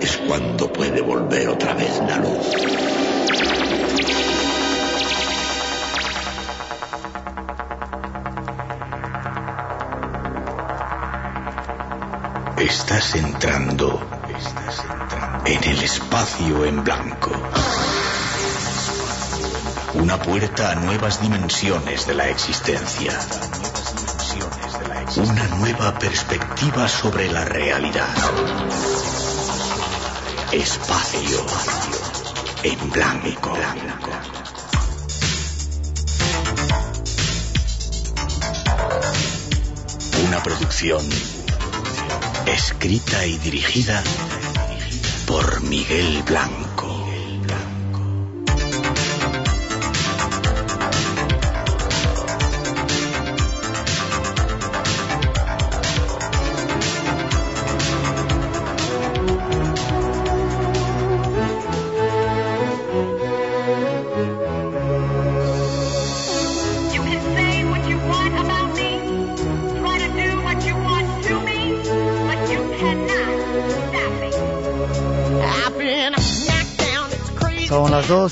es cuando puede volver otra vez la luz. Estás entrando, en el espacio en blanco. Una puerta a nuevas dimensiones de la existencia. Una nueva perspectiva sobre la realidad. Espacio en blanco. Una producción escrita y dirigida por Miguel Blanco.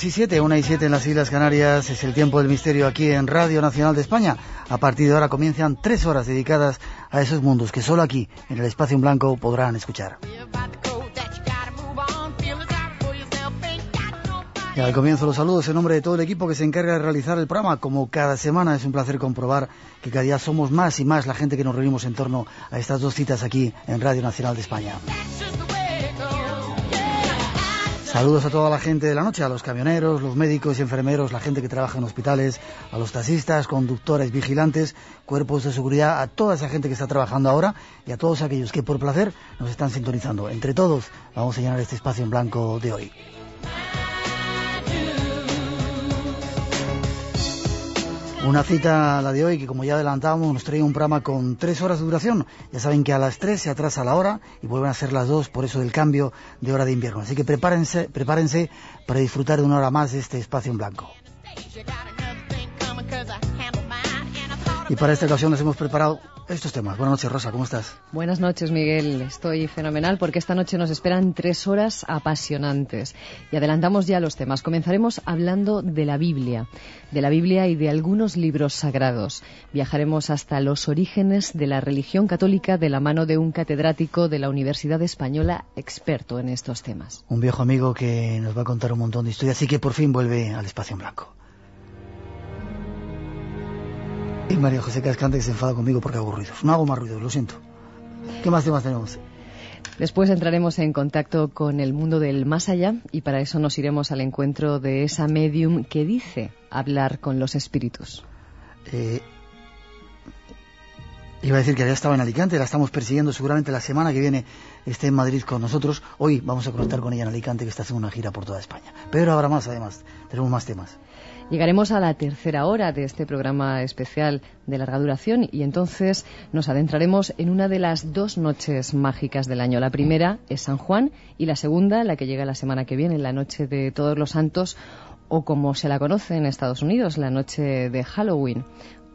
2 y 7, 1 y 7 en las Islas Canarias. Es el tiempo del misterio aquí en Radio Nacional de España. A partir de ahora comienzan tres horas dedicadas a esos mundos que solo aquí, en el espacio en blanco, podrán escuchar. Y al comienzo los saludos en nombre de todo el equipo que se encarga de realizar el programa. Como cada semana es un placer comprobar que cada día somos más y más la gente que nos reunimos en torno a estas dos citas aquí en Radio Nacional de España. Saludos a toda la gente de la noche, a los camioneros, los médicos y enfermeros, la gente que trabaja en hospitales, a los taxistas, conductores, vigilantes, cuerpos de seguridad, a toda esa gente que está trabajando ahora y a todos aquellos que por placer nos están sintonizando. Entre todos vamos a llenar este espacio en blanco de hoy. Una cita, la de hoy, que como ya adelantábamos, nos trae un programa con tres horas de duración. Ya saben que a las tres se atrasa la hora y vuelven a ser las dos por eso del cambio de hora de invierno. Así que prepárense, prepárense para disfrutar de una hora más de este espacio en blanco. Y para esta ocasión les hemos preparado estos temas. Buenas noches, Rosa, ¿cómo estás? Buenas noches, Miguel. Estoy fenomenal porque esta noche nos esperan tres horas apasionantes. Y adelantamos ya los temas. Comenzaremos hablando de la Biblia, de la Biblia y de algunos libros sagrados. Viajaremos hasta los orígenes de la religión católica de la mano de un catedrático de la Universidad Española experto en estos temas. Un viejo amigo que nos va a contar un montón de historias y que por fin vuelve al espacio en blanco. Y María José Cascante que se enfada conmigo porque hago ruidos. No hago más ruidos, lo siento. ¿Qué más temas tenemos? Después entraremos en contacto con el mundo del más allá y para eso nos iremos al encuentro de esa medium que dice hablar con los espíritus. Eh, iba a decir que ya estaba en Alicante, la estamos persiguiendo seguramente la semana que viene esté en Madrid con nosotros. Hoy vamos a conectar con ella en Alicante que está haciendo una gira por toda España. Pero habrá más además, tenemos más temas. Llegaremos a la tercera hora de este programa especial de larga duración y entonces nos adentraremos en una de las dos noches mágicas del año. La primera es San Juan y la segunda, la que llega la semana que viene, la noche de Todos los Santos o como se la conoce en Estados Unidos, la noche de Halloween.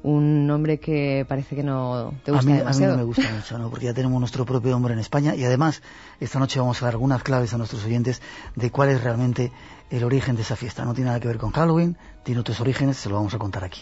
Un nombre que parece que no te A gusta mí, a mí demasiado. no me gusta mucho, ¿no? porque ya tenemos nuestro propio hombre en España y además esta noche vamos a dar algunas claves a nuestros oyentes de cuál es realmente el origen de esa fiesta. No tiene nada que ver con Halloween, tiene otros orígenes, se lo vamos a contar aquí.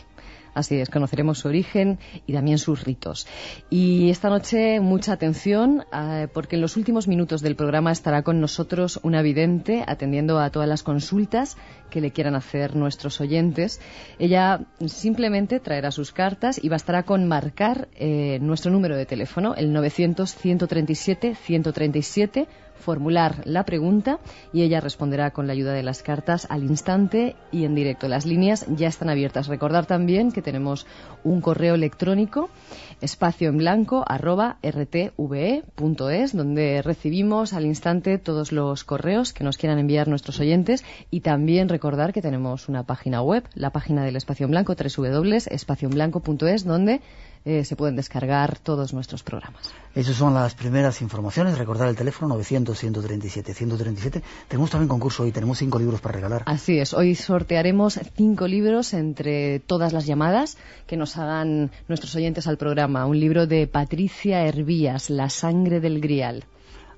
Así es, conoceremos su origen y también sus ritos. Y esta noche mucha atención eh, porque en los últimos minutos del programa estará con nosotros una vidente atendiendo a todas las consultas que le quieran hacer nuestros oyentes. Ella simplemente traerá sus cartas y bastará con marcar eh, nuestro número de teléfono, el 900-137-137 formular la pregunta y ella responderá con la ayuda de las cartas al instante y en directo. Las líneas ya están abiertas. Recordar también que tenemos un correo electrónico espacio en blanco arroba rtve.es donde recibimos al instante todos los correos que nos quieran enviar nuestros oyentes y también recordar que tenemos una página web, la página del espacio en blanco www.espacioenblanco.es donde eh, se pueden descargar todos nuestros programas. Esas son las primeras informaciones. Recordar el teléfono 900-137-137. Tenemos también concurso hoy, tenemos cinco libros para regalar. Así es, hoy sortearemos cinco libros entre todas las llamadas que nos hagan nuestros oyentes al programa. Un libro de Patricia Hervías, La sangre del grial.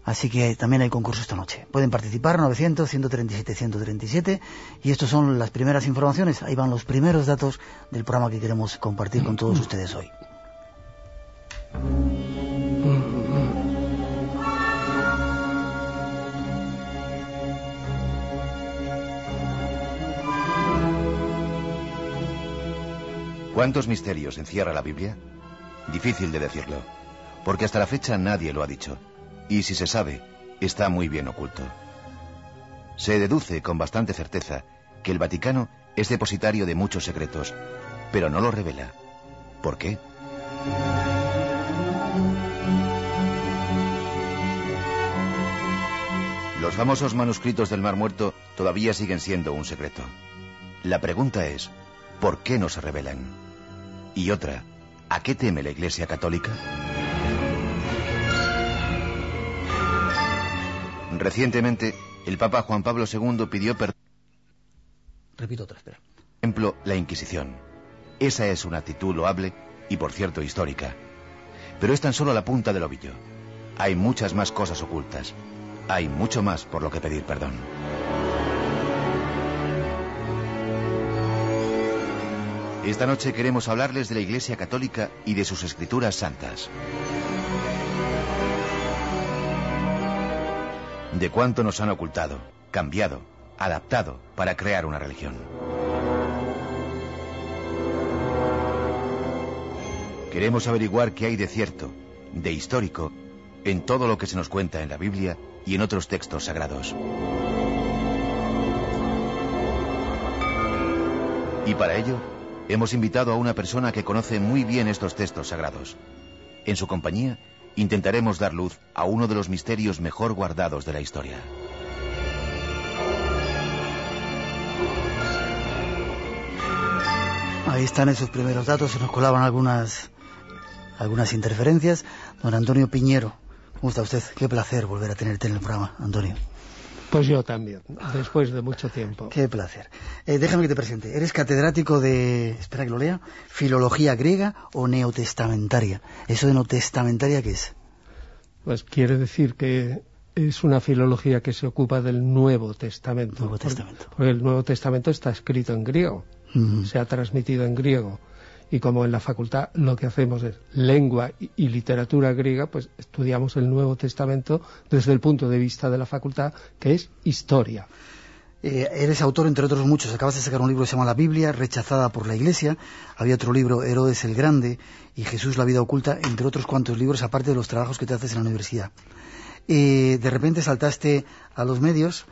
Así que también hay concurso esta noche. Pueden participar 900 137 137 y estas son las primeras informaciones. Ahí van los primeros datos del programa que queremos compartir con todos ustedes hoy. ¿Cuántos misterios encierra la Biblia? Difícil de decirlo, porque hasta la fecha nadie lo ha dicho. Y si se sabe, está muy bien oculto. Se deduce con bastante certeza que el Vaticano es depositario de muchos secretos, pero no lo revela. ¿Por qué? Los famosos manuscritos del Mar Muerto todavía siguen siendo un secreto. La pregunta es, ¿por qué no se revelan? Y otra, ¿a qué teme la Iglesia Católica? Recientemente, el Papa Juan Pablo II pidió perdón. Repito otra, espera. Por ejemplo, la Inquisición. Esa es una actitud loable y, por cierto, histórica. Pero es tan solo la punta del ovillo. Hay muchas más cosas ocultas. Hay mucho más por lo que pedir perdón. Esta noche queremos hablarles de la Iglesia Católica y de sus escrituras santas. De cuánto nos han ocultado, cambiado, adaptado para crear una religión. Queremos averiguar qué hay de cierto, de histórico, en todo lo que se nos cuenta en la Biblia y en otros textos sagrados. Y para ello, hemos invitado a una persona que conoce muy bien estos textos sagrados. En su compañía, intentaremos dar luz a uno de los misterios mejor guardados de la historia. Ahí están esos primeros datos, se nos colaban algunas, algunas interferencias. Don Antonio Piñero, ¿cómo está usted? Qué placer volver a tenerte en el programa, Antonio. Pues yo también, después de mucho tiempo. Qué placer. Eh, déjame que te presente. Eres catedrático de, espera que lo lea, filología griega o neotestamentaria. ¿Eso de neotestamentaria qué es? Pues quiere decir que es una filología que se ocupa del Nuevo Testamento. Nuevo Porque- Testamento. Porque el Nuevo Testamento está escrito en griego, se ha transmitido en griego. Y como en la facultad lo que hacemos es lengua y, literatura griega, pues estudiamos el Nuevo Testamento desde el punto de vista de la facultad, que es historia. Eh, eres autor, entre otros muchos. Acabas de sacar un libro que se llama La Biblia, rechazada por la Iglesia. Había otro libro, Herodes el Grande y Jesús, la vida oculta, entre otros cuantos libros, aparte de los trabajos que te haces en la universidad. Eh, de repente saltaste a los medios.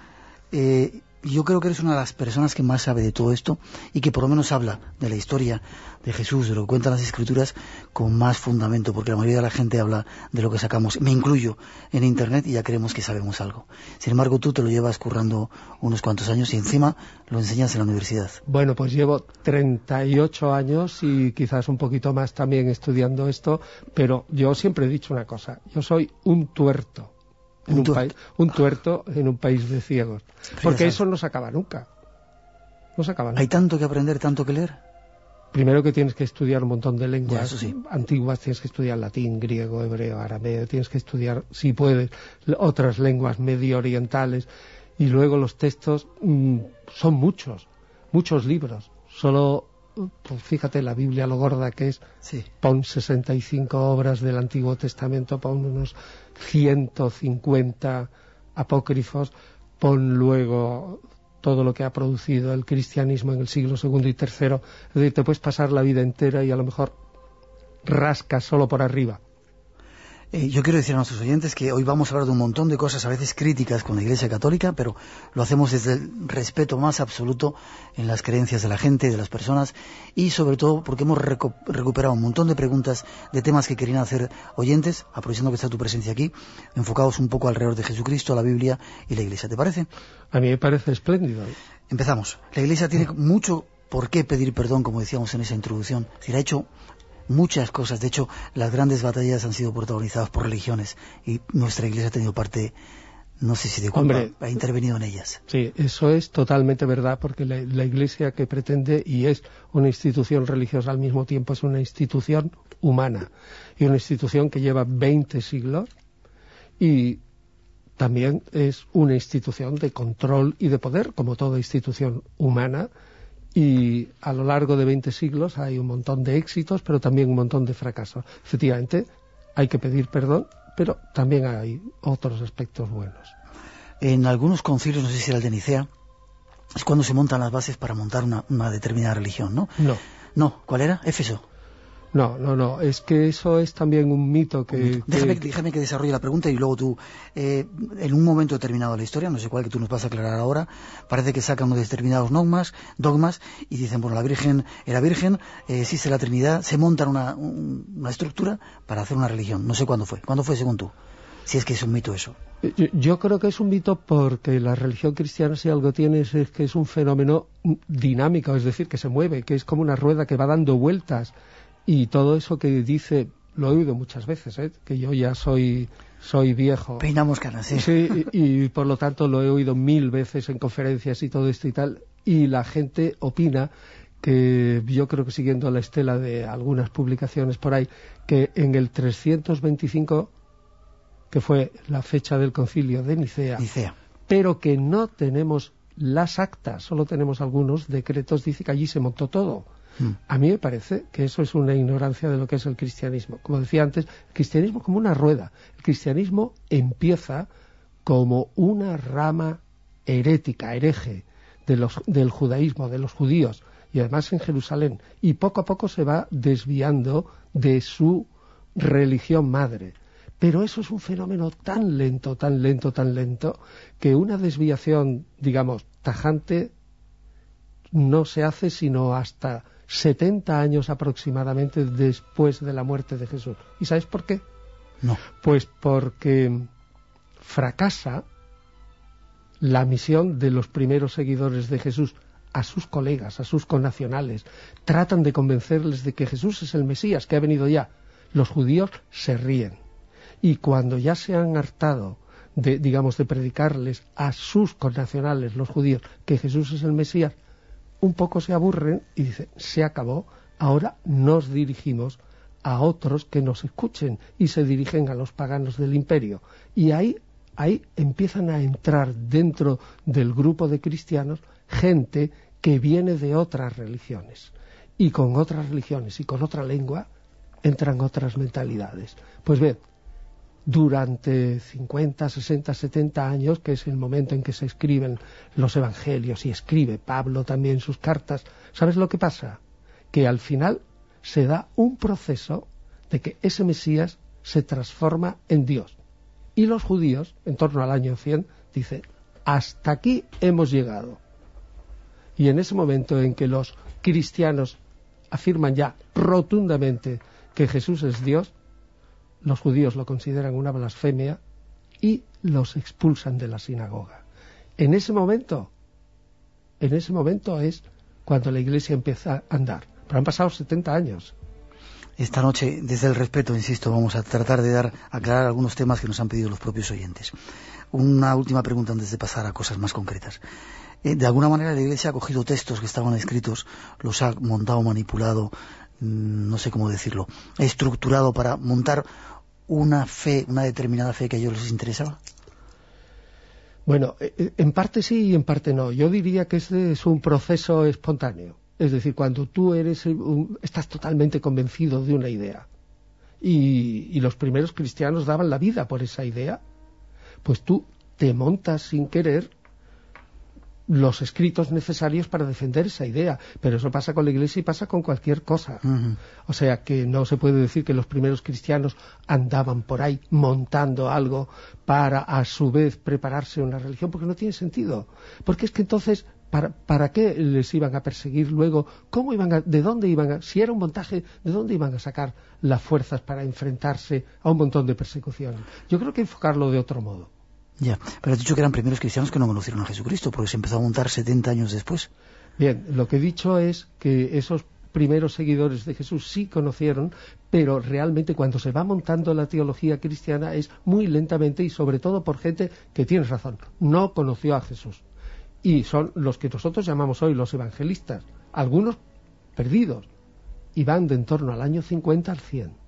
eh, yo creo que eres una de las personas que más sabe de todo esto y que por lo menos habla de la historia de Jesús, de lo que cuentan las escrituras, con más fundamento, porque la mayoría de la gente habla de lo que sacamos, me incluyo, en Internet y ya creemos que sabemos algo. Sin embargo, tú te lo llevas currando unos cuantos años y encima lo enseñas en la universidad. Bueno, pues llevo 38 años y quizás un poquito más también estudiando esto, pero yo siempre he dicho una cosa, yo soy un tuerto. En Un tuerto. país- un tuerto en un país de ciegos. Porque eso no se acaba nunca. No se acaba nunca. Hay tanto que aprender, tanto que leer. Primero que tienes que estudiar un montón de lenguas Ya, sí. antiguas, tienes que estudiar latín, griego, hebreo, arameo, tienes que estudiar, si puedes, otras lenguas medio orientales. Y luego los textos mm, son muchos, muchos libros. Solo, pues fíjate, la Biblia lo gorda que es, Sí. pon 65 obras del Antiguo Testamento, pon unos 150 apócrifos, pon luego todo lo que ha producido el cristianismo en el siglo II y III. Es decir, te puedes pasar la vida entera y a lo mejor rascas solo por arriba. Eh, yo quiero decir a nuestros oyentes que hoy vamos a hablar de un montón de cosas, a veces críticas con la Iglesia Católica, pero lo hacemos desde el respeto más absoluto en las creencias de la gente, de las personas, y sobre todo porque hemos reco- recuperado un montón de preguntas de temas que querían hacer oyentes, aprovechando que está tu presencia aquí, enfocados un poco alrededor de Jesucristo, la Biblia y la Iglesia. ¿Te parece? A mí me parece espléndido. Empezamos. La Iglesia tiene mucho por qué pedir perdón, como decíamos en esa introducción. Es decir, ha hecho muchas cosas. De hecho, las grandes batallas han sido protagonizadas por religiones y nuestra Iglesia ha tenido parte, no sé si de Hombre. ha intervenido en ellas. Sí, eso es totalmente verdad porque la, la Iglesia que pretende y es una institución religiosa al mismo tiempo es una institución humana y una institución que lleva 20 siglos y también es una institución de control y de poder, como toda institución humana, y a lo largo de 20 siglos hay un montón de éxitos, pero también un montón de fracasos. Efectivamente, hay que pedir perdón, pero también hay otros aspectos buenos. En algunos concilios, no sé si era el de Nicea, es cuando se montan las bases para montar una, una determinada religión, ¿no? No, No, ¿cuál era? Éfeso. No, no, no. Es que eso es también un mito que... Déjame, que- déjame que desarrolle la pregunta y luego tú, eh, en un momento determinado de la historia, no sé cuál que tú nos vas a aclarar ahora, parece que sacan unos determinados dogmas, dogmas y dicen, bueno, la Virgen era Virgen, eh, existe la Trinidad, se montan una, un- una estructura para hacer una religión. No sé cuándo fue. ¿Cuándo fue según tú? Si es que es un mito eso. Yo, yo creo que es un mito porque la religión cristiana si algo tiene es, es que es un fenómeno dinámico, es decir, que se mueve, que es como una rueda que va dando vueltas y todo eso que dice, lo he oído muchas veces, ¿eh? que yo ya soy, soy viejo. Peinamos canas, ¿sí? Sí, y, y por lo tanto lo he oído mil veces en conferencias y todo esto y tal, y la gente opina que yo creo que siguiendo la estela de algunas publicaciones por ahí, que en el 325, que fue la fecha del concilio de Nicea, Nicea. pero que no tenemos las actas, solo tenemos algunos decretos, dice que allí se montó todo. A mí me parece que eso es una ignorancia de lo que es el cristianismo. Como decía antes, el cristianismo como una rueda. El cristianismo empieza como una rama herética, hereje de los- del judaísmo, de los judíos, y además en Jerusalén, y poco a poco se va desviando de su religión madre. Pero eso es un fenómeno tan lento, tan lento, tan lento, que una desviación, digamos, tajante no se hace sino hasta 70 años aproximadamente después de la muerte de Jesús. ¿Y sabes por qué? No. Pues porque fracasa la misión de los primeros seguidores de Jesús a sus colegas, a sus connacionales. Tratan de convencerles de que Jesús es el Mesías, que ha venido ya. Los judíos se ríen. Y cuando ya se han hartado de, digamos, de predicarles a sus connacionales, los judíos, que Jesús es el Mesías, un poco se aburren y dicen, se acabó, ahora nos dirigimos a otros que nos escuchen y se dirigen a los paganos del imperio. Y ahí, ahí empiezan a entrar dentro del grupo de cristianos gente que viene de otras religiones. Y con otras religiones y con otra lengua entran otras mentalidades. Pues bien, durante 50, 60, 70 años, que es el momento en que se escriben los evangelios y escribe Pablo también sus cartas, ¿sabes lo que pasa? Que al final se da un proceso de que ese Mesías se transforma en Dios. Y los judíos, en torno al año 100, dicen, hasta aquí hemos llegado. Y en ese momento en que los cristianos afirman ya rotundamente que Jesús es Dios, los judíos lo consideran una blasfemia y los expulsan de la sinagoga. En ese momento, en ese momento es cuando la iglesia empieza a andar. Pero han pasado 70 años. Esta noche, desde el respeto, insisto, vamos a tratar de dar, aclarar algunos temas que nos han pedido los propios oyentes. Una última pregunta antes de pasar a cosas más concretas. Eh, de alguna manera la Iglesia ha cogido textos que estaban escritos, los ha montado, manipulado, no sé cómo decirlo, estructurado para montar una fe, una determinada fe que a ellos les interesaba. Bueno, eh, eh, en parte sí y en parte no. Yo diría que este es un proceso espontáneo. Es decir, cuando tú eres un- estás totalmente convencido de una idea y, y los primeros cristianos daban la vida por esa idea, pues tú te montas sin querer los escritos necesarios para defender esa idea. Pero eso pasa con la Iglesia y pasa con cualquier cosa. O sea que no se puede decir que los primeros cristianos andaban por ahí montando algo para a su vez prepararse una religión, porque no tiene sentido. Porque es que entonces, ¿para, para qué les iban a perseguir luego? ¿Cómo iban a, ¿De dónde iban a, si era un montaje, de dónde iban a sacar las fuerzas para enfrentarse a un montón de persecuciones? Yo creo que enfocarlo de otro modo. Ya, pero has dicho que eran primeros cristianos que no conocieron a Jesucristo, porque se empezó a montar 70 años después. Bien, lo que he dicho es que esos primeros seguidores de Jesús sí conocieron, pero realmente cuando se va montando la teología cristiana es muy lentamente y sobre todo por gente que tiene razón, no conoció a Jesús. Y son los que nosotros llamamos hoy los evangelistas, algunos perdidos, y van de en torno al año 50 al 100.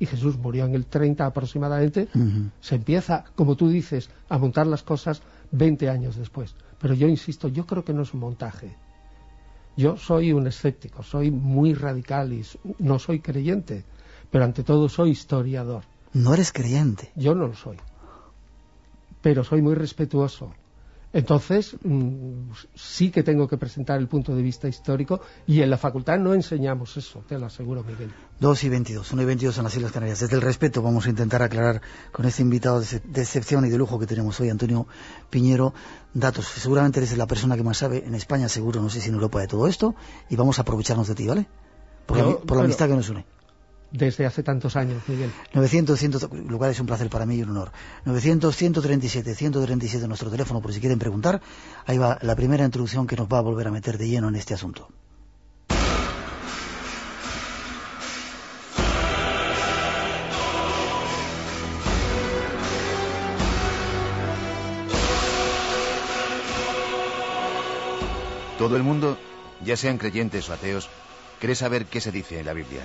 Y Jesús murió en el 30 aproximadamente, se empieza, como tú dices, a montar las cosas 20 años después. Pero yo insisto, yo creo que no es un montaje. Yo soy un escéptico, soy muy radical y no soy creyente, pero ante todo soy historiador. No eres creyente. Yo no lo soy. Pero soy muy respetuoso. Entonces, mm, sí que tengo que presentar el punto de vista histórico y en la facultad no enseñamos eso, te lo aseguro, Miguel. 2 y 22, 1 y 22 en las Islas Canarias. Desde el respeto vamos a intentar aclarar con este invitado de excep- de excepción y de lujo que tenemos hoy, Antonio Piñero, datos. Seguramente eres la persona que más sabe en España, seguro, no sé si en Europa, de todo esto, y vamos a aprovecharnos de ti, ¿vale? Por, la, Yo, mi- por la bueno. amistad que nos une. Desde hace tantos años, Miguel. 900, 100, lo cual es un placer para mí y un honor. 900, 137, 137 nuestro teléfono por si quieren preguntar. Ahí va la primera introducción que nos va a volver a meter de lleno en este asunto. Todo el mundo, ya sean creyentes o ateos, cree saber qué se dice en la Biblia.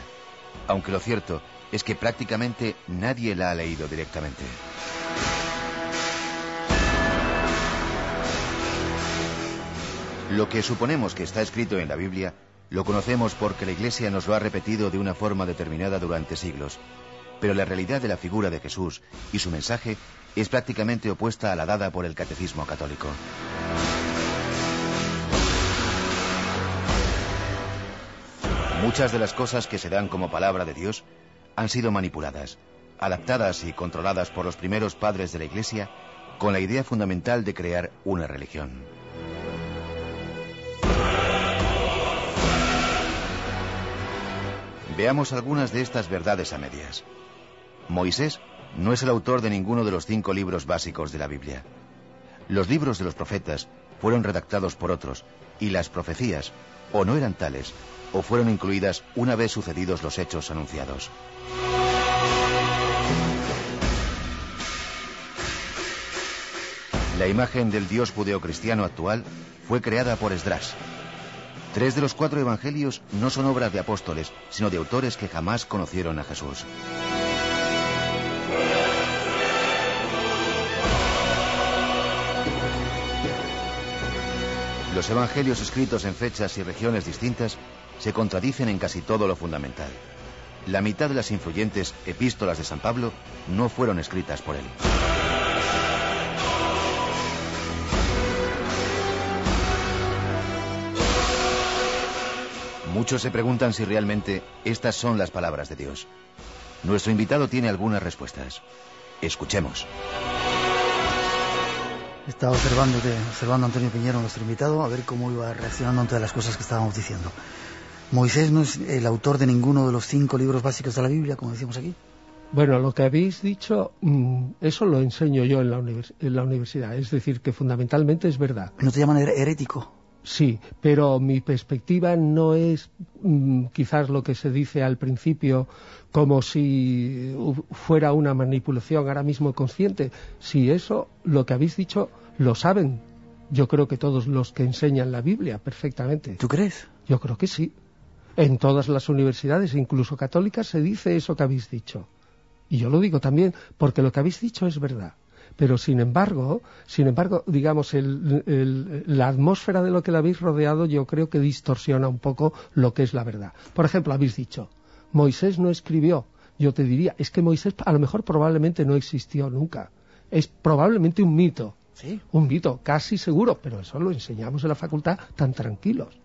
Aunque lo cierto es que prácticamente nadie la ha leído directamente. Lo que suponemos que está escrito en la Biblia lo conocemos porque la Iglesia nos lo ha repetido de una forma determinada durante siglos. Pero la realidad de la figura de Jesús y su mensaje es prácticamente opuesta a la dada por el catecismo católico. Muchas de las cosas que se dan como palabra de Dios han sido manipuladas, adaptadas y controladas por los primeros padres de la Iglesia con la idea fundamental de crear una religión. Veamos algunas de estas verdades a medias. Moisés no es el autor de ninguno de los cinco libros básicos de la Biblia. Los libros de los profetas fueron redactados por otros y las profecías o no eran tales o fueron incluidas una vez sucedidos los hechos anunciados. La imagen del Dios judeocristiano actual fue creada por Esdras. Tres de los cuatro evangelios no son obras de apóstoles, sino de autores que jamás conocieron a Jesús. Los evangelios escritos en fechas y regiones distintas se contradicen en casi todo lo fundamental. La mitad de las influyentes epístolas de San Pablo no fueron escritas por él. Muchos se preguntan si realmente estas son las palabras de Dios. Nuestro invitado tiene algunas respuestas. Escuchemos. Estaba observándote, observando a Antonio Piñero, nuestro invitado, a ver cómo iba reaccionando ante las cosas que estábamos diciendo. Moisés no es el autor de ninguno de los cinco libros básicos de la Biblia, como decimos aquí. Bueno, lo que habéis dicho, mm, eso lo enseño yo en la, en la universidad. Es decir, que fundamentalmente es verdad. ¿No te llaman her- herético? Sí, pero mi perspectiva no es mm, quizás lo que se dice al principio como si fuera una manipulación ahora mismo consciente. Si eso, lo que habéis dicho, lo saben. Yo creo que todos los que enseñan la Biblia perfectamente. ¿Tú crees? Yo creo que sí. En todas las universidades, incluso católicas, se dice eso que habéis dicho. Y yo lo digo también porque lo que habéis dicho es verdad. Pero sin embargo, sin embargo, digamos, el- el- la atmósfera de lo que le habéis rodeado yo creo que distorsiona un poco lo que es la verdad. Por ejemplo, habéis dicho, Moisés no escribió. Yo te diría, es que Moisés a lo mejor probablemente no existió nunca. Es probablemente un mito. Sí. Un mito, casi seguro, pero eso lo enseñamos en la facultad tan tranquilos.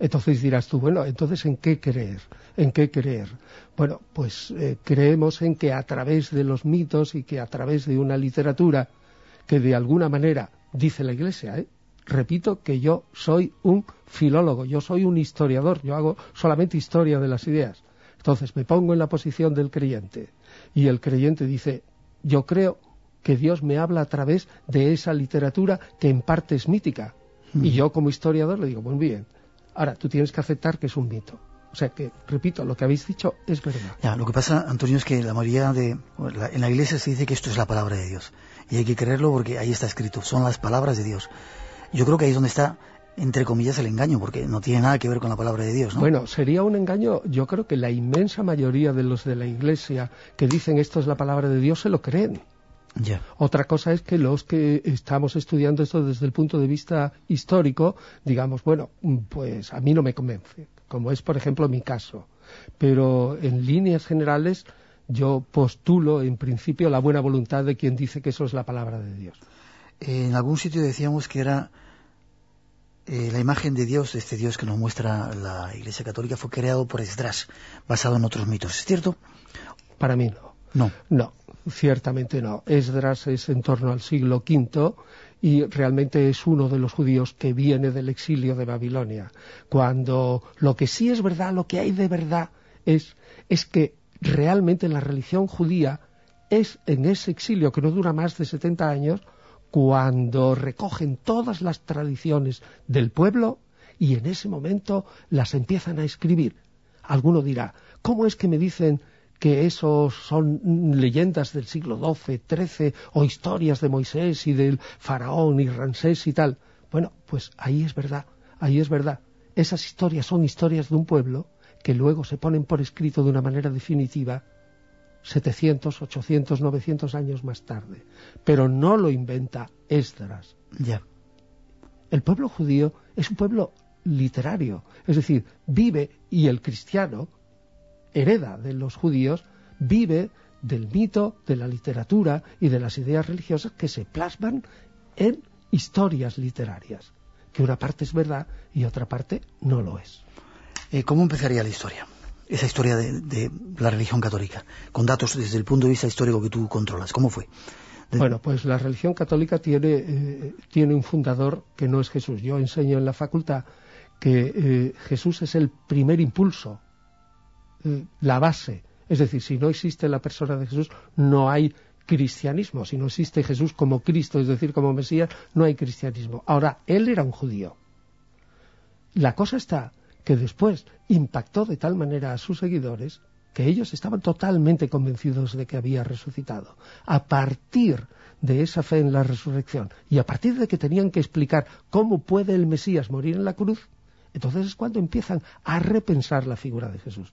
Entonces dirás tú, bueno, entonces ¿en qué creer? ¿En qué creer? Bueno, pues eh, creemos en que a través de los mitos y que a través de una literatura que de alguna manera dice la Iglesia, ¿eh? repito que yo soy un filólogo, yo soy un historiador, yo hago solamente historia de las ideas. Entonces me pongo en la posición del creyente y el creyente dice, yo creo que Dios me habla a través de esa literatura que en parte es mítica. Y yo como historiador le digo, muy bien, ahora tú tienes que aceptar que es un mito. O sea que, repito, lo que habéis dicho es verdad. Ya, lo que pasa, Antonio, es que la mayoría de... la- en la iglesia se dice que esto es la palabra de Dios. Y hay que creerlo porque ahí está escrito. Son las palabras de Dios. Yo creo que ahí es donde está entre comillas, el engaño, porque no tiene nada que ver con la palabra de Dios, ¿no? Bueno, sería un engaño, yo creo que la inmensa mayoría de los de la Iglesia que dicen esto es la palabra de Dios se lo creen. Otra cosa es que los que estamos estudiando esto desde el punto de vista histórico, digamos, bueno, pues a mí no me convence, como es por ejemplo mi caso. Pero en líneas generales yo postulo en principio la buena voluntad de quien dice que eso es la palabra de Dios. En algún sitio decíamos que era eh, la imagen de Dios, este Dios que nos muestra la Iglesia Católica, fue creado por Esdras, basado en otros mitos. ¿Es cierto? Para mí no. No. No, ciertamente no. Esdras es en torno al siglo V y realmente es uno de los judíos que viene del exilio de Babilonia. Cuando lo que sí es verdad, lo que hay de verdad es, es que realmente la religión judía es en ese exilio que no dura más de 70 años, cuando recogen todas las tradiciones del pueblo y en ese momento las empiezan a escribir. Alguno dirá, ¿cómo es que me dicen que esos son leyendas del siglo XII, XIII o historias de Moisés y del faraón y Ramsés y tal? Bueno, pues ahí es verdad, ahí es verdad. Esas historias son historias de un pueblo que luego se ponen por escrito de una manera definitiva 700, 800, 900 años más tarde. Pero no lo inventa Esdras. Ya. El pueblo judío es un pueblo literario, es decir, vive, y el cristiano hereda de los judíos, vive del mito, de la literatura y de las ideas religiosas que se plasman en historias literarias, que una parte es verdad y otra parte no lo es. Eh, ¿Cómo empezaría la historia? Esa historia de, de la religión católica, con datos desde el punto de vista histórico que tú controlas. ¿Cómo fue? De- Bueno, pues la religión católica tiene, eh, tiene un fundador que no es Jesús. Yo enseño en la facultad que eh, Jesús es el primer impulso, la base. Es decir, si no existe la persona de Jesús, no hay cristianismo. Si no existe Jesús como Cristo, es decir, como Mesías, no hay cristianismo. Ahora, él era un judío. La cosa está que después impactó de tal manera a sus seguidores que ellos estaban totalmente convencidos de que había resucitado. A partir de esa fe en la resurrección y a partir de que tenían que explicar cómo puede el Mesías morir en la cruz, entonces es cuando empiezan a repensar la figura de Jesús.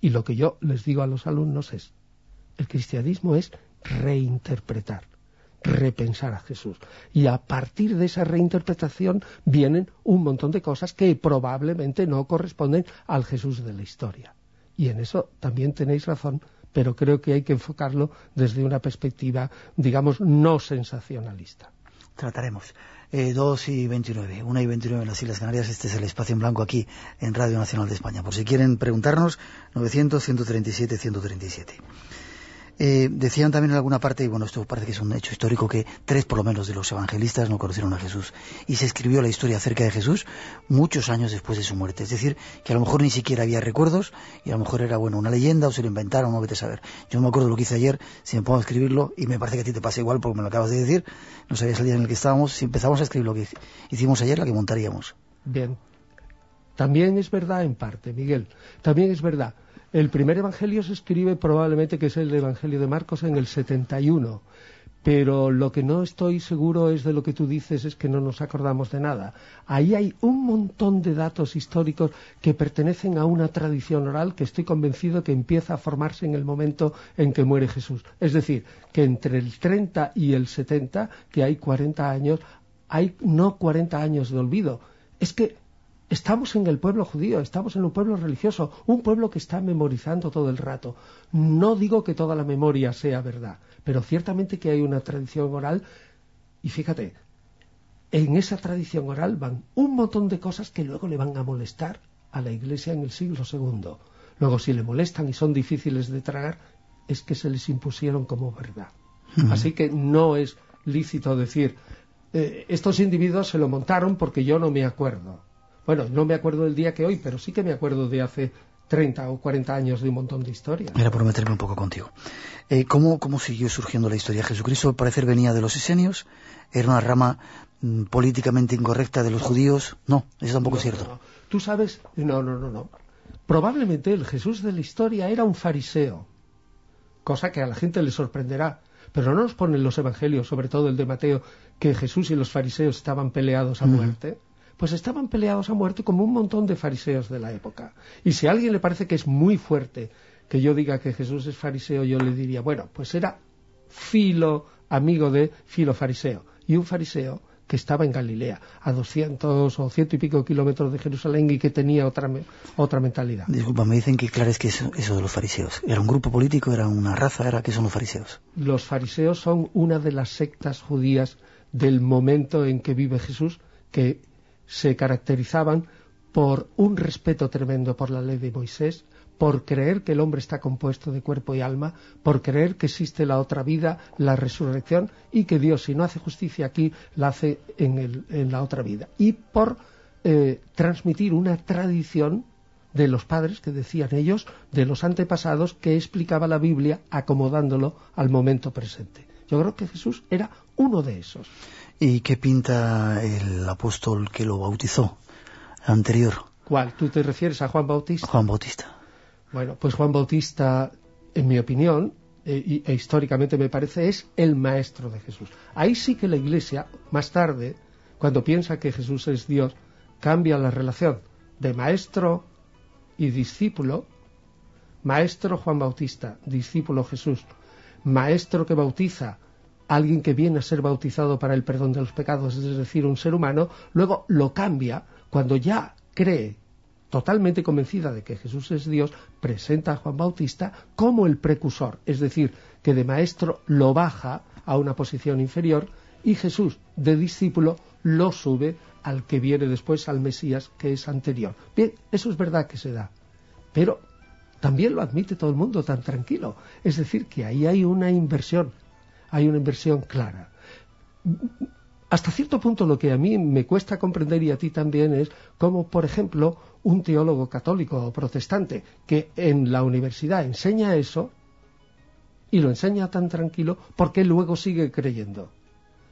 Y lo que yo les digo a los alumnos es, el cristianismo es reinterpretar, repensar a Jesús. Y a partir de esa reinterpretación vienen un montón de cosas que probablemente no corresponden al Jesús de la historia. Y en eso también tenéis razón, pero creo que hay que enfocarlo desde una perspectiva, digamos, no sensacionalista. Trataremos. Eh, 2 y 29, 1 y 29 en las Islas Canarias. Este es el espacio en blanco aquí en Radio Nacional de España. Por si quieren preguntarnos, 900-137-137. Eh, decían también en alguna parte, y bueno, esto parece que es un hecho histórico, que tres por lo menos de los evangelistas no conocieron a Jesús. Y se escribió la historia acerca de Jesús muchos años después de su muerte. Es decir, que a lo mejor ni siquiera había recuerdos y a lo mejor era, bueno, una leyenda o se lo inventaron, no vete a saber. Yo no me acuerdo lo que hice ayer, si me pongo a escribirlo, y me parece que a ti te pasa igual porque me lo acabas de decir, no sabías el día en el que estábamos, si empezamos a escribir lo que hicimos ayer, la que montaríamos. Bien. También es verdad en parte, Miguel. También es verdad. El primer evangelio se escribe probablemente que es el evangelio de Marcos en el 71. Pero lo que no estoy seguro es de lo que tú dices, es que no nos acordamos de nada. Ahí hay un montón de datos históricos que pertenecen a una tradición oral que estoy convencido que empieza a formarse en el momento en que muere Jesús. Es decir, que entre el 30 y el 70, que hay 40 años, hay no 40 años de olvido. Es que Estamos en el pueblo judío, estamos en un pueblo religioso, un pueblo que está memorizando todo el rato. No digo que toda la memoria sea verdad, pero ciertamente que hay una tradición oral y fíjate, en esa tradición oral van un montón de cosas que luego le van a molestar a la Iglesia en el siglo II. Luego, si le molestan y son difíciles de tragar, es que se les impusieron como verdad. Así que no es lícito decir, eh, estos individuos se lo montaron porque yo no me acuerdo. Bueno, no me acuerdo del día que hoy, pero sí que me acuerdo de hace 30 o 40 años de un montón de historias. Era por meterme un poco contigo. Eh, ¿cómo, ¿Cómo siguió surgiendo la historia? Jesucristo, al parecer, venía de los esenios, era una rama mm, políticamente incorrecta de los judíos. No, eso tampoco es cierto. no. Tú sabes, no, no, no, no. Probablemente el Jesús de la historia era un fariseo, cosa que a la gente le sorprenderá. Pero no nos ponen los evangelios, sobre todo el de Mateo, que Jesús y los fariseos estaban peleados a muerte. Pues estaban peleados a muerte como un montón de fariseos de la época. Y si a alguien le parece que es muy fuerte que yo diga que Jesús es fariseo, yo le diría, bueno, pues era filo amigo de filo fariseo. Y un fariseo que estaba en Galilea, a 200 o ciento y pico kilómetros de Jerusalén y que tenía otra, otra mentalidad. Disculpa, me dicen que claro es que eso, eso de los fariseos. ¿Era un grupo político, era una raza, era qué son los fariseos? Los fariseos son una de las sectas judías del momento en que vive Jesús, que se caracterizaban por un respeto tremendo por la ley de Moisés, por creer que el hombre está compuesto de cuerpo y alma, por creer que existe la otra vida, la resurrección, y que Dios, si no hace justicia aquí, la hace en, la otra vida. Y por eh, transmitir una tradición de los padres, que decían ellos, de los antepasados, que explicaba la Biblia acomodándolo al momento presente. Yo creo que Jesús era uno de esos. ¿Y qué pinta el apóstol que lo bautizó anterior? ¿Cuál? ¿Tú te refieres a Juan Bautista? Juan Bautista. Bueno, pues Juan Bautista, en mi opinión, e, e, históricamente me parece, es el maestro de Jesús. Ahí sí que la Iglesia, más tarde, cuando piensa que Jesús es Dios, cambia la relación de maestro y discípulo, maestro Juan Bautista, discípulo Jesús, maestro que bautiza, alguien que viene a ser bautizado para el perdón de los pecados, es decir, un ser humano, luego lo cambia cuando ya cree totalmente convencida de que Jesús es Dios, presenta a Juan Bautista como el precursor, es decir, que de maestro lo baja a una posición inferior y Jesús de discípulo lo sube al que viene después, al Mesías, que es anterior. Bien, eso es verdad que se da, pero también lo admite todo el mundo tan tranquilo. Es decir, que ahí hay una inversión, hay una inversión clara hasta cierto punto lo que a mí me cuesta comprender y a ti también es cómo, por ejemplo, un teólogo católico o protestante que en la universidad enseña eso y lo enseña tan tranquilo, ¿por qué luego sigue creyendo?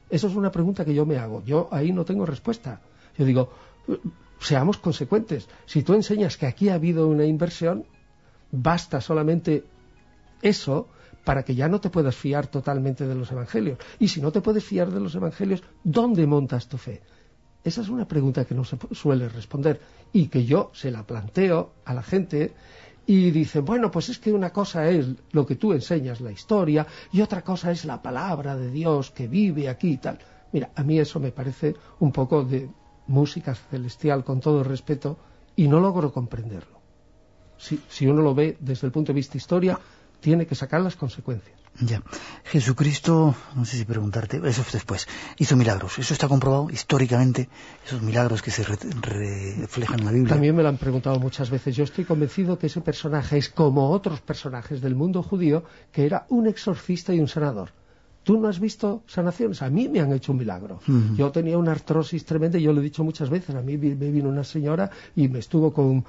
Eso es una pregunta que yo me hago. Yo ahí no tengo respuesta. Yo digo, seamos consecuentes. Si tú enseñas que aquí ha habido una inversión, basta solamente eso para que ya no te puedas fiar totalmente de los evangelios. Y si no te puedes fiar de los evangelios, ¿dónde montas tu fe? Esa es una pregunta que no se suele responder y que yo se la planteo a la gente y dicen, bueno, pues es que una cosa es lo que tú enseñas, la historia, y otra cosa es la palabra de Dios que vive aquí y tal. Mira, a mí eso me parece un poco de música celestial, con todo respeto, y no logro comprenderlo. Si, si uno lo ve desde el punto de vista historia, tiene que sacar las consecuencias. Ya. Jesucristo, no sé si preguntarte, eso después, hizo milagros. Eso está comprobado históricamente, esos milagros que se reflejan en la Biblia. También me lo han preguntado muchas veces. Yo estoy convencido que ese personaje es como otros personajes del mundo judío, que era un exorcista y un sanador. ¿Tú no has visto sanaciones? A mí me han hecho un milagro. Yo tenía una artrosis tremenda y yo lo he dicho muchas veces. A mí me vino una señora y me estuvo con,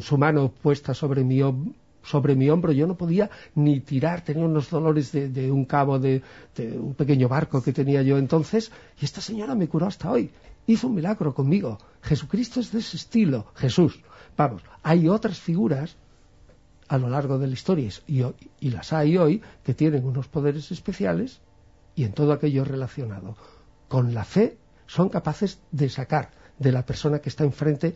su mano puesta sobre mi sobre mi hombro, yo no podía ni tirar, tenía unos dolores de, un cabo de, un pequeño barco que tenía yo entonces, y esta señora me curó hasta hoy. Hizo un milagro conmigo. Jesucristo es de ese estilo, Jesús. Vamos, hay otras figuras a lo largo de la historia y, y las hay hoy que tienen unos poderes especiales y en todo aquello relacionado con la fe son capaces de sacar de la persona que está enfrente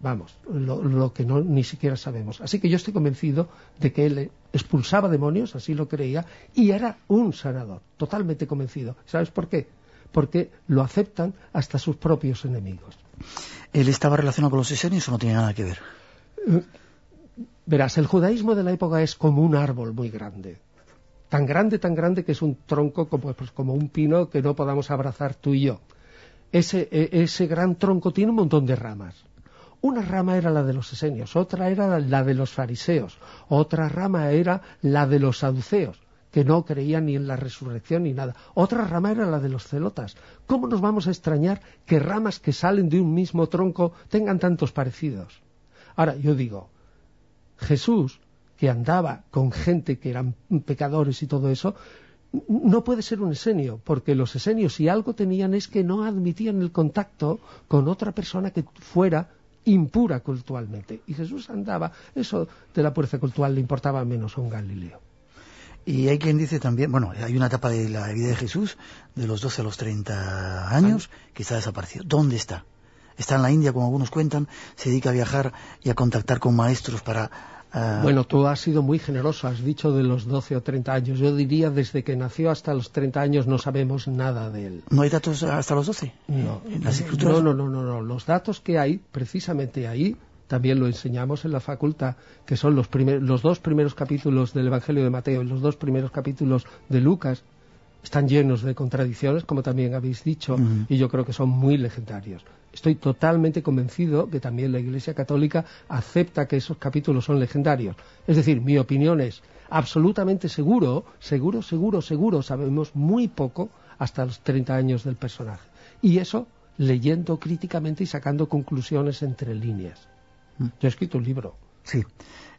vamos, lo, que no, ni siquiera sabemos. Así que yo estoy convencido de que él expulsaba demonios, así lo creía, y era un sanador, totalmente convencido. ¿Sabes por qué? Porque lo aceptan hasta sus propios enemigos. ¿Él estaba relacionado con los esenios o no tiene nada que ver? Eh, verás, el judaísmo de la época es como un árbol muy grande. Tan grande, tan grande que es un tronco como, pues, como un pino que no podamos abrazar tú y yo. Ese, e, ese gran tronco tiene un montón de ramas una rama era la de los esenios, otra era la de los fariseos, otra rama era la de los saduceos, que no creían ni en la resurrección ni nada. Otra rama era la de los celotas. ¿Cómo nos vamos a extrañar que ramas que salen de un mismo tronco tengan tantos parecidos? Ahora, yo digo, Jesús, que andaba con gente que eran pecadores y todo eso, no puede ser un esenio, porque los esenios si algo tenían es que no admitían el contacto con otra persona que fuera impura cultualmente. Y Jesús andaba, eso de la pureza cultural le importaba menos a un Galileo. Y hay quien dice también, bueno, hay una etapa de la vida de Jesús, de los 12 a los 30 años, que está desaparecido. ¿Dónde está? Está en la India, como algunos cuentan, se dedica a viajar y a contactar con maestros para... eh, Bueno, tú has sido muy generoso, has dicho de los 12 o 30 años. Yo diría desde que nació hasta los 30 años no sabemos nada de él. ¿No hay datos hasta los 12? No, ¿En las escrituras? no, no, no, no, no. Los datos que hay, precisamente ahí, también lo enseñamos en la facultad, que son los, primer- los dos primeros capítulos del Evangelio de Mateo y los dos primeros capítulos de Lucas, están llenos de contradicciones, como también habéis dicho, Ujú. y yo creo que son muy legendarios. Estoy totalmente convencido que también la Iglesia Católica acepta que esos capítulos son legendarios. Es decir, mi opinión es absolutamente seguro, seguro, seguro, seguro, sabemos muy poco hasta los 30 años del personaje. Y eso leyendo críticamente y sacando conclusiones entre líneas. Mm. Yo he escrito un libro Sí,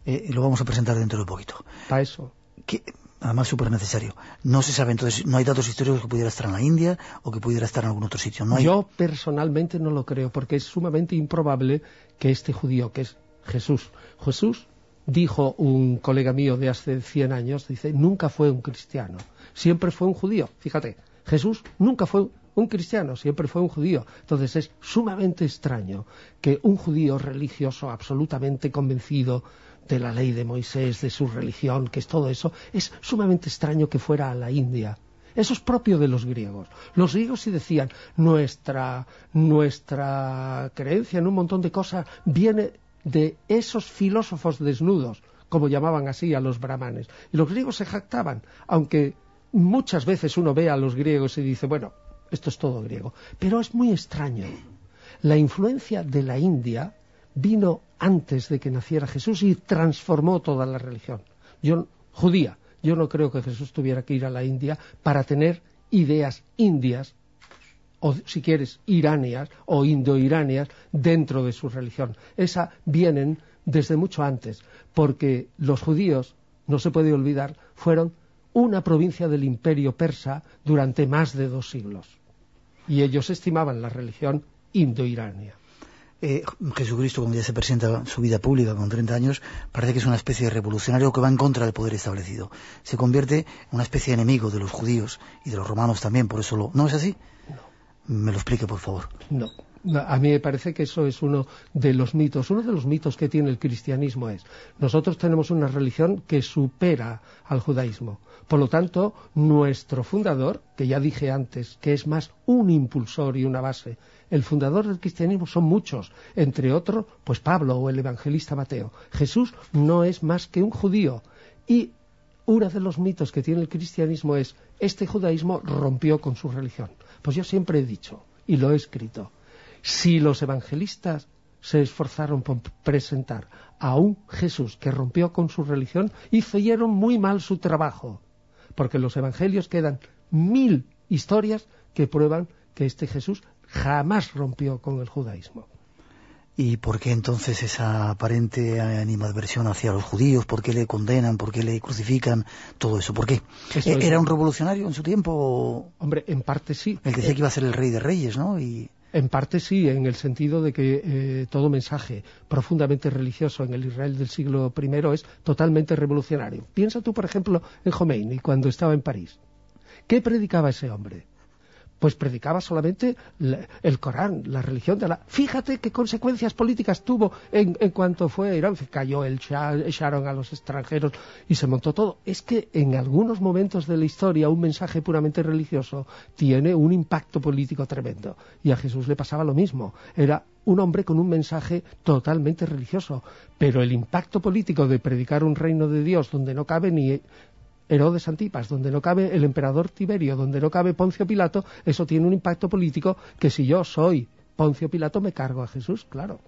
Eh, lo vamos a presentar dentro de poquito. para eso. Además súper necesario. No se sabe entonces, no hay datos históricos que pudiera estar en la India o que pudiera estar en algún otro sitio. Yo personalmente no lo creo, porque es sumamente improbable que este judío, que es Jesús, Jesús dijo un colega mío de hace 100 años, dice, nunca fue un cristiano, siempre fue un judío. Fíjate, Jesús nunca fue un cristiano, siempre fue un judío. Entonces es sumamente extraño que un judío religioso absolutamente convencido de la ley de Moisés, de su religión, que es todo eso, es sumamente extraño que fuera a la India. Eso es propio de los griegos. Los griegos sí decían, nuestra, nuestra creencia en un montón de cosas viene de esos filósofos desnudos, como llamaban así a los brahmanes. Y los griegos se jactaban, aunque muchas veces uno ve a los griegos y dice, bueno, esto es todo griego. Pero es muy extraño. La influencia de la India vino antes de que naciera Jesús y transformó toda la religión. Yo, judía, yo no creo que Jesús tuviera que ir a la India para tener ideas indias o si quieres iráneas o indoiráneas dentro de su religión. Esa vienen desde mucho antes, porque los judíos, no se puede olvidar, fueron una provincia del imperio persa durante más de dos siglos. Y ellos estimaban la religión indoiránea. Eh, Jesucristo, cuando ya se presenta en su vida pública con 30 años, parece que es una especie de revolucionario que va en contra del poder establecido. Se convierte en una especie de enemigo de los judíos y de los romanos también, por eso lo... ¿No es así? Me lo explique, por favor. No. A mí me parece que eso es uno de los mitos. Uno de los mitos que tiene el cristianismo es, nosotros tenemos una religión que supera al judaísmo. Por lo tanto, nuestro fundador, que ya dije antes, que es más un impulsor y una base, el fundador del cristianismo son muchos, entre otros, pues Pablo o el evangelista Mateo. Jesús no es más que un judío. Y uno de los mitos que tiene el cristianismo es, este judaísmo rompió con su religión. Pues yo siempre he dicho, y lo he escrito, si los evangelistas se esforzaron por presentar a un Jesús que rompió con su religión, hicieron muy mal su trabajo, porque en los evangelios quedan mil historias que prueban que este Jesús jamás rompió con el judaísmo. ¿Y por qué entonces esa aparente animadversión hacia los judíos? ¿Por qué le condenan? ¿Por qué le crucifican? Todo eso. ¿Por qué? Eso Eh, es- ¿Era un revolucionario en su tiempo? Hombre, en parte sí. Él decía que iba a ser el rey de reyes, ¿no? Y En parte sí, en el sentido de que eh, todo mensaje profundamente religioso en el Israel del siglo I es totalmente revolucionario. Piensa tú, por ejemplo, en Khomeini, cuando estaba en París. ¿Qué predicaba ese hombre? Pues predicaba solamente la- el Corán, la religión de la... Fíjate qué consecuencias políticas tuvo en, en cuanto fue a Irán. Cayó el Shah, echaron a los extranjeros y se montó todo. Es que en algunos momentos de la historia un mensaje puramente religioso tiene un impacto político tremendo. Y a Jesús le pasaba lo mismo. Era un hombre con un mensaje totalmente religioso. Pero el impacto político de predicar un reino de Dios donde no cabe ni Herodes Antipas, donde no cabe el emperador Tiberio, donde no cabe Poncio Pilato, eso tiene un impacto político que si yo soy Poncio Pilato me cargo a Jesús, claro.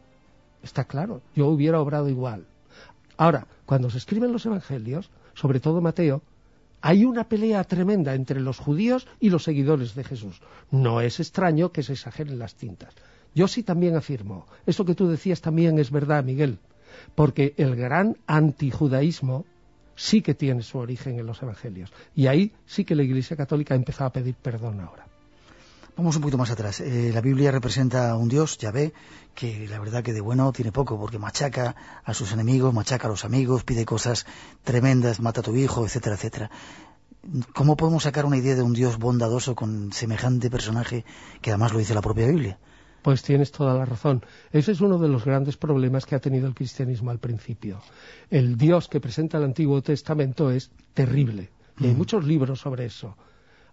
Está claro, yo hubiera obrado igual. Ahora, cuando se escriben los evangelios, sobre todo Mateo, hay una pelea tremenda entre los judíos y los seguidores de Jesús. No es extraño que se exageren las tintas. Yo sí también afirmo, eso que tú decías también es verdad, Miguel, porque el gran antijudaísmo sí que tiene su origen en los evangelios. Y ahí sí que la Iglesia Católica ha empezado a pedir perdón ahora. Vamos un poquito más atrás. Eh, la Biblia representa a un Dios, Yahvé, que la verdad que de bueno tiene poco, porque machaca a sus enemigos, machaca a los amigos, pide cosas tremendas, mata a tu hijo, etcétera, etcétera. ¿Cómo podemos sacar una idea de un Dios bondadoso con semejante personaje que además lo dice la propia Biblia? Pues tienes toda la razón. Ese es uno de los grandes problemas que ha tenido el cristianismo al principio. El Dios que presenta el Antiguo Testamento es terrible. Y hay muchos libros sobre eso.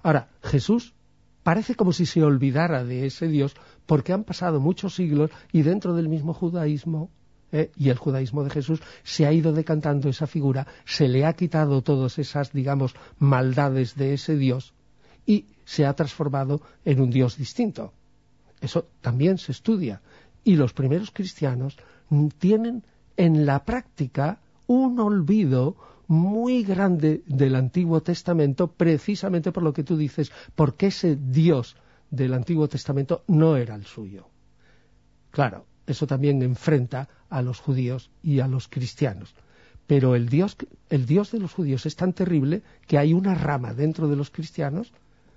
Ahora, Jesús parece como si se olvidara de ese Dios porque han pasado muchos siglos y dentro del mismo judaísmo ¿eh? y el judaísmo de Jesús se ha ido decantando esa figura, se le ha quitado todas esas, digamos, maldades de ese Dios y se ha transformado en un Dios distinto. Eso también se estudia. Y los primeros cristianos tienen en la práctica un olvido muy grande del Antiguo Testamento, precisamente por lo que tú dices, porque ese Dios del Antiguo Testamento no era el suyo. Claro, eso también enfrenta a los judíos y a los cristianos. Pero el Dios, el Dios de los judíos es tan terrible que hay una rama dentro de los cristianos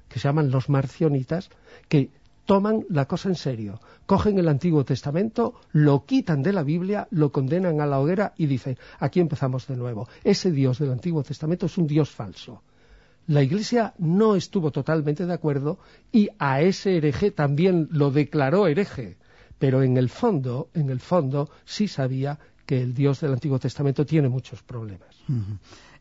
que se llaman los marcionitas, que toman la cosa en serio, cogen el Antiguo Testamento, lo quitan de la Biblia, lo condenan a la hoguera y dicen, aquí empezamos de nuevo. Ese Dios del Antiguo Testamento es un Dios falso. La Iglesia no estuvo totalmente de acuerdo y a ese hereje también lo declaró hereje, pero en el fondo, en el fondo sí sabía que el Dios del Antiguo Testamento tiene muchos problemas.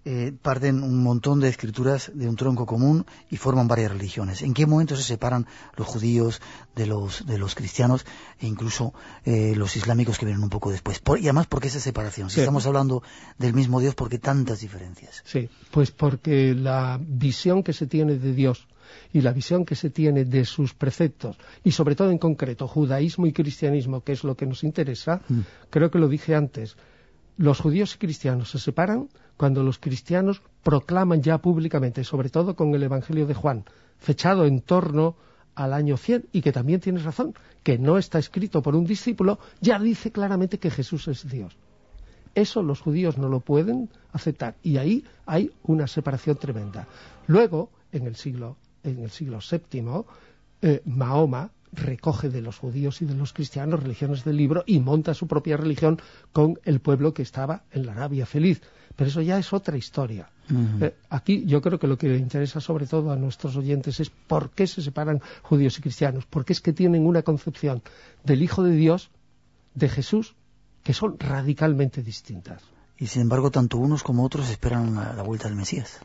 Eh, parten un montón de escrituras de un tronco común y forman varias religiones. ¿En qué momento se separan los judíos de los, de los cristianos e incluso eh, los islámicos que vienen un poco después? y además, ¿por qué esa separación? Si estamos hablando del mismo Dios, ¿por qué tantas diferencias? Sí, pues porque la visión que se tiene de Dios y la visión que se tiene de sus preceptos, y sobre todo en concreto judaísmo y cristianismo, que es lo que nos interesa, mm. creo que lo dije antes, los judíos y cristianos se separan cuando los cristianos proclaman ya públicamente, sobre todo con el Evangelio de Juan, fechado en torno al año 100 y que también tienes razón, que no está escrito por un discípulo, ya dice claramente que Jesús es Dios. Eso los judíos no lo pueden aceptar y ahí hay una separación tremenda. Luego, en el siglo, en el siglo VII, eh, Mahoma recoge de los judíos y de los cristianos religiones del libro y monta su propia religión con el pueblo que estaba en la Arabia feliz. Pero eso ya es otra historia. Eh, aquí yo creo que lo que le interesa sobre todo a nuestros oyentes es por qué se separan judíos y cristianos, porque es que tienen una concepción del Hijo de Dios, de Jesús, que son radicalmente distintas. Y sin embargo, tanto unos como otros esperan la vuelta del Mesías.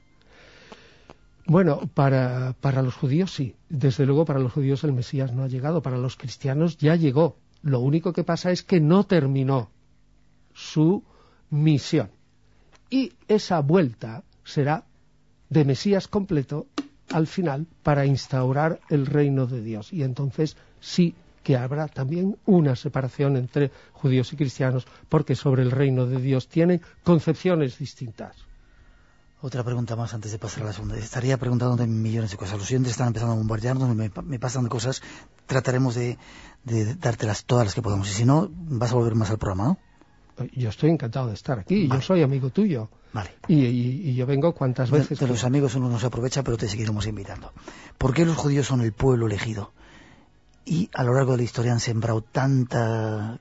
Bueno, para, para los judíos sí. Desde luego para los judíos el Mesías no ha llegado. Para los cristianos ya llegó. Lo único que pasa es que no terminó su misión. Y esa vuelta será de Mesías completo al final para instaurar el reino de Dios. Y entonces sí que habrá también una separación entre judíos y cristianos, porque sobre el reino de Dios tienen concepciones distintas. Otra pregunta más antes de pasar a la segunda. Estaría preguntándote millones de cosas. Los oyentes están empezando a bombardearnos, me, me pasan cosas. Trataremos de, de, dártelas todas las que podamos. Y si no, vas a volver más al programa, ¿no? Yo estoy encantado de estar aquí. Yo soy amigo tuyo. Vale. Y, yo vengo cuantas veces... De, los amigos uno no se aprovecha, pero te seguiremos invitando. ¿Por qué los judíos son el pueblo elegido? Y a lo largo de la historia han sembrado tanta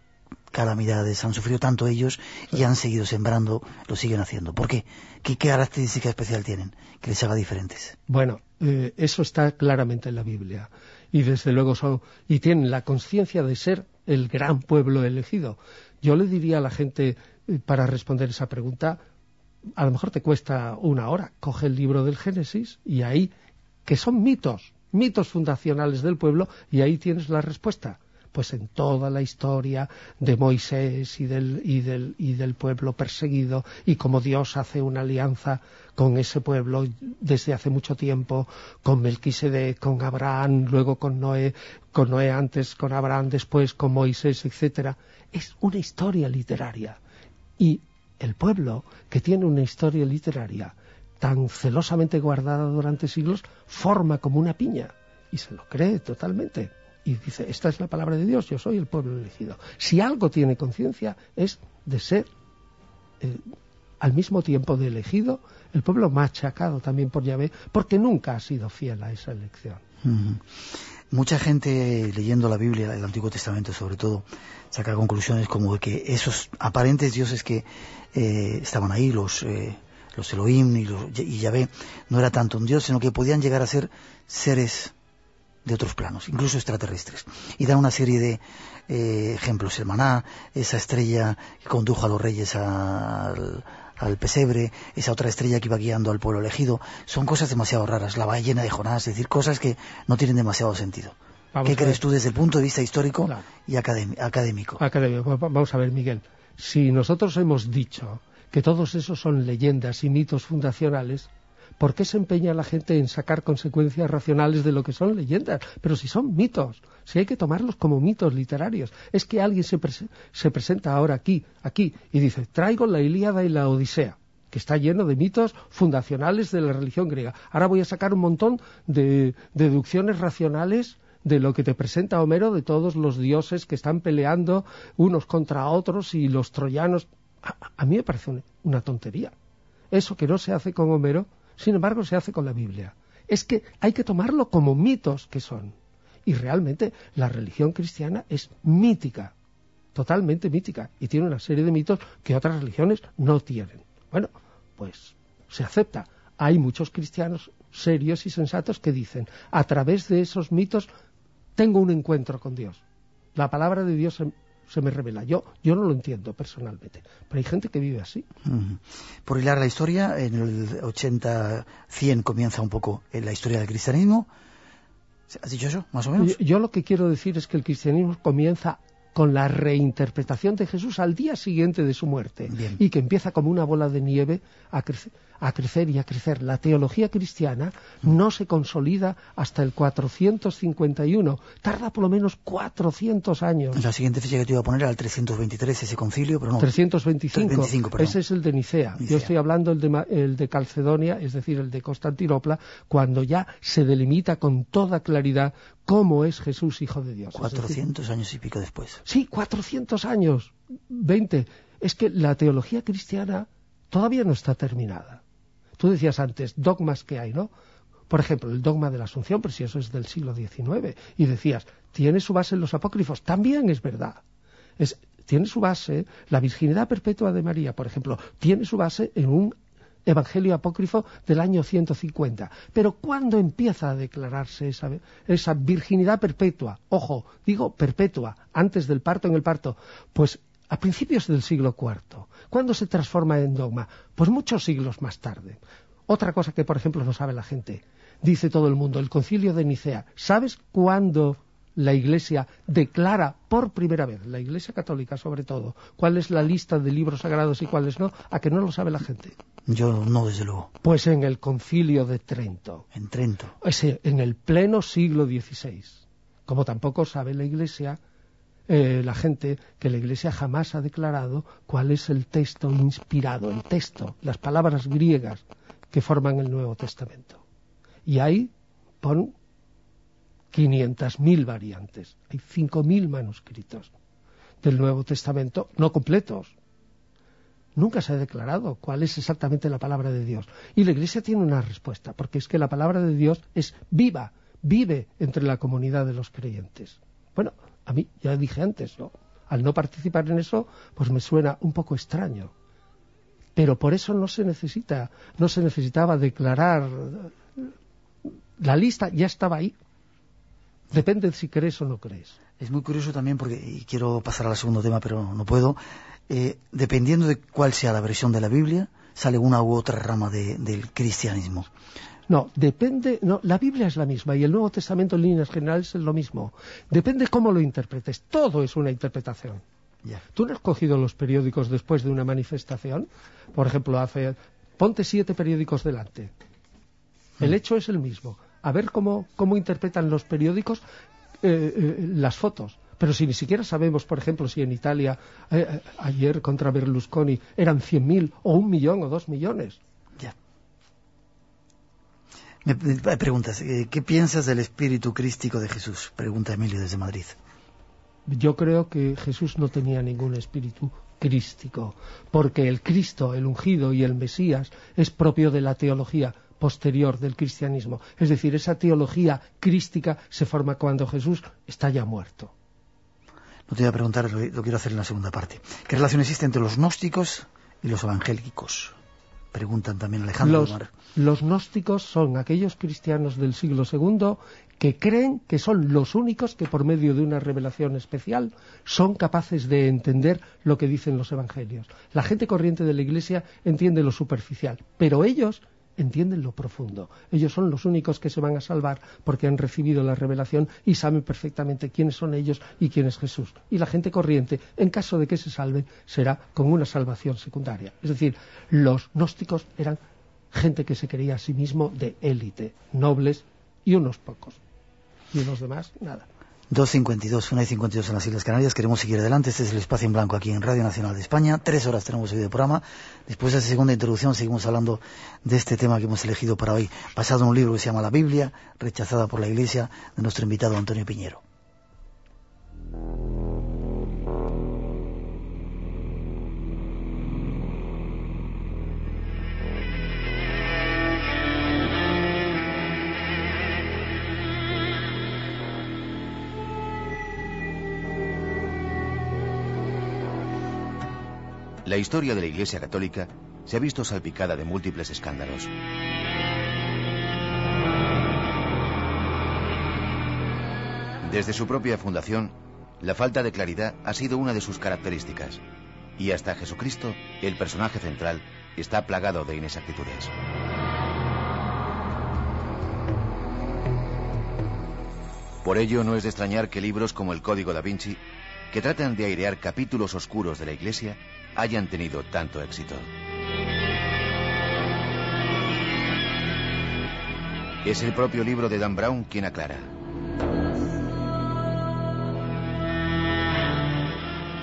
calamidades, han sufrido tanto ellos y han seguido sembrando, lo siguen haciendo. ¿Por qué? ¿Qué, característica especial tienen que les haga diferentes? Bueno, eh, eso está claramente en la Biblia y desde luego son y tienen la conciencia de ser el gran pueblo elegido. Yo le diría a la gente eh, para responder esa pregunta, a lo mejor te cuesta una hora, coge el libro del Génesis y ahí que son mitos, mitos fundacionales del pueblo y ahí tienes la respuesta pues en toda la historia de Moisés y del, y del, y del pueblo perseguido y cómo Dios hace una alianza con ese pueblo desde hace mucho tiempo, con Melquisedec, con Abraham, luego con Noé, con Noé antes, con Abraham después, con Moisés, etcétera. Es una historia literaria. Y el pueblo que tiene una historia literaria tan celosamente guardada durante siglos forma como una piña y se lo cree totalmente y dice, esta es la palabra de Dios, yo soy el pueblo elegido. Si algo tiene conciencia es de ser eh, al mismo tiempo de elegido, el pueblo machacado también por Yahvé, porque nunca ha sido fiel a esa elección. Mucha gente leyendo la Biblia, el Antiguo Testamento sobre todo, saca conclusiones como de que esos aparentes dioses que eh, estaban ahí, los, eh, los Elohim y, los, y Yahvé, no era tanto un dios, sino que podían llegar a ser seres de otros planos, incluso extraterrestres. Y da una serie de eh, ejemplos. El maná, esa estrella que condujo a los reyes al, al pesebre, esa otra estrella que iba guiando al pueblo elegido, son cosas demasiado raras. La ballena de Jonás, es decir, cosas que no tienen demasiado sentido. Vamos ¿Qué crees tú desde el punto de vista histórico Claro. y académi- académico? Académico. Va- Vamos a ver, Miguel. Si nosotros hemos dicho que todos esos son leyendas y mitos fundacionales, ¿por qué se empeña la gente en sacar consecuencias racionales de lo que son leyendas? Pero si son mitos, si hay que tomarlos como mitos literarios. Es que alguien se, prese- se presenta ahora aquí, aquí, y dice, traigo la Ilíada y la Odisea que está lleno de mitos fundacionales de la religión griega. Ahora voy a sacar un montón de deducciones racionales de lo que te presenta Homero de todos los dioses que están peleando unos contra otros y los troyanos. A, a mí me parece una tontería. Eso que no se hace con Homero, sin embargo, se hace con la Biblia. Es que hay que tomarlo como mitos que son. Y realmente la religión cristiana es mítica, totalmente mítica, y tiene una serie de mitos que otras religiones no tienen. Bueno, pues se acepta. Hay muchos cristianos serios y sensatos que dicen, a través de esos mitos tengo un encuentro con Dios. La palabra de Dios se, me revela. Yo, yo no lo entiendo personalmente, pero hay gente que vive así. Por hilar la historia, en el 80-100 comienza un poco eh, la historia del cristianismo. ¿Has dicho eso, más o menos? Yo, yo lo que quiero decir es que el cristianismo comienza con la reinterpretación de Jesús al día siguiente de su muerte Bien. y que empieza como una bola de nieve a crecer, a crecer y a crecer. La teología cristiana no se consolida hasta el 451, tarda por lo menos 400 años. La siguiente fecha que te iba a poner era el 323, ese concilio, pero no. 325, 325, perdón. ese es el de Nicea. Nicea. Yo estoy hablando el de, Ma- el de Calcedonia, es decir, el de Constantinopla, cuando ya se delimita con toda claridad cómo es Jesús, Hijo de Dios. Es decir, 400 años y pico después. Sí, 400 años, 20. Es que la teología cristiana todavía no está terminada. Tú decías antes, dogmas que hay, ¿no? Por ejemplo, el dogma de la Asunción, pero si eso es del siglo XIX. Y decías, tiene su base en los apócrifos. También es verdad. Tiene su base, la virginidad perpetua de María, por ejemplo, tiene su base en un evangelio apócrifo del año 150. Pero ¿cuándo empieza a declararse esa, esa virginidad perpetua? Ojo, digo perpetua, antes del parto en el parto. Pues a principios del siglo IV. ¿Cuándo se transforma en dogma? Pues muchos siglos más tarde. Otra cosa que, por ejemplo, no sabe la gente. Dice todo el mundo, el concilio de Nicea. ¿Sabes cuándo la Iglesia declara por primera vez, la Iglesia católica sobre todo, cuál es la lista de libros sagrados y cuáles no? A que no lo sabe la gente. Yo no, desde luego. Pues en el concilio de Trento. En Trento. Ese, en el pleno siglo XVI. Como tampoco sabe la Iglesia, eh, la gente, que la Iglesia jamás ha declarado cuál es el texto inspirado, el texto, las palabras griegas que forman el Nuevo Testamento. Y ahí pon 500.000 variantes. Hay 5.000 manuscritos del Nuevo Testamento, no completos. Nunca se ha declarado cuál es exactamente la palabra de Dios. Y la Iglesia tiene una respuesta, porque es que la palabra de Dios es viva, vive entre la comunidad de los creyentes. Bueno, a mí, ya dije antes, ¿no? al no participar en eso, pues me suena un poco extraño. Pero por eso no se necesita, no se necesitaba declarar. La lista ya estaba ahí. Depende de si crees o no crees. Es muy curioso también porque, y quiero pasar al segundo tema, pero no puedo, eh, dependiendo de cuál sea la versión de la Biblia, sale una u otra rama de- del cristianismo. No, depende, no, la Biblia es la misma y el Nuevo Testamento en líneas generales es lo mismo. Depende cómo lo interpretes. Todo es una interpretación. ¿Tú no has cogido los periódicos después de una manifestación? Por ejemplo, hace, ponte siete periódicos delante. El hecho es el mismo. A ver cómo, cómo interpretan los periódicos eh, eh, las fotos. Pero si ni siquiera sabemos, por ejemplo, si en Italia eh, ayer contra Berlusconi eran 100.000 o un millón o dos millones. Me preguntas, eh, ¿qué piensas del espíritu crístico de Jesús? Pregunta Emilio desde Madrid. Yo creo que Jesús no tenía ningún espíritu crístico, porque el Cristo, el ungido y el Mesías es propio de la teología posterior del cristianismo. Es decir, esa teología crística se forma cuando Jesús está ya muerto. No te voy a preguntar, lo, lo quiero hacer en la segunda parte. ¿Qué relación existe entre los gnósticos y los evangélicos? Preguntan también Alejandro. Los, los gnósticos son aquellos cristianos del siglo II que creen que son los únicos que por medio de una revelación especial son capaces de entender lo que dicen los evangelios. La gente corriente de la Iglesia entiende lo superficial, pero ellos entienden lo profundo. Ellos son los únicos que se van a salvar porque han recibido la revelación y saben perfectamente quiénes son ellos y quién es Jesús. Y la gente corriente, en caso de que se salven, será con una salvación secundaria. Es decir, los gnósticos eran gente que se creía a sí mismo de élite, nobles y unos pocos. Y los demás, nada. 2.52, 1 y 52 en las Islas Canarias. Queremos seguir adelante. Este es el espacio en blanco aquí en Radio Nacional de España. Tres horas tenemos hoy de programa. Después de esa segunda introducción seguimos hablando de este tema que hemos elegido para hoy, basado en un libro que se llama La Biblia, rechazada por la Iglesia, de nuestro invitado Antonio Piñero. La historia de la Iglesia Católica se ha visto salpicada de múltiples escándalos. Desde su propia fundación, la falta de claridad ha sido una de sus características. Y hasta Jesucristo, el personaje central, está plagado de inexactitudes. Por ello no es de extrañar que libros como el Código da Vinci, que tratan de airear capítulos oscuros de la Iglesia, hayan tenido tanto éxito. Es el propio libro de Dan Brown quien aclara.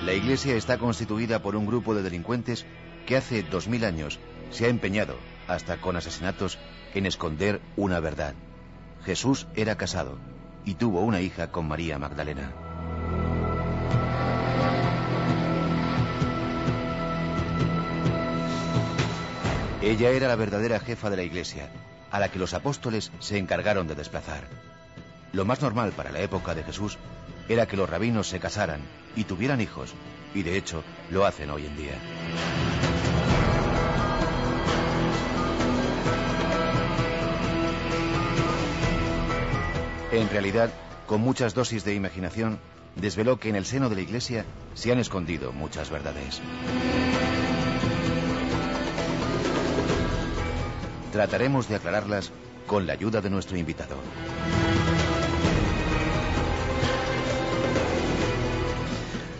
La Iglesia está constituida por un grupo de delincuentes que hace dos mil años se ha empeñado, hasta con asesinatos, en esconder una verdad. Jesús era casado y tuvo una hija con María Magdalena. Ella era la verdadera jefa de la iglesia, a la que los apóstoles se encargaron de desplazar. Lo más normal para la época de Jesús era que los rabinos se casaran y tuvieran hijos, y de hecho lo hacen hoy en día. En realidad, con muchas dosis de imaginación, desveló que en el seno de la iglesia se han escondido muchas verdades. Trataremos de aclararlas con la ayuda de nuestro invitado.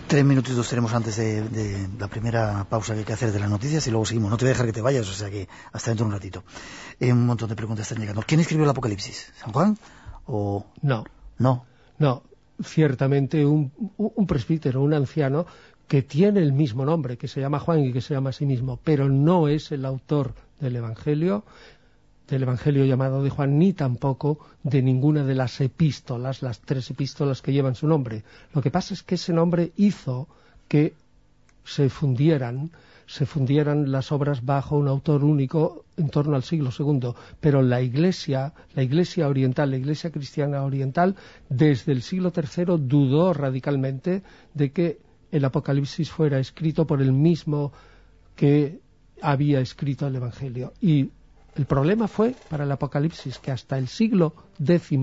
Tres minutitos tenemos antes de, de la primera pausa que hay que hacer de las noticias y luego seguimos. No te voy a dejar que te vayas, o sea que hasta dentro de un ratito. Eh, un montón de preguntas están llegando. ¿Quién escribió el Apocalipsis? ¿San Juan? ¿O No, no? no. Ciertamente un, un presbítero, un anciano, que tiene el mismo nombre, que se llama Juan y que se llama a sí mismo, pero no es el autor del Evangelio, del Evangelio llamado de Juan, ni tampoco de ninguna de las epístolas, las tres epístolas que llevan su nombre. Lo que pasa es que ese nombre hizo que se fundieran, se fundieran las obras bajo un autor único en torno al siglo II, pero la Iglesia, la Iglesia oriental, la Iglesia cristiana oriental, desde el siglo III dudó radicalmente de que el Apocalipsis fuera escrito por el mismo que había escrito el Evangelio. Y el problema fue para el Apocalipsis que hasta el siglo X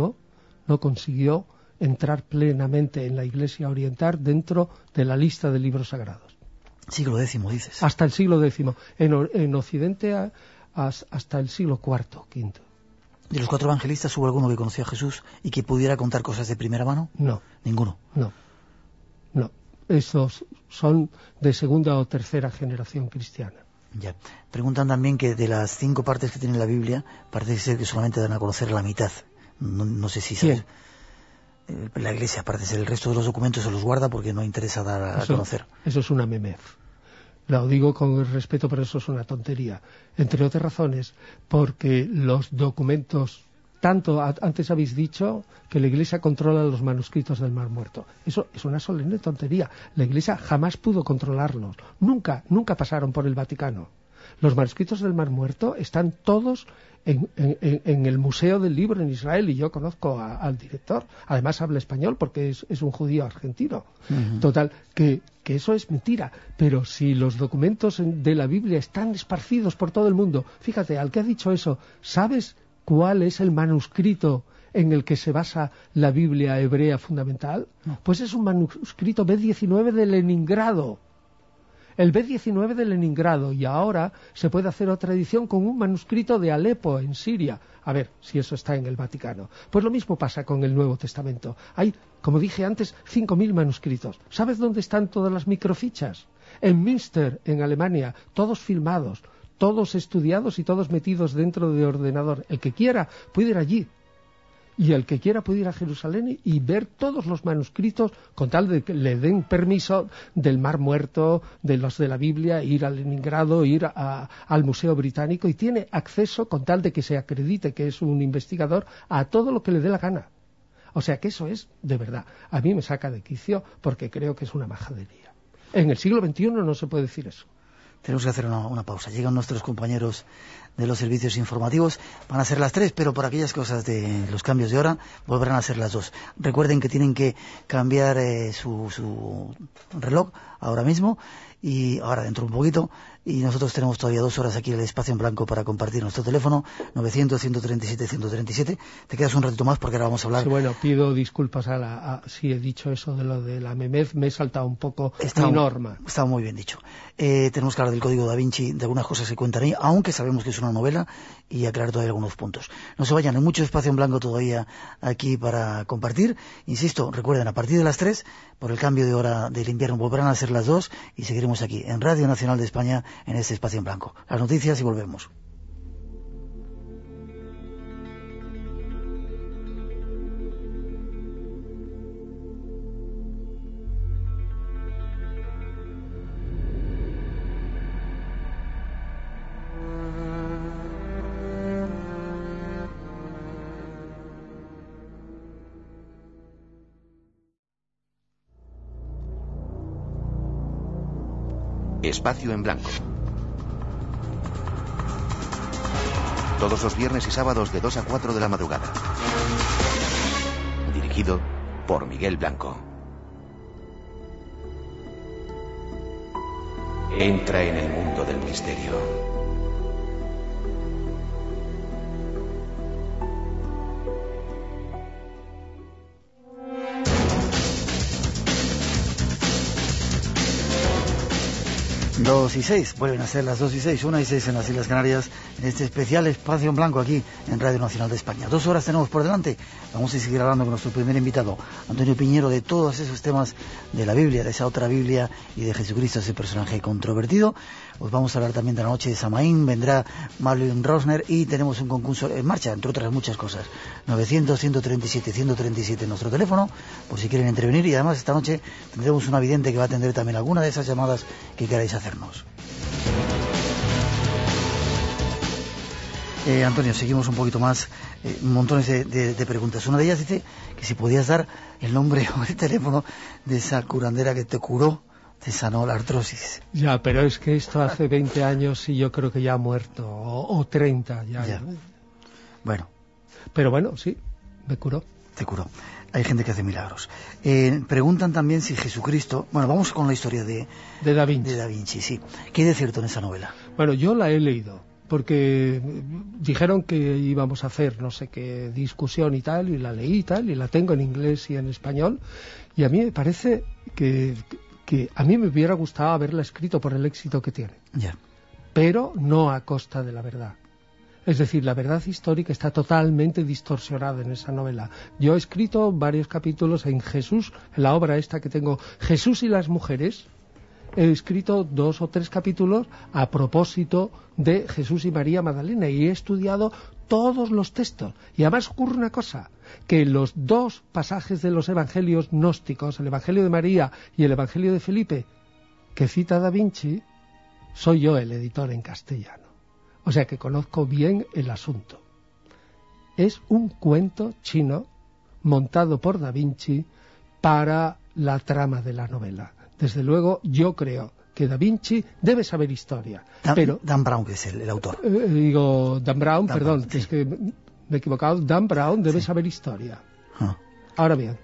no consiguió entrar plenamente en la Iglesia oriental dentro de la lista de libros sagrados. Siglo X, dices. Hasta el siglo X. En, Occidente a- hasta el siglo IV, V. ¿De los cuatro evangelistas hubo alguno que conocía a Jesús y que pudiera contar cosas de primera mano? No, Ninguno. no, no. Estos son de segunda o tercera generación cristiana. Ya. Preguntan también que de las cinco partes que tiene la Biblia, parece ser que solamente dan a conocer la mitad. No, no sé si sabes. Eh, La Iglesia, parece ser, el resto de los documentos se los guarda porque no interesa dar a, Eso- conocer. Eso es una memez. Lo digo con respeto, pero eso es una tontería. Entre otras razones, porque los documentos, tanto a- antes habéis dicho que la Iglesia controla los manuscritos del Mar Muerto. Eso es una solemne tontería. La Iglesia jamás pudo controlarlos. Nunca, nunca pasaron por el Vaticano. Los manuscritos del Mar Muerto están todos en, en- el Museo del Libro en Israel y yo conozco a- al director. Además habla español porque es, es un judío argentino. Total, que que eso es mentira. Pero si los documentos de la Biblia están esparcidos por todo el mundo, fíjate, al que ha dicho eso, ¿sabes cuál es el manuscrito en el que se basa la Biblia hebrea fundamental? Pues es un manuscrito B19 de Leningrado. El B19 de Leningrado y ahora se puede hacer otra edición con un manuscrito de Alepo en Siria. A ver si eso está en el Vaticano. Pues lo mismo pasa con el Nuevo Testamento. Hay, como dije antes, 5.000 manuscritos. ¿Sabes dónde están todas las microfichas? En Münster, en Alemania, todos filmados, todos estudiados y todos metidos dentro de ordenador. El que quiera puede ir allí y el que quiera puede ir a Jerusalén y ver todos los manuscritos con tal de que le den permiso del Mar Muerto, de los de la Biblia, ir a Leningrado, ir al Museo Británico y tiene acceso con tal de que se acredite que es un investigador a todo lo que le dé la gana. O sea que eso es de verdad. A mí me saca de quicio porque creo que es una majadería. En el siglo XXI no se puede decir eso. Tenemos que hacer una, pausa. Llegan nuestros compañeros de los servicios informativos. Van a ser las tres, pero por aquellas cosas de los cambios de hora volverán a ser las dos. Recuerden que tienen que cambiar eh, su, su reloj ahora mismo y ahora dentro un poquito y nosotros tenemos todavía dos horas aquí en el espacio en blanco para compartir nuestro teléfono 900-137-137 te quedas un ratito más porque ahora vamos a hablar sí, bueno pido disculpas a la si he dicho eso de lo de la MEMEF me he saltado un poco está, mi norma está muy bien dicho eh, tenemos que hablar del código da Vinci de algunas cosas que cuentan ahí aunque sabemos que es una novela y aclarar todavía algunos puntos no se vayan hay mucho espacio en blanco todavía aquí para compartir insisto recuerden a partir de las 3 por el cambio de hora del invierno volverán a ser las 2 y seguiremos aquí en Radio Nacional de España en este espacio en blanco. Las noticias y volvemos. Espacio en Blanco. Todos los viernes y sábados de 2 a 4 de la madrugada. Dirigido por Miguel Blanco. Entra en el mundo del misterio. Dos y seis, vuelven a ser las dos y seis, una y seis en las Islas Canarias, en este especial espacio en blanco aquí en Radio Nacional de España. Dos horas tenemos por delante, vamos a seguir hablando con nuestro primer invitado, Antonio Piñero, de todos esos temas de la Biblia, de esa otra Biblia y de Jesucristo, ese personaje controvertido. Os vamos a hablar también de la noche de Samaín, vendrá Marlon Rosner y tenemos un concurso en marcha, entre otras muchas cosas. 900-137-137 en nuestro teléfono, por si quieren intervenir y además esta noche tendremos un vidente que va a atender también alguna de esas llamadas que queráis hacer. Eh, Antonio, seguimos un poquito más, eh, montones de, preguntas. Una de ellas dice que si podías dar el nombre o el teléfono de esa curandera que te curó, te sanó la artrosis. Ya, pero es que esto hace 20 años y yo creo que ya ha muerto, o, o 30 ya. ya. Bueno. Pero bueno, sí, me curó. Te curó hay gente que hace milagros. Eh, preguntan también si Jesucristo... Bueno, vamos con la historia de, de Da Vinci. De Da Vinci, sí. ¿Qué hay de cierto en esa novela? Bueno, yo la he leído porque dijeron que íbamos a hacer no sé qué discusión y tal, y la leí y tal, y la tengo en inglés y en español, y a mí me parece que, que a mí me hubiera gustado haberla escrito por el éxito que tiene. Ya. Pero no a costa de la verdad. Es decir, la verdad histórica está totalmente distorsionada en esa novela. Yo he escrito varios capítulos en Jesús, en la obra esta que tengo, Jesús y las mujeres. He escrito dos o tres capítulos a propósito de Jesús y María Magdalena y he estudiado todos los textos. Y además ocurre una cosa, que los dos pasajes de los evangelios gnósticos, el Evangelio de María y el Evangelio de Felipe, que cita Da Vinci, soy yo el editor en castellano. O sea que conozco bien el asunto. Es un cuento chino montado por Da Vinci para la trama de la novela. Desde luego, yo creo que Da Vinci debe saber historia. Dan, pero, Dan Brown, que es el, el autor. Eh, digo, Dan Brown, Dan perdón, Brown, que sí. es que me he equivocado. Dan Brown debe saber historia. Ah, Ahora bien,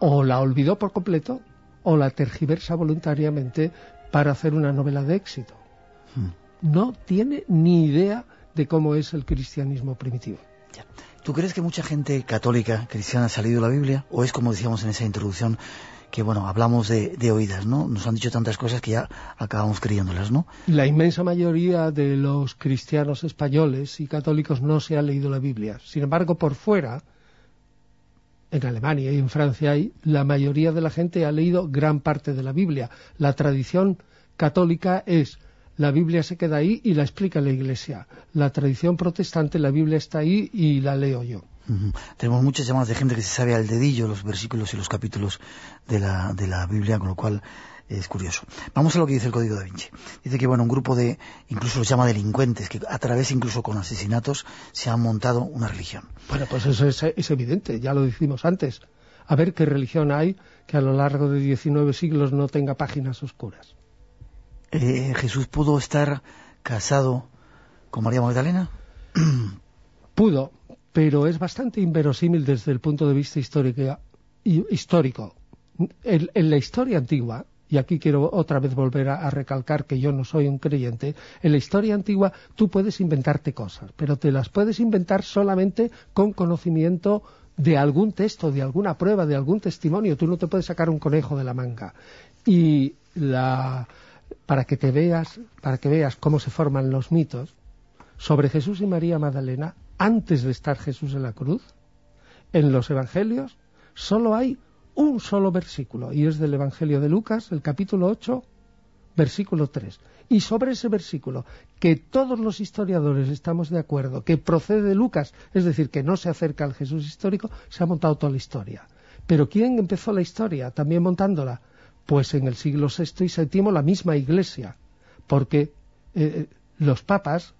o la olvidó por completo, o la tergiversa voluntariamente para hacer una novela de éxito. Hmm. No tiene ni idea de cómo es el cristianismo primitivo. Ya. ¿Tú crees que mucha gente católica, cristiana, ha salido de la Biblia? ¿O es como decíamos en esa introducción, que bueno, hablamos de, oídas, ¿no? Nos han dicho tantas cosas que ya acabamos creyéndolas, ¿no? La inmensa mayoría de los cristianos españoles y católicos no se ha leído la Biblia. Sin embargo, por fuera, en Alemania y en Francia, la mayoría de la gente ha leído gran parte de la Biblia. La tradición católica es la Biblia se queda ahí y la explica la Iglesia. La tradición protestante, la Biblia está ahí y la leo yo. Tenemos muchas llamadas de gente que se sabe al dedillo los versículos y los capítulos de la, de la Biblia, con lo cual es curioso. Vamos a lo que dice el Código da Vinci. Dice que, bueno, un grupo de, incluso los llama delincuentes, que a través incluso con asesinatos se han montado una religión. Bueno, pues eso es, es evidente, ya lo dijimos antes. A ver qué religión hay que a lo largo de 19 siglos no tenga páginas oscuras. Eh, ¿Jesús pudo estar casado con María Magdalena? Pudo, pero es bastante inverosímil desde el punto de vista histórico. histórico. En, la historia antigua, y aquí quiero otra vez volver a, a recalcar que yo no soy un creyente, en la historia antigua tú puedes inventarte cosas, pero te las puedes inventar solamente con conocimiento de algún texto, de alguna prueba, de algún testimonio. Tú no te puedes sacar un conejo de la manga. Y la, para que te veas, para que veas cómo se forman los mitos sobre Jesús y María Magdalena antes de estar Jesús en la cruz, en los evangelios solo hay un solo versículo y es del Evangelio de Lucas, el capítulo 8, versículo 3. Y sobre ese versículo, que todos los historiadores estamos de acuerdo, que procede de Lucas, es decir, que no se acerca al Jesús histórico, se ha montado toda la historia. Pero ¿quién empezó la historia también montándola? Pues en el siglo VI y VII la misma iglesia, porque eh, los papas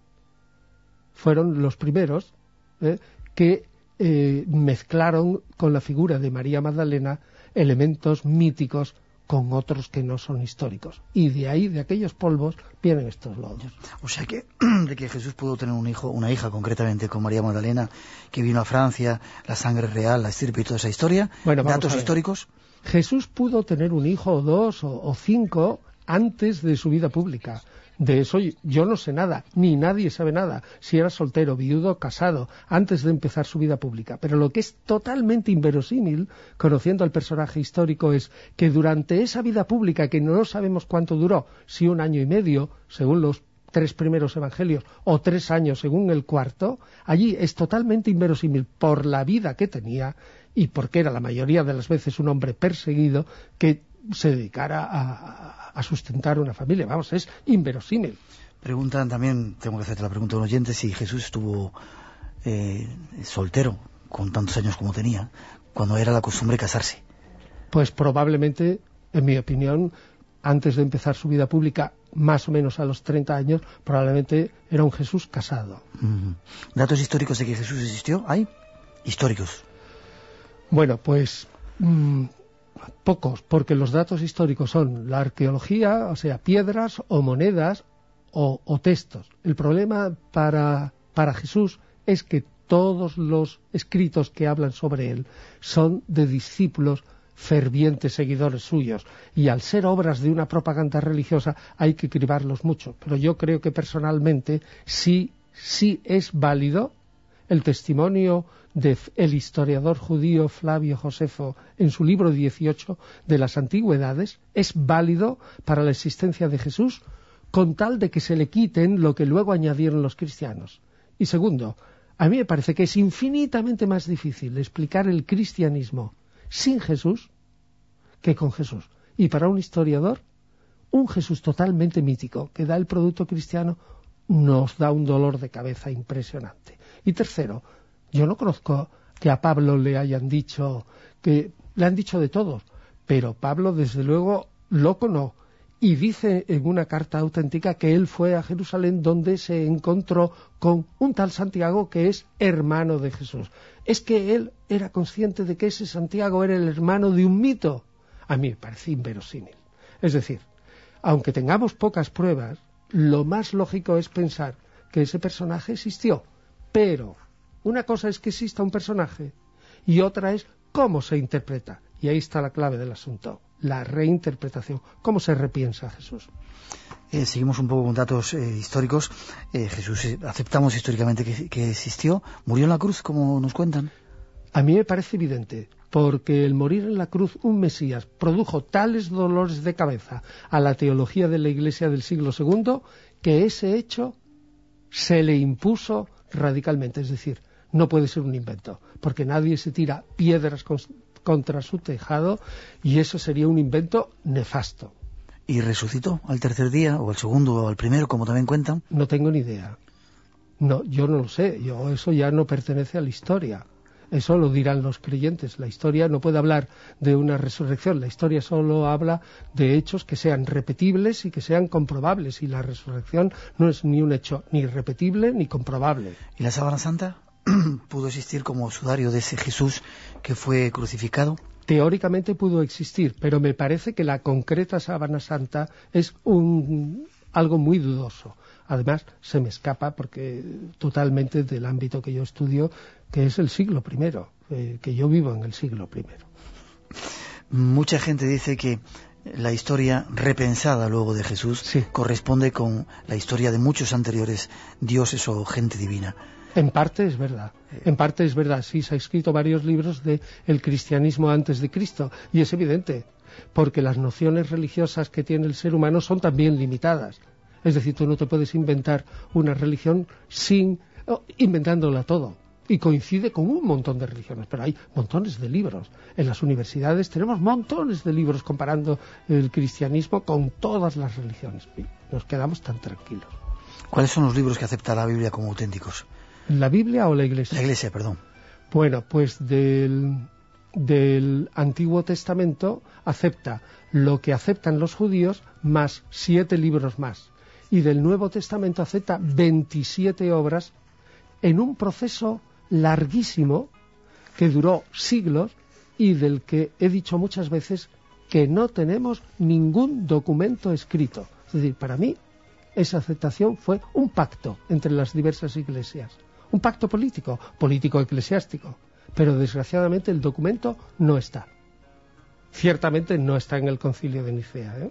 fueron los primeros eh, que eh, mezclaron con la figura de María Magdalena elementos míticos con otros que no son históricos. Y de ahí, de aquellos polvos, vienen estos lodos. O sea que, de que Jesús pudo tener un hijo, una hija concretamente con María Magdalena, que vino a Francia, la sangre real, la estirpe y toda esa historia. Bueno, datos históricos. Jesús pudo tener un hijo o dos o, o cinco antes de su vida pública. De eso yo no sé nada, ni nadie sabe nada, si era soltero, viudo, casado, antes de empezar su vida pública. Pero lo que es totalmente inverosímil, conociendo al personaje histórico, es que durante esa vida pública, que no sabemos cuánto duró, si un año y medio, según los tres primeros evangelios, o tres años según el cuarto, allí es totalmente inverosímil por la vida que tenía y porque era la mayoría de las veces un hombre perseguido que se dedicara a, a sustentar una familia. Vamos, es inverosímil. Preguntan también, tengo que hacerte la pregunta a un oyente, si Jesús estuvo eh, soltero con tantos años como tenía, cuando era la costumbre casarse. Pues probablemente, en mi opinión, antes de empezar su vida pública, más o menos a los 30 años, probablemente era un Jesús casado. ¿Datos históricos de que Jesús existió? ¿Hay? Históricos. Bueno, pues mm, pocos, porque los datos históricos son la arqueología, o sea, piedras o monedas o, textos. El problema para, para Jesús es que todos los escritos que hablan sobre él son de discípulos fervientes seguidores suyos y al ser obras de una propaganda religiosa hay que cribarlos mucho pero yo creo que personalmente sí sí es válido el testimonio del historiador judío Flavio Josefo en su libro 18 de las antigüedades es válido para la existencia de Jesús con tal de que se le quiten lo que luego añadieron los cristianos. Y segundo, a mí me parece que es infinitamente más difícil explicar el cristianismo sin Jesús que con Jesús. Y para un historiador, un Jesús totalmente mítico que da el producto cristiano nos da un dolor de cabeza impresionante. Y tercero, yo no conozco que a Pablo le hayan dicho que le han dicho de todos, pero Pablo desde luego loco no. Y dice en una carta auténtica que él fue a Jerusalén donde se encontró con un tal Santiago que es hermano de Jesús. Es que él era consciente de que ese Santiago era el hermano de un mito. A mí me parece inverosímil. Es decir, aunque tengamos pocas pruebas, lo más lógico es pensar que ese personaje existió. Pero una cosa es que exista un personaje y otra es cómo se interpreta. Y ahí está la clave del asunto. la reinterpretación. ¿Cómo se repiensa Jesús? Eh, seguimos un poco con datos eh, históricos. Eh, Jesús, aceptamos históricamente que, que existió. ¿Murió en la cruz, como nos cuentan? A mí me parece evidente, porque el morir en la cruz un Mesías produjo tales dolores de cabeza a la teología de la Iglesia del siglo II que ese hecho se le impuso radicalmente. Es decir, no puede ser un invento, porque nadie se tira piedras con- contra su tejado y eso sería un invento nefasto. ¿Y resucitó al tercer día, o al segundo, o al primero, como también cuentan? No tengo ni idea. No, yo no lo sé. Yo eso ya no pertenece a la historia. Eso lo dirán los creyentes. La historia no puede hablar de una resurrección. La historia solo habla de hechos que sean repetibles y que sean comprobables. Y la resurrección no es ni un hecho ni repetible ni comprobable. ¿Y la sábana santa pudo existir como sudario de ese Jesús que fue crucificado? Teóricamente pudo existir, pero me parece que la concreta sábana santa es un, algo muy dudoso. Además, se me escapa porque totalmente del ámbito que yo estudio, que es el siglo primero, eh, que yo vivo en el siglo primero. Mucha gente dice que la historia repensada luego de Jesús Sí. corresponde con la historia de muchos anteriores dioses o gente divina. En parte es verdad, en parte es verdad, sí, se han escrito varios libros de el cristianismo antes de Cristo, y es evidente, porque las nociones religiosas que tiene el ser humano son también limitadas. Es decir, tú no te puedes inventar una religión sin oh, inventándola todo. Y coincide con un montón de religiones, pero hay montones de libros. En las universidades tenemos montones de libros comparando el cristianismo con todas las religiones. Nos quedamos tan tranquilos. ¿Cuáles son los libros que acepta la Biblia como auténticos? ¿La Biblia o la Iglesia? La Iglesia, perdón. Bueno, pues del, del Antiguo Testamento acepta lo que aceptan los judíos más siete libros más. Y del Nuevo Testamento acepta 27 obras en un proceso larguísimo que duró siglos y del que he dicho muchas veces que no tenemos ningún documento escrito. Es decir, para mí esa aceptación fue un pacto entre las diversas iglesias, un pacto político, político-eclesiástico, pero desgraciadamente el documento no está. Ciertamente no está en el concilio de Nicea. ¿eh?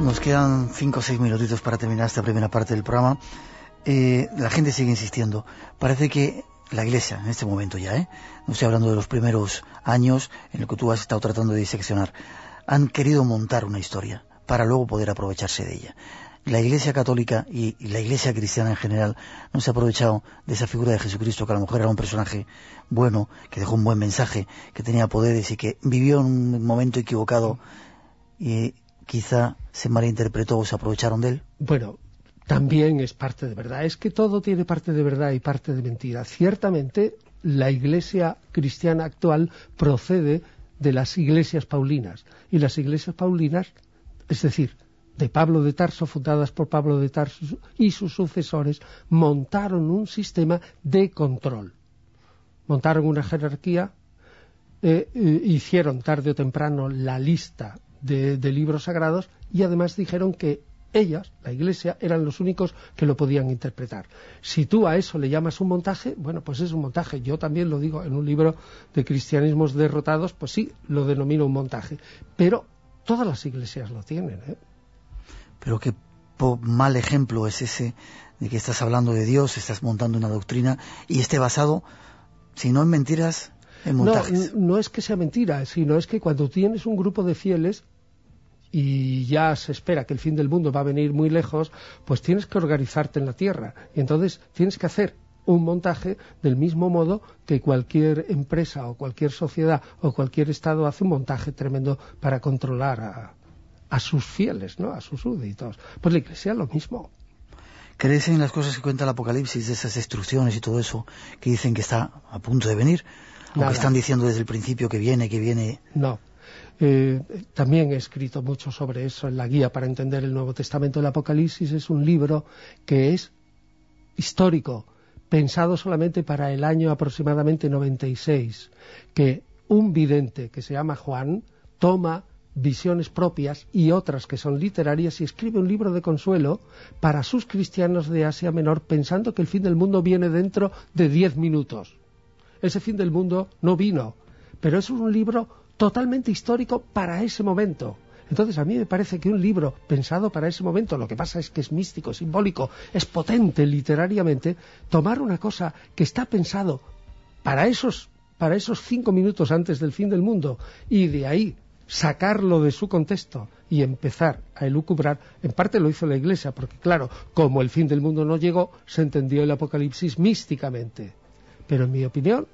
Nos quedan cinco o seis minutitos para terminar esta primera parte del programa. Eh, la gente sigue insistiendo. Parece que la Iglesia, en este momento ya, ¿eh? no estoy hablando de los primeros años en los que tú has estado tratando de diseccionar, han querido montar una historia para luego poder aprovecharse de ella. La Iglesia católica y, la Iglesia cristiana en general no se ha aprovechado de esa figura de Jesucristo, que a lo mejor era un personaje bueno, que dejó un buen mensaje, que tenía poderes y que vivió en un momento equivocado y quizá se malinterpretó o se aprovecharon de él. Bueno, también es parte de verdad. Es que todo tiene parte de verdad y parte de mentira. Ciertamente, la iglesia cristiana actual procede de las iglesias paulinas. Y las iglesias paulinas, es decir, de Pablo de Tarso, fundadas por Pablo de Tarso y sus sucesores, montaron un sistema de control. Montaron una jerarquía, eh, eh, hicieron tarde o temprano la lista de, de libros sagrados y además dijeron que ellas, la Iglesia, eran los únicos que lo podían interpretar. Si tú a eso le llamas un montaje, bueno, pues es un montaje. Yo también lo digo en un libro de cristianismos derrotados, pues sí, lo denomino un montaje. Pero todas las iglesias lo tienen. ¿eh? Pero qué mal ejemplo es ese de que estás hablando de Dios, estás montando una doctrina y esté basado, si no en mentiras, en No, no es que sea mentira, sino es que cuando tienes un grupo de fieles y ya se espera que el fin del mundo va a venir muy lejos, pues tienes que organizarte en la tierra. Y entonces tienes que hacer un montaje del mismo modo que cualquier empresa o cualquier sociedad o cualquier estado hace un montaje tremendo para controlar a, a sus fieles, ¿no? A sus súbditos. Pues la iglesia lo mismo. ¿Crees en las cosas que cuenta el Apocalipsis, de esas destrucciones y todo eso, que dicen que está a punto de venir? O Nada. que están diciendo desde el principio que viene, que viene. No. Eh, también he escrito mucho sobre eso en la guía para entender el Nuevo Testamento. El Apocalipsis es un libro que es histórico, pensado solamente para el año aproximadamente 96, que un vidente que se llama Juan toma visiones propias y otras que son literarias y escribe un libro de consuelo para sus cristianos de Asia Menor pensando que el fin del mundo viene dentro de diez minutos. Ese fin del mundo no vino, pero es un libro totalmente histórico para ese momento. Entonces a mí me parece que un libro pensado para ese momento, lo que pasa es que es místico, simbólico, es potente literariamente, tomar una cosa que está pensado para esos, para esos cinco minutos antes del fin del mundo y de ahí sacarlo de su contexto y empezar a elucubrar, en parte lo hizo la Iglesia, porque claro, como el fin del mundo no llegó, se entendió el Apocalipsis místicamente. Pero en mi opinión,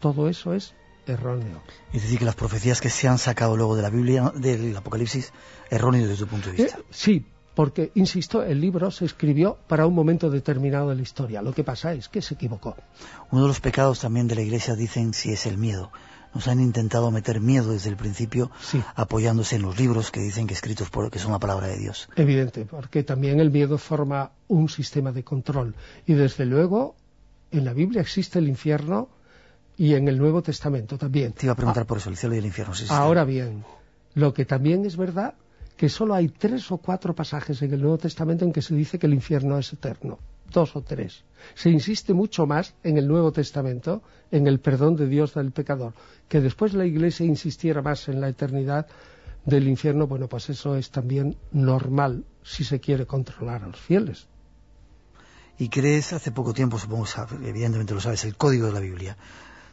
todo eso es erróneo. Es decir, que las profecías que se han sacado luego de la Biblia, del Apocalipsis, erróneo desde tu punto de vista. Eh, sí, porque, insisto, el libro se escribió para un momento determinado de la historia. Lo que pasa es que se equivocó. Uno de los pecados también de la Iglesia, dicen, si es el miedo. Nos han intentado meter miedo desde el principio, Sí. apoyándose en los libros que dicen que escritos por que son la palabra de Dios. Evidente, porque también el miedo forma un sistema de control. Y desde luego, en la Biblia existe el infierno y en el Nuevo Testamento también. Te iba a preguntar por eso, el cielo y el infierno. sí, sí. Ahora bien, lo que también es verdad que solo hay tres o cuatro pasajes en el Nuevo Testamento en que se dice que el infierno es eterno. Dos o tres. Se insiste mucho más en el Nuevo Testamento, en el perdón de Dios del pecador. Que después la Iglesia insistiera más en la eternidad del infierno, bueno, pues eso es también normal si se quiere controlar a los fieles. Y crees, hace poco tiempo, supongo, evidentemente lo sabes, el código de la Biblia.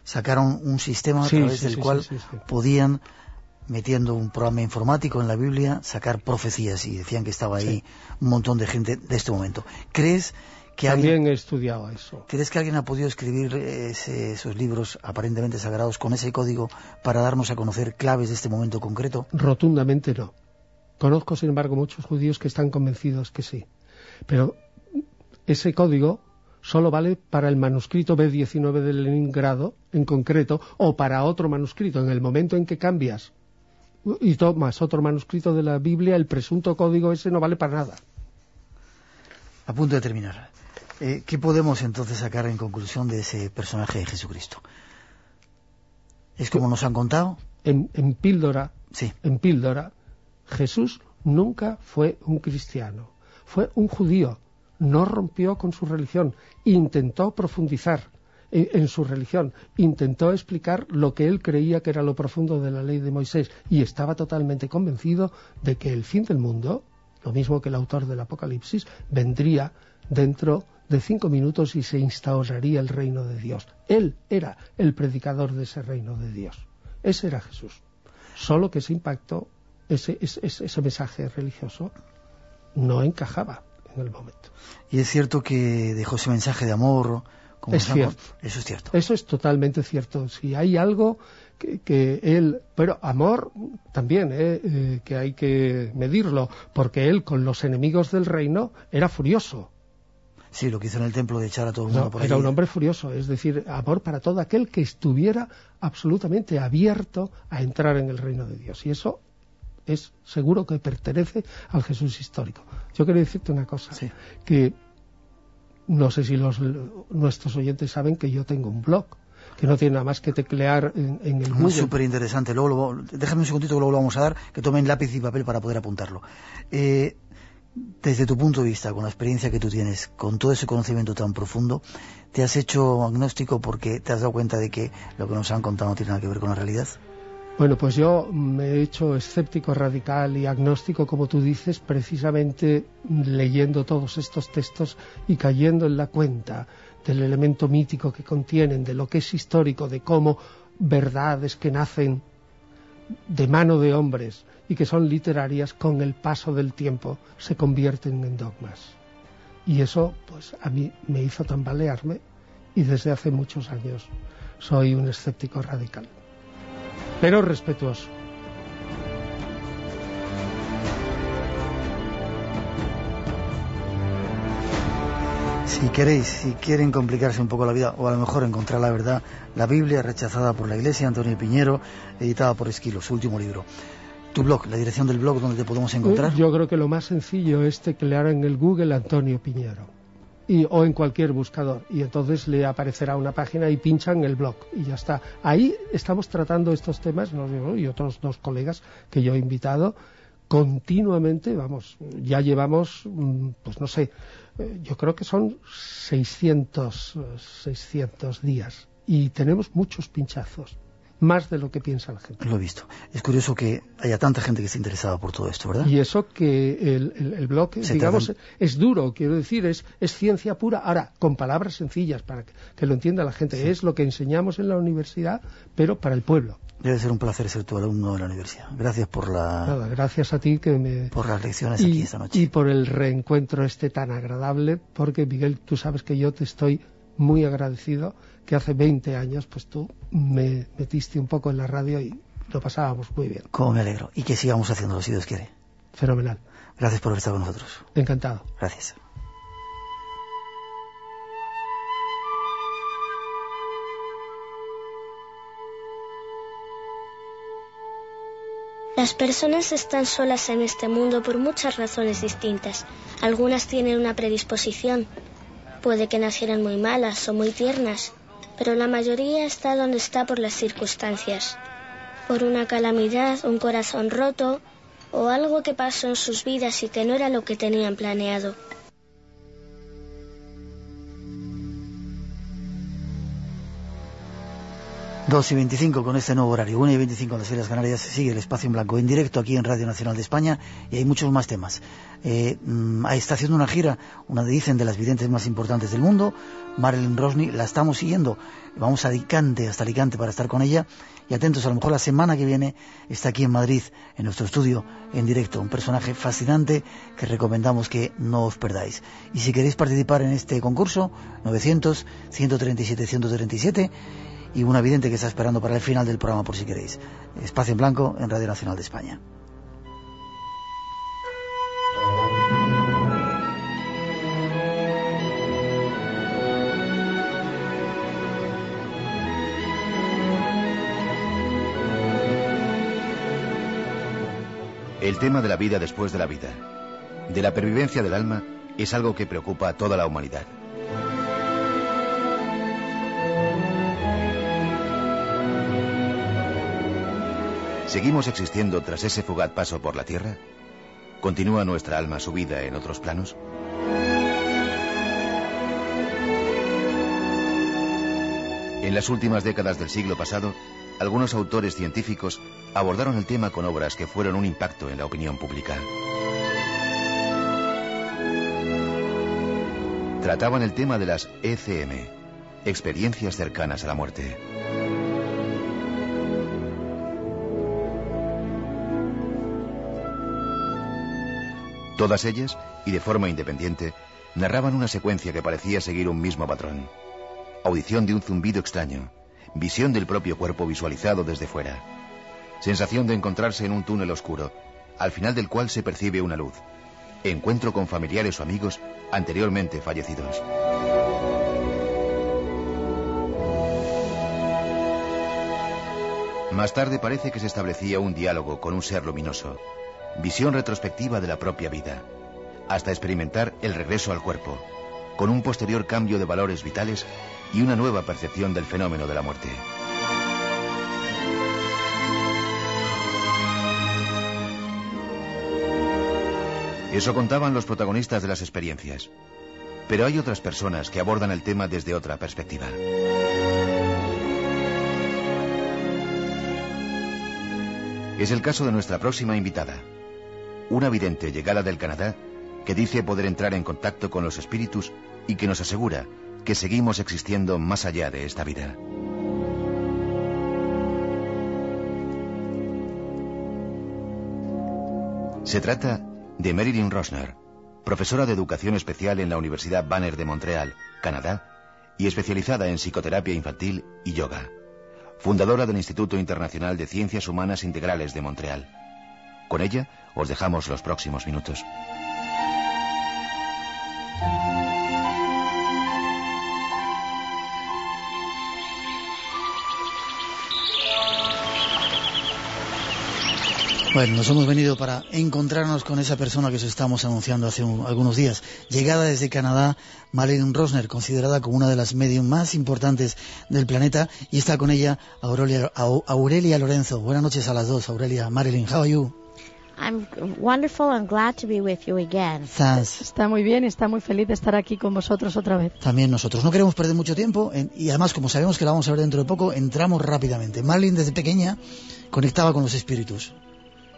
Sacaron un sistema a través sí, del sí, cual podían, metiendo un programa informático en la Biblia, sacar profecías y decían que estaba ahí un montón de gente de este momento. ¿Crees que alguien, También he estudiado eso. ¿crees que alguien ha podido escribir ese- esos libros aparentemente sagrados con ese código para darnos a conocer claves de este momento concreto? Rotundamente no. Conozco, sin embargo, muchos judíos que están convencidos que sí. Pero ese código solo vale para el manuscrito B19 de Leningrado, en concreto, o para otro manuscrito. En el momento en que cambias y tomas otro manuscrito de la Biblia, el presunto código ese no vale para nada. A punto de terminar. Eh, ¿Qué podemos entonces sacar en conclusión de ese personaje de Jesucristo? ¿Es como nos han contado? En, en píldora, Sí. en píldora, Jesús nunca fue un cristiano, fue un judío, no rompió con su religión, intentó profundizar en, su religión, intentó explicar lo que él creía que era lo profundo de la ley de Moisés y estaba totalmente convencido de que el fin del mundo, lo mismo que el autor del Apocalipsis, vendría dentro de cinco minutos y se instauraría el reino de Dios. Él era el predicador de ese reino de Dios. Ese era Jesús. Solo que ese impacto, ese, ese, ese mensaje religioso, no encajaba en el momento. Y es cierto que dejó ese mensaje de amor. Como Es cierto. Eso es cierto. Eso es totalmente cierto. Si hay algo que, que él, pero amor también, ¿eh? Eh, que hay que medirlo, porque él con los enemigos del reino era furioso. Sí, lo que hizo en el templo de echar a todo el mundo No, por era allí. un hombre furioso, es decir, amor para todo aquel que estuviera absolutamente abierto a entrar en el reino de Dios. Y eso es seguro que pertenece al Jesús histórico. Yo quiero decirte una cosa, Sí. que no sé si los, nuestros oyentes saben que yo tengo un blog, que no tiene nada más que teclear en, en el Muy súper interesante. Luego, déjame un segundito que luego lo vamos a dar, que tomen lápiz y papel para poder apuntarlo. Eh, desde tu punto de vista, con la experiencia que tú tienes, con todo ese conocimiento tan profundo, ¿te has hecho agnóstico porque te has dado cuenta de que lo que nos han contado no tiene nada que ver con la realidad? Bueno, pues yo me he hecho escéptico radical y agnóstico, como tú dices, precisamente leyendo todos estos textos y cayendo en la cuenta del elemento mítico que contienen, de lo que es histórico, de cómo verdades que nacen de mano de hombres y que son literarias con el paso del tiempo se convierten en dogmas. Y eso, pues a mí me hizo tambalearme y desde hace muchos años soy un escéptico radical pero respetuoso. Si queréis, si quieren complicarse un poco la vida o a lo mejor encontrar la verdad, la Biblia rechazada por la Iglesia, Antonio Piñero, editada por Esquilo, su último libro. Tu blog, la dirección del blog donde te podemos encontrar. Yo creo que lo más sencillo es teclear en el Google Antonio Piñero. Y, o en cualquier buscador y entonces le aparecerá una página y pinchan el blog y ya está. Ahí estamos tratando estos temas ¿no? y otros dos colegas que yo he invitado continuamente, vamos, ya llevamos, mm, pues no sé, eh, yo creo que son 600, 600 días y tenemos muchos pinchazos más de lo que piensa la gente. Lo he visto. Es curioso que haya tanta gente que esté interesada por todo esto, ¿verdad? Y eso que el, blog, digamos, es duro, quiero decir, es, es ciencia pura. Ahora, con palabras sencillas para que, lo entienda la gente. Es lo que enseñamos en la universidad, pero para el pueblo. Debe ser un placer ser tu alumno en la universidad. Gracias por la... Nada, gracias a ti que me... Por las lecciones aquí esta noche. Y por el reencuentro este tan agradable, porque Miguel, tú sabes que yo te estoy muy agradecido que hace 20 años pues tú me metiste un poco en la radio y lo pasábamos muy bien. Cómo me alegro. Y que sigamos haciéndolo si Dios quiere. Fenomenal. Gracias por estar con nosotros. Encantado. Gracias. Las personas están solas en este mundo por muchas razones distintas. Algunas tienen una predisposición. Puede que nacieran muy malas o muy tiernas, pero la mayoría está donde está por las circunstancias, por una calamidad, un corazón roto o algo que pasó en sus vidas y que no era lo que tenían planeado. Dos y veinticinco con este nuevo horario, una y veinticinco en las Islas Canarias, sigue el espacio en blanco en directo aquí en Radio Nacional de España y hay muchos más temas. Eh, mm, está haciendo una gira, una dicen de las videntes más importantes del mundo, Marilyn Rosny, la estamos siguiendo, vamos a Alicante, hasta Alicante para estar con ella. Y atentos, a lo mejor la semana que viene está aquí en Madrid, en nuestro estudio, en directo, un personaje fascinante que recomendamos que no os perdáis. Y si queréis participar en este concurso, 900 137 137 y una vidente que está esperando para el final del programa por si queréis. Espacio en Blanco en Radio Nacional de España. El tema de la vida después de la vida, de la pervivencia del alma, es algo que preocupa a toda la humanidad. ¿Seguimos existiendo tras ese fugaz paso por la Tierra? ¿Continúa nuestra alma su vida en otros planos? En las últimas décadas del siglo pasado, algunos autores científicos abordaron el tema con obras que fueron un impacto en la opinión pública. Trataban el tema de las ECM, experiencias cercanas a la muerte. Todas ellas, y de forma independiente, narraban una secuencia que parecía seguir un mismo patrón. Audición de un zumbido extraño, visión del propio cuerpo visualizado desde fuera, sensación de encontrarse en un túnel oscuro, al final del cual se percibe una luz, encuentro con familiares o amigos anteriormente fallecidos. Más tarde parece que se establecía un diálogo con un ser luminoso, visión retrospectiva de la propia vida, hasta experimentar el regreso al cuerpo, con un posterior cambio de valores vitales y una nueva percepción del fenómeno de la muerte. Eso contaban los protagonistas de las experiencias. Pero hay otras personas que abordan el tema desde otra perspectiva. Es el caso de nuestra próxima invitada, una vidente llegada del Canadá que dice poder entrar en contacto con los espíritus y que nos asegura que seguimos existiendo más allá de esta vida. Se trata de Marilyn Rosner, profesora de educación especial en la Universidad Banner de Montreal, Canadá, y especializada en psicoterapia infantil y yoga, fundadora del Instituto Internacional de Ciencias Humanas Integrales de Montreal. Con ella os dejamos los próximos minutos. Bueno, nos hemos venido para encontrarnos con esa persona que os estamos anunciando hace un- algunos días. Llegada desde Canadá, Marilyn Rosner, considerada como una de las medium más importantes del planeta, y está con ella Aurelia, Au- Aurelia Lorenzo. Buenas noches a las dos, Aurelia. Marilyn, how are you? I'm wonderful and glad to be with you again. Thanks. Está muy bien y está muy feliz de estar aquí con vosotros otra vez. También nosotros. No queremos perder mucho tiempo en- y además, como sabemos que la vamos a ver dentro de poco, entramos rápidamente. Marilyn desde pequeña conectaba con los espíritus,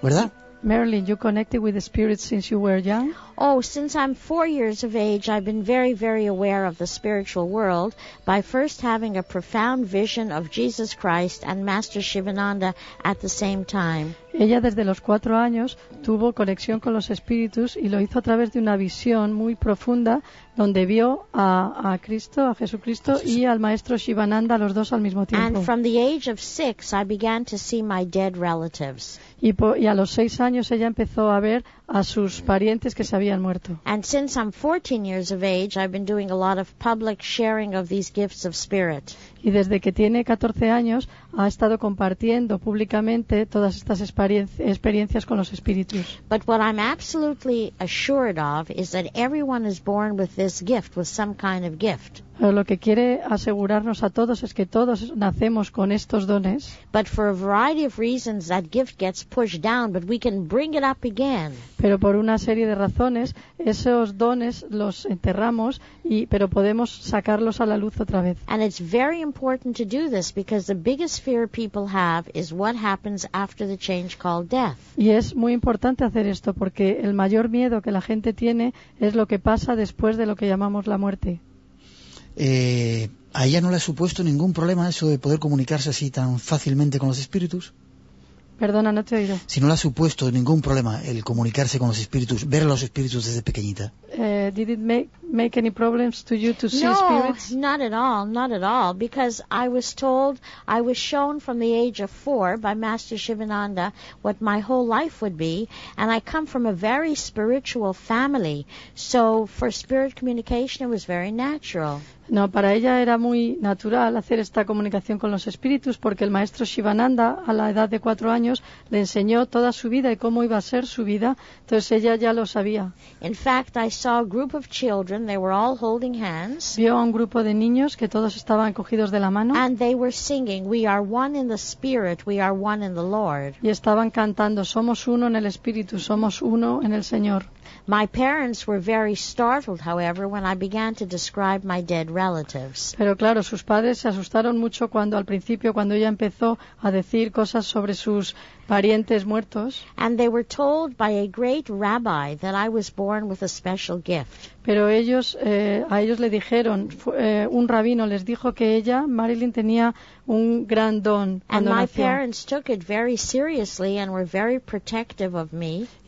¿verdad? Marilyn, you connected with the spirits since you were young. Oh, since I'm four years of age, I've been very, very aware of the spiritual world by first having a profound vision of Jesus Christ and Master Shivananda at the same time. Ella desde los cuatro años tuvo conexión con los espíritus y lo hizo a través de una visión muy profunda donde vio a, a Cristo, a Jesucristo y al maestro Shivananda los dos al mismo tiempo. And from the age of six, I began to see my dead relatives. Y, po- y a los seis años ella empezó a ver a sus parientes que se habían muerto. And since I'm 14 years of age, I've been doing a lot of public sharing of these gifts of spirit. Y desde que tiene 14 años ha estado compartiendo públicamente todas estas experien- experiencias con los espíritus. But what I'm absolutely assured of is that everyone is born with this gift, with some kind of gift. Pero lo que quiere asegurarnos a todos es que todos nacemos con estos dones, But for a variety of reasons, that gift gets pushed down, but we can bring it up again. pero por una serie de razones esos dones los enterramos, y, pero podemos sacarlos a la luz otra vez. And it's very important to do this because the biggest fear people have is what happens after the change called death. Y es muy importante hacer esto porque el mayor miedo que la gente tiene es lo que pasa después de lo que llamamos la muerte. Eh, ¿A ella no le ha supuesto ningún problema eso de poder comunicarse así tan fácilmente con los espíritus? Perdona, no te he oído. Si no le ha supuesto ningún problema el comunicarse con los espíritus, ver a los espíritus desde pequeñita. Eh, did it make, make any problems to you to see no, spirits? not at all, not at all. Because I was told, I was shown from the age of four by Master Shivananda what my whole life would be, and I come from a very spiritual family. So for spirit communication, it was very natural. No, para ella era muy natural hacer esta comunicación con los espíritus porque el maestro Shivananda a la edad de cuatro años le enseñó toda su vida y cómo iba a ser su vida, entonces ella ya lo sabía. In fact, I saw a group of children. They were all holding hands. Vio a un grupo de niños que todos estaban cogidos de la mano And they were singing, We are one in the Spirit, we are one in the Lord. y estaban cantando, somos uno en el espíritu, somos uno en el Señor. My parents were very startled, however, when I began to describe my dead relatives. Pero claro, sus padres se asustaron mucho cuando al principio, cuando ella empezó a decir cosas sobre sus parientes muertos, And they were told by a great rabbi that I was born with a special gift. Pero ellos, eh, a ellos le dijeron, fu- eh, un rabino les dijo que ella, Marilyn, tenía un gran don And cuando nació.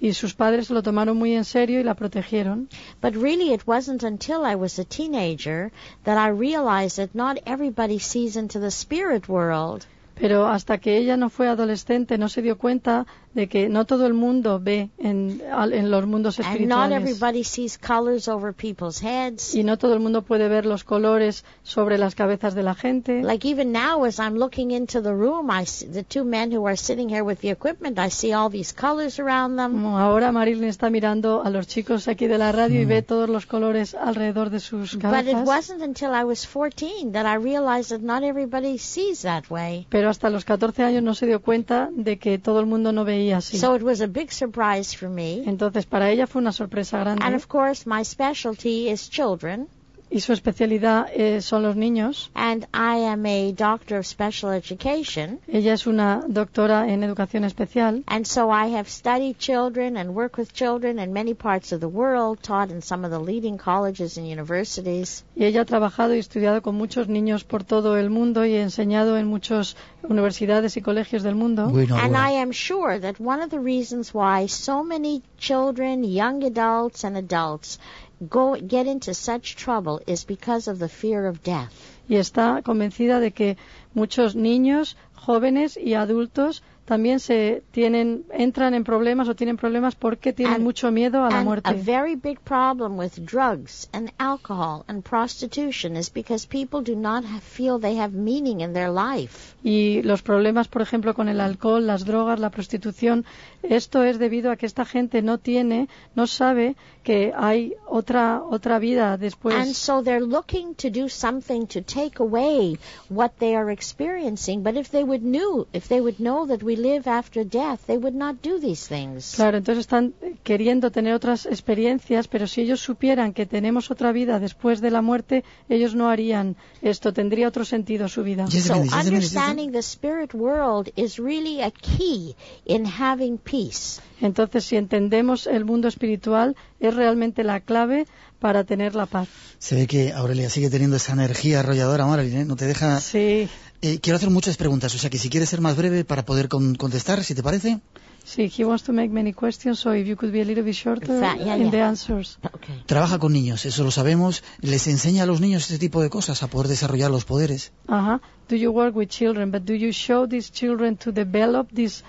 Y sus padres lo tomaron muy en serio y la protegieron. But really, it wasn't until I was a teenager that I realized that not everybody sees into the spirit world. Pero hasta que ella no fue adolescente no se dio cuenta de que no todo el mundo ve en, en los mundos espirituales. everybody sees colors over people's heads. Y no todo el mundo puede ver los colores sobre las cabezas de la gente. Like even now, as I'm looking into the room, I see the two men who are sitting here with the equipment. I see all these colors around them. Como ahora Marilyn está mirando a los chicos aquí de la radio y ve todos los colores alrededor de sus But it cabezas. wasn't until I was 14 that I realized that not everybody sees that way. Pero hasta los 14 años no se dio cuenta de que todo el mundo no veía así. So it was a big surprise for me. Entonces para ella fue una sorpresa grande. And of course, my specialty is children. Y su especialidad eh, son los niños. And I am a doctor of special education. Ella es una doctora en educación especial And so I have studied children and worked with children in many parts of the world, taught in some of the leading colleges and universities. y ella ha trabajado y estudiado con muchos niños por todo el mundo y enseñado en muchas universidades y colegios del mundo. Bueno, And bueno. I am sure that one of the reasons why so many children, young adults, and adults go get into such trouble is because of the fear of death. y está convencida de que muchos niños, jóvenes y adultos también se tienen, entran en problemas o tienen problemas porque tienen And- mucho miedo a la and muerte. a very big problem with drugs and alcohol and prostitution is because people do not have, feel they have meaning in their life. Y los problemas, por ejemplo, con el alcohol, las drogas, la prostitución, esto es debido a que esta gente no tiene, no sabe que hay otra otra vida And después. so they're looking to do something to take away what they are experiencing. But if they would knew, if they would know that we live after death, they would not do these things. Claro, entonces están queriendo tener otras experiencias, pero si ellos supieran que tenemos otra vida después de la muerte, ellos no harían esto, tendría otro sentido su vida. So understanding the spirit world is really a key in having peace. Entonces, si entendemos el mundo espiritual, es realmente la clave para tener la paz. Se ve que Aurelia sigue teniendo esa energía arrolladora, Marilyn, ¿eh? No te deja... Sí, Eh, quiero hacer muchas preguntas, o sea que si quieres ser más breve para poder con- contestar, si te parece. sí, he wants to make many questions, so if you could be a little bit shorter In fact, yeah, in yeah. the answers. Okay. Trabaja con niños, eso lo sabemos. Les enseña a los niños este tipo de cosas, a poder desarrollar los poderes. Uh-huh. Do you work with children, but do you show these children to develop these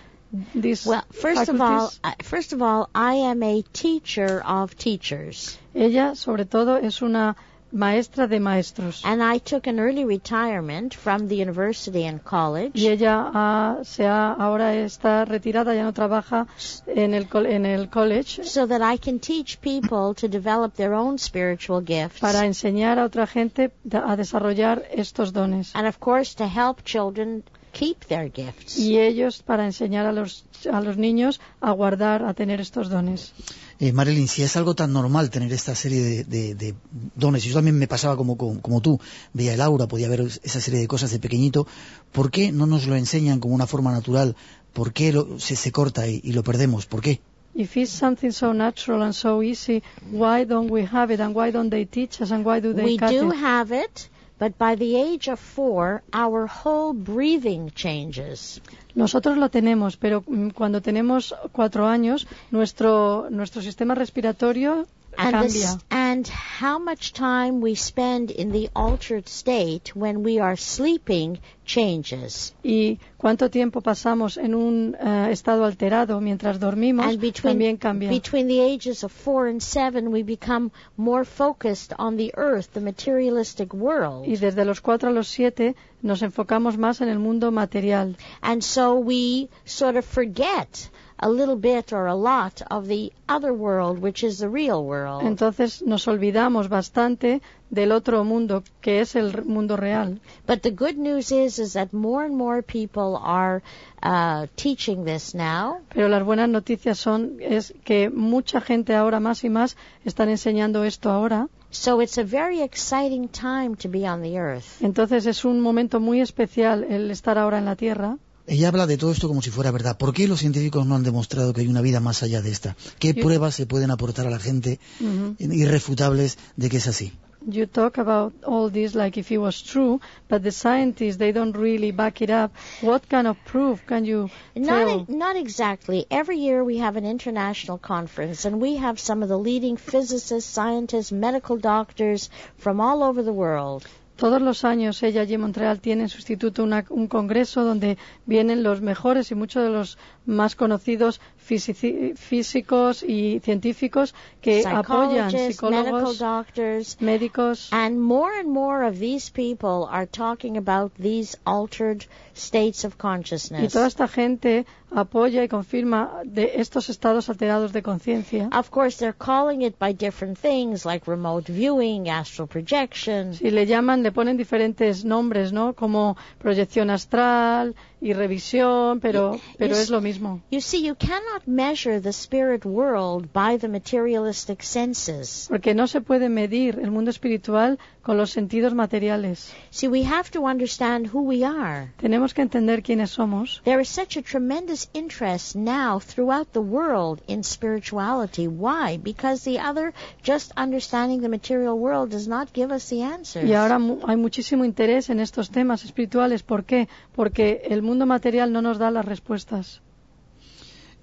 these Well, first of all, faculties? uh, first of all, I am a teacher of teachers, Ella, sobre todo, es una maestra de maestros. and I took an early retirement from the university and college. Y ella ha- se ha, ahora está retirada, ya no trabaja en el, en el college so that I can teach people to develop their own spiritual gifts. para enseñar a otra gente a desarrollar estos dones. and of course to help children keep their gifts. Y ellos para enseñar a los, a los niños a guardar, a tener estos dones. Eh, Marilyn, si es algo tan normal tener esta serie de, de- de dones, y yo también me pasaba como, como, como tú, veía el aura, podía ver esa serie de cosas de pequeñito, ¿por qué no nos lo enseñan como una forma natural? ¿Por qué lo- se, se corta y, y lo perdemos? ¿Por qué? If it's something so natural and so easy, why don't we have it and why don't they teach us and why do they we cut do it? have it, but by the age of four, our whole breathing changes. Nosotros lo tenemos, pero mm, cuando tenemos cuatro años, nuestro, nuestro sistema respiratorio And, cambia. how much time we spend in the altered state when we are sleeping changes. Y cuánto tiempo pasamos en un eh, estado alterado mientras dormimos And between, también cambia. between the ages of four and seven, we become more focused on the earth, the materialistic world. Y desde los cuatro a los siete nos enfocamos más en el mundo material. And so we sort of forget a little bit or a lot of the other world, which is the real world. Entonces nos olvidamos bastante del otro mundo, que es el mundo real. But the good news is, is that more and more people are uh, teaching this now. Pero las buenas noticias son es que mucha gente ahora más y más están enseñando esto ahora. So it's a very exciting time to be on the earth. Entonces es un momento muy especial el estar ahora en la Tierra. Ella habla de todo esto como si fuera verdad. ¿Por qué los científicos no han demostrado que hay una vida más allá de esta? ¿Qué Yo- pruebas se pueden aportar a la gente Ujú. irrefutables de que es así? You talk about all this like if it was true, but the scientists they don't really back it up. What kind of proof can you Not, tell? not exactly. Every year we have an international conference, and we have some of the leading physicists, scientists, medical doctors from all over the world. Todos los años ella allí en Montreal tiene en su instituto una- un congreso donde vienen los mejores y muchos de los más conocidos físicos y científicos que apoyan psicólogos, doctors, médicos and more and more of these people are talking about these altered states of y consciousness. toda esta gente apoya y confirma de estos estados alterados de conciencia. Of course, they're calling it by different things like remote viewing, astral projection. Si le llaman, le ponen diferentes nombres, ¿no? Como proyección astral y revisión, pero, pero es lo mismo. You see, you cannot measure the spirit world by the materialistic senses. Porque no se puede medir el mundo espiritual con los sentidos materiales. See, we have to understand who we are. Tenemos que entender quiénes somos. There is such a tremendous interest now throughout the world in spirituality. Why? Because the other, just understanding the material world, does not give us the answers. Y ahora mu- hay muchísimo interés en estos temas espirituales. ¿Por qué? Porque el mundo material no nos da las respuestas.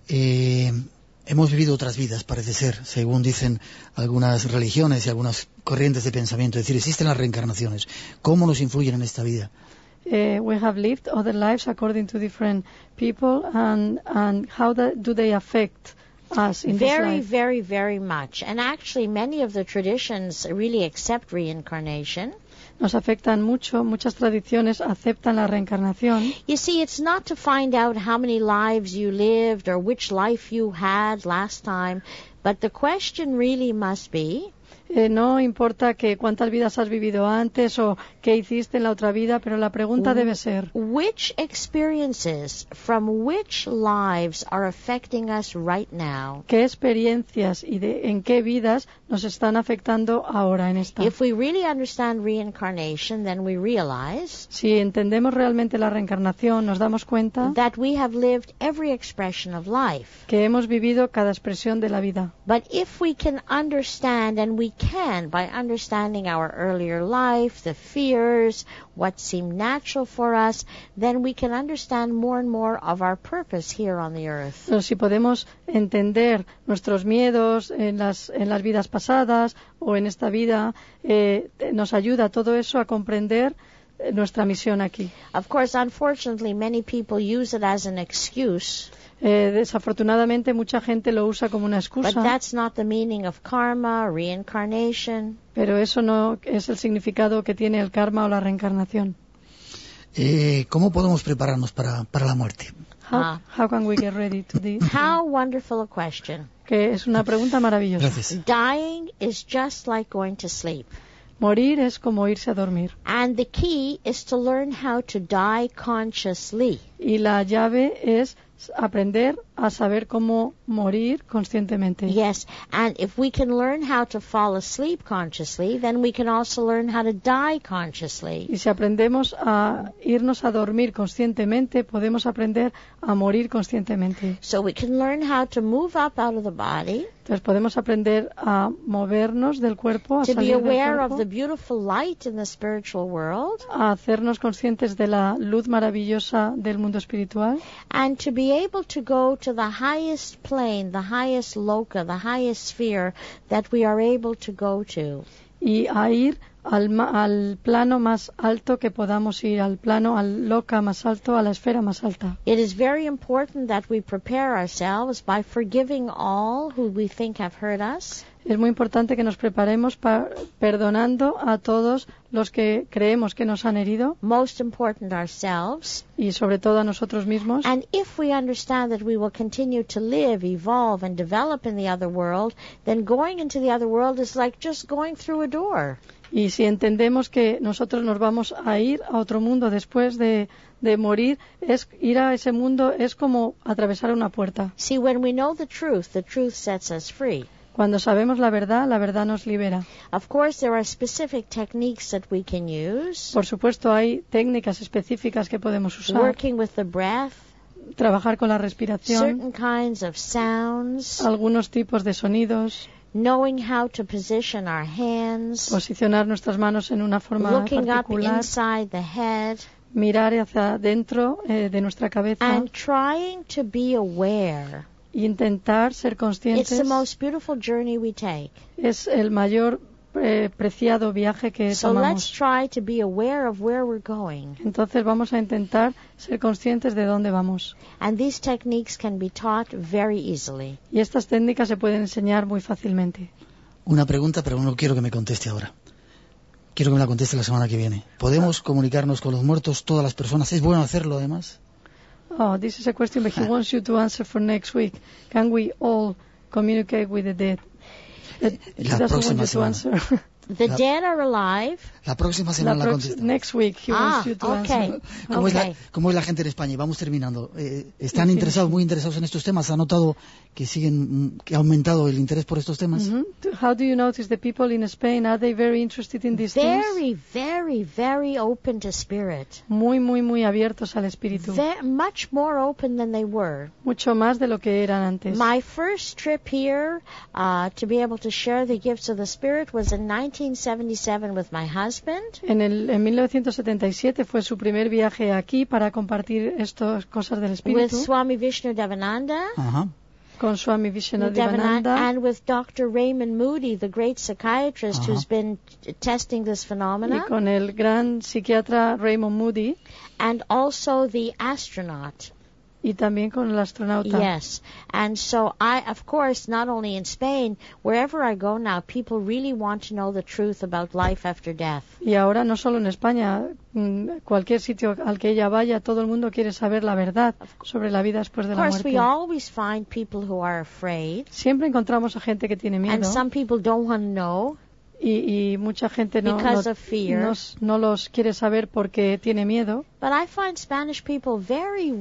Eh, hemos vivido otras vidas, parece ser, según dicen algunas religiones y algunas corrientes de pensamiento. Es decir, existen las reencarnaciones. ¿Cómo nos influyen en esta vida? uh, we have lived other lives according to different people, and and how that, do they affect us in this Very, life? very, very much. And actually, many of the traditions really accept reincarnation. Nos afectan mucho. Muchas tradiciones aceptan la reencarnación. You see, it's not to find out how many lives you lived or which life you had last time, but the question really must be Eh, no importa que cuántas vidas has vivido antes o qué hiciste en la otra vida, pero la pregunta debe ser which experiences from which lives are affecting us right now. qué experiencias y de, en qué vidas nos están afectando ahora en esta. If we really understand reincarnation, then we realize Si entendemos realmente la reencarnación, nos damos cuenta that we have lived every expression of life. que hemos vivido cada expresión de la vida. But if we can understand, and we can by understanding our earlier life, the fears, what seemed natural for us, then we can understand more and more of our purpose here on the earth. Si podemos entender nuestros miedos en las, en las vidas pasadas o en esta vida, eh, nos ayuda todo eso a comprender eh, nuestra misión aquí. Of course, unfortunately, many people use it as an excuse, Eh, desafortunadamente mucha gente lo usa como una but excusa, that's not the meaning of karma, reincarnation. pero eso no es el significado que tiene el karma o la reencarnación. Eh, ¿Cómo podemos prepararnos para, para la muerte? How, Ah. how can we get ready to this? How wonderful a question. Que es una pregunta maravillosa. Gracias. Dying is just like going to sleep. Morir es como irse a dormir. And the key is to learn how to die consciously. Y la llave es aprender a saber cómo morir conscientemente. Yes, and if we can learn how to fall asleep consciously, then we can also learn how to die consciously. Y si aprendemos a irnos a dormir conscientemente, podemos aprender a morir conscientemente. So we can learn how to move up out of the body, Entonces podemos aprender a movernos del cuerpo, a to be salir del aware of cuerpo, the beautiful light in the spiritual world, a hacernos conscientes de la luz maravillosa del mundo espiritual and to be able to go to the highest plane, the highest loka, the highest sphere that we are able to go to. y a ir al, ma- al plano más alto que podamos ir, al plano, al loca más alto, a la esfera más alta. It is very important that we prepare ourselves by forgiving all who we think have hurt us. Es muy importante que nos preparemos pa- perdonando a todos los que creemos que nos han herido most important ourselves. y sobre todo a nosotros mismos. And if we understand that we will continue to live, evolve, and develop in the other world, then going into the other world is like just going through a door. Y si entendemos que nosotros nos vamos a ir a otro mundo después de, de morir, es ir a ese mundo es como atravesar una puerta. See, when we know the truth, the truth sets us free. Cuando sabemos la verdad, la verdad nos libera. Of course, there are specific techniques that we can use. Por supuesto, hay técnicas específicas que podemos usar. Working with the breath, Trabajar con la respiración, certain kinds of sounds, algunos tipos de sonidos, knowing how to position our hands, posicionar nuestras manos en una forma looking up particular, inside the head, mirar hacia dentro eh, de nuestra cabeza and trying to be aware. Intentar ser It's conscientes. the most beautiful journey we take. Es el mayor eh, preciado viaje que So let's tomamos. try to be aware of where we're going. Entonces vamos a intentar ser conscientes de dónde vamos. And these techniques can be taught very easily. Y estas técnicas se pueden enseñar muy fácilmente. Una pregunta, pero no quiero que me conteste ahora. Quiero que me la conteste la semana que viene. ¿Podemos comunicarnos con los muertos, todas las personas? ¿Es bueno hacerlo, además? Oh, this is a question but he wants you to answer for next week. Can we all communicate with the dead? He doesn't want you to semana. answer. The La- dead are alive. La próxima La semana la, prox- contesta. next week he Ah, wants you to okay. ¿Cómo, es la, Okay. cómo es la gente en España? Y Vamos terminando. Eh, ¿Están interesados, muy interesados en estos temas? ¿Ha notado que siguen, mm, que ha aumentado el interés por estos temas? Mhm. How do you notice the people in Spain? Are they very interested in these things? Very, very, very open to spirit. Muy, muy, muy abiertos al espíritu. Ve- much more open than they were. Mucho más de lo que eran antes. My first trip here uh, to be able to share the gifts of the Spirit was in 1977 with my husband. En, el, en 1977 fue su primer viaje aquí para compartir estas cosas del espíritu. With Swami Vishnu Devananda. Ajá. con Swami Vishnu Devananda, and with Dr. Raymond Moody, the great psychiatrist Uh-huh. who's been testing this phenomenon. y con el gran psiquiatra Raymond Moody and also the astronaut. Y también con el astronauta. Yes. And so I, of course, not only in Spain, wherever I go now, people really want to know the truth about life after death. Y ahora no solo en España, mm, cualquier sitio al que ella vaya, todo el mundo quiere saber la verdad sobre la vida después de Of la course, we muerte. always find people who are afraid, Siempre encontramos a gente que tiene and miedo some people don't want to know. Y, y mucha gente no, no- no no los quiere saber porque tiene miedo. But I find Spanish people very,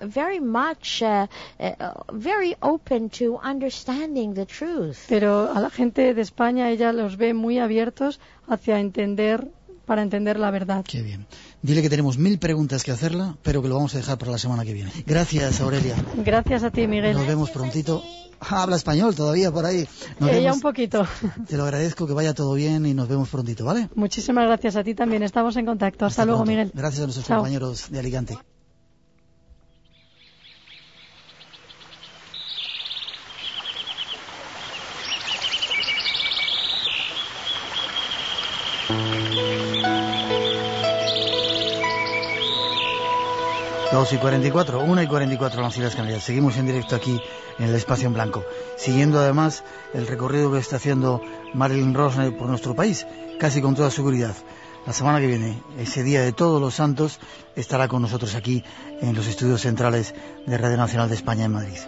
very much, uh, uh, very open to understanding the truth. Pero a la gente de España ella los ve muy abiertos hacia entender, para entender la verdad. Qué bien. Dile que tenemos mil preguntas que hacerla, pero que lo vamos a dejar para la semana que viene. Gracias, Aurelia. Gracias a ti, Miguel. Nos vemos prontito. Ah, habla español todavía por ahí. Nos Ella vemos. un poquito. Te lo agradezco, que vaya todo bien y nos vemos prontito, ¿vale? Muchísimas gracias a ti también. Estamos en contacto. Hasta, luego, pronto. Miguel. Gracias a nuestros Chao. compañeros de Alicante. Dos y 44, una y 44 en las Islas Canarias. Seguimos en directo aquí en el espacio en blanco, siguiendo además el recorrido que está haciendo Marilyn Rosner por nuestro país, casi con toda seguridad. La semana que viene, ese día de todos los santos, estará con nosotros aquí en los estudios centrales de Radio Nacional de España en Madrid.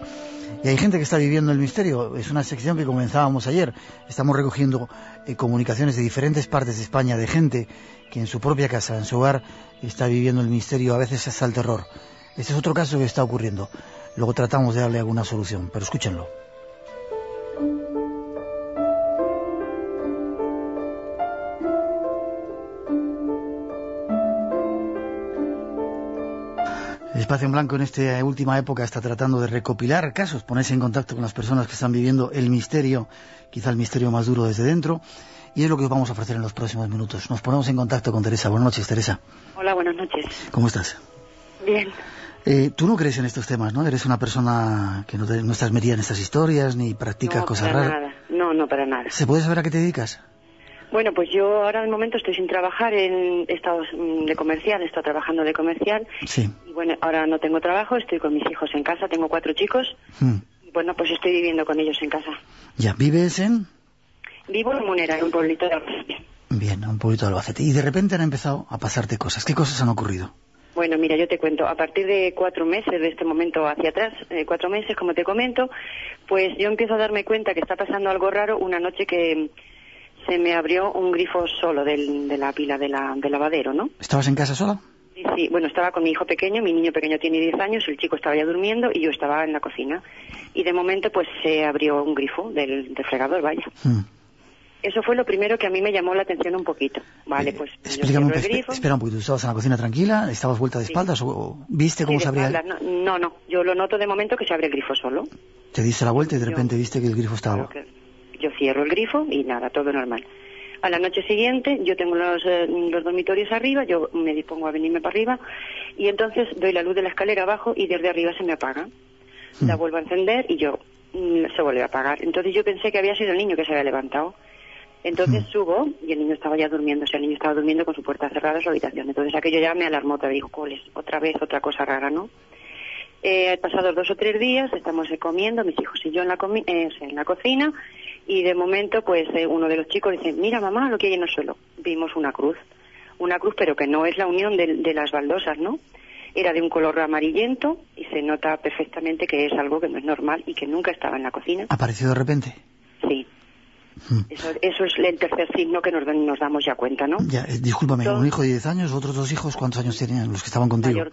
Y hay gente que está viviendo el misterio. Es una sección que comenzábamos ayer. Estamos recogiendo eh, comunicaciones de diferentes partes de España de gente que en su propia casa, en su hogar, está viviendo el misterio, a veces hasta el terror. Este es otro caso que está ocurriendo. Luego tratamos de darle alguna solución, pero escúchenlo. El espacio en blanco en esta última época está tratando de recopilar casos, ponerse en contacto con las personas que están viviendo el misterio, quizá el misterio más duro desde dentro, y es lo que os vamos a ofrecer en los próximos minutos. Nos ponemos en contacto con Teresa. Buenas noches, Teresa. Hola, buenas noches. ¿Cómo estás? Bien. Eh, tú no crees en estos temas, ¿no? Eres una persona que no, te- no estás metida en estas historias ni practicas no, cosas para raras. nada. No, no, para nada. ¿Se puede saber a qué te dedicas? Bueno, pues yo ahora al momento estoy sin trabajar en estados mm, de comercial, estoy trabajando de comercial Sí. y bueno, ahora no tengo trabajo, estoy con mis hijos en casa, tengo cuatro chicos Hmm. y bueno, pues estoy viviendo con ellos en casa. Ya, ¿vives en...? Vivo en Munera, en un pueblito de Albacete. Bien, un pueblito de Albacete. Y de repente han empezado a pasarte cosas. ¿Qué cosas han ocurrido? Bueno, mira, yo te cuento, a partir de cuatro meses, de este momento hacia atrás, eh, cuatro meses, como te comento, pues yo empiezo a darme cuenta que está pasando algo raro una noche que se me abrió un grifo solo del- de la pila de la, del lavadero, ¿no? ¿Estabas en casa sola? Sí, sí, bueno, estaba con mi hijo pequeño, mi niño pequeño tiene 10 años, el chico estaba ya durmiendo y yo estaba en la cocina. Y de momento pues se abrió un grifo del, del fregador, vaya. Hmm. Eso fue lo primero que a mí me llamó la atención un poquito. Vale, pues yo Explícame el grifo. Espera un poquito. ¿Tú estabas en la cocina tranquila? ¿Estabas vuelta de espaldas? ¿O o viste cómo se abría? No, no, no, yo lo noto de momento que se abre el grifo solo. Te diste la vuelta y de Yo- repente viste que el grifo estaba... Claro que Yo cierro el grifo y nada, todo normal. A la noche siguiente yo tengo los, eh, los dormitorios arriba, yo me dispongo a venirme para arriba y entonces doy la luz de la escalera abajo y desde arriba se me apaga. La Hmm. vuelvo a encender y yo mm, se vuelve a apagar. Entonces yo pensé que había sido el niño que se había levantado. Entonces Hmm. subo y el niño estaba ya durmiendo, o sea, el niño estaba durmiendo con su puerta cerrada en su habitación. Entonces aquello ya me alarmó, te digo, coles, otra vez otra cosa rara, ¿no? Eh, pasados dos o tres días, estamos eh, comiendo, mis hijos y yo en la, comi- eh, en la cocina, y de momento, pues eh, uno de los chicos dice, mira mamá, lo que hay en el suelo. Vimos una cruz, una cruz, pero que no es la unión de, de las baldosas, ¿no? Era de un color amarillento y se nota perfectamente que es algo que no es normal y que nunca estaba en la cocina. ¿Apareció de repente? Sí, Hmm. eso, eso es el tercer signo que nos, nos damos ya cuenta, ¿no? Ya, eh, discúlpame, un hijo de 10 años, otros dos hijos, ¿cuántos años tenían los que estaban contigo? mayor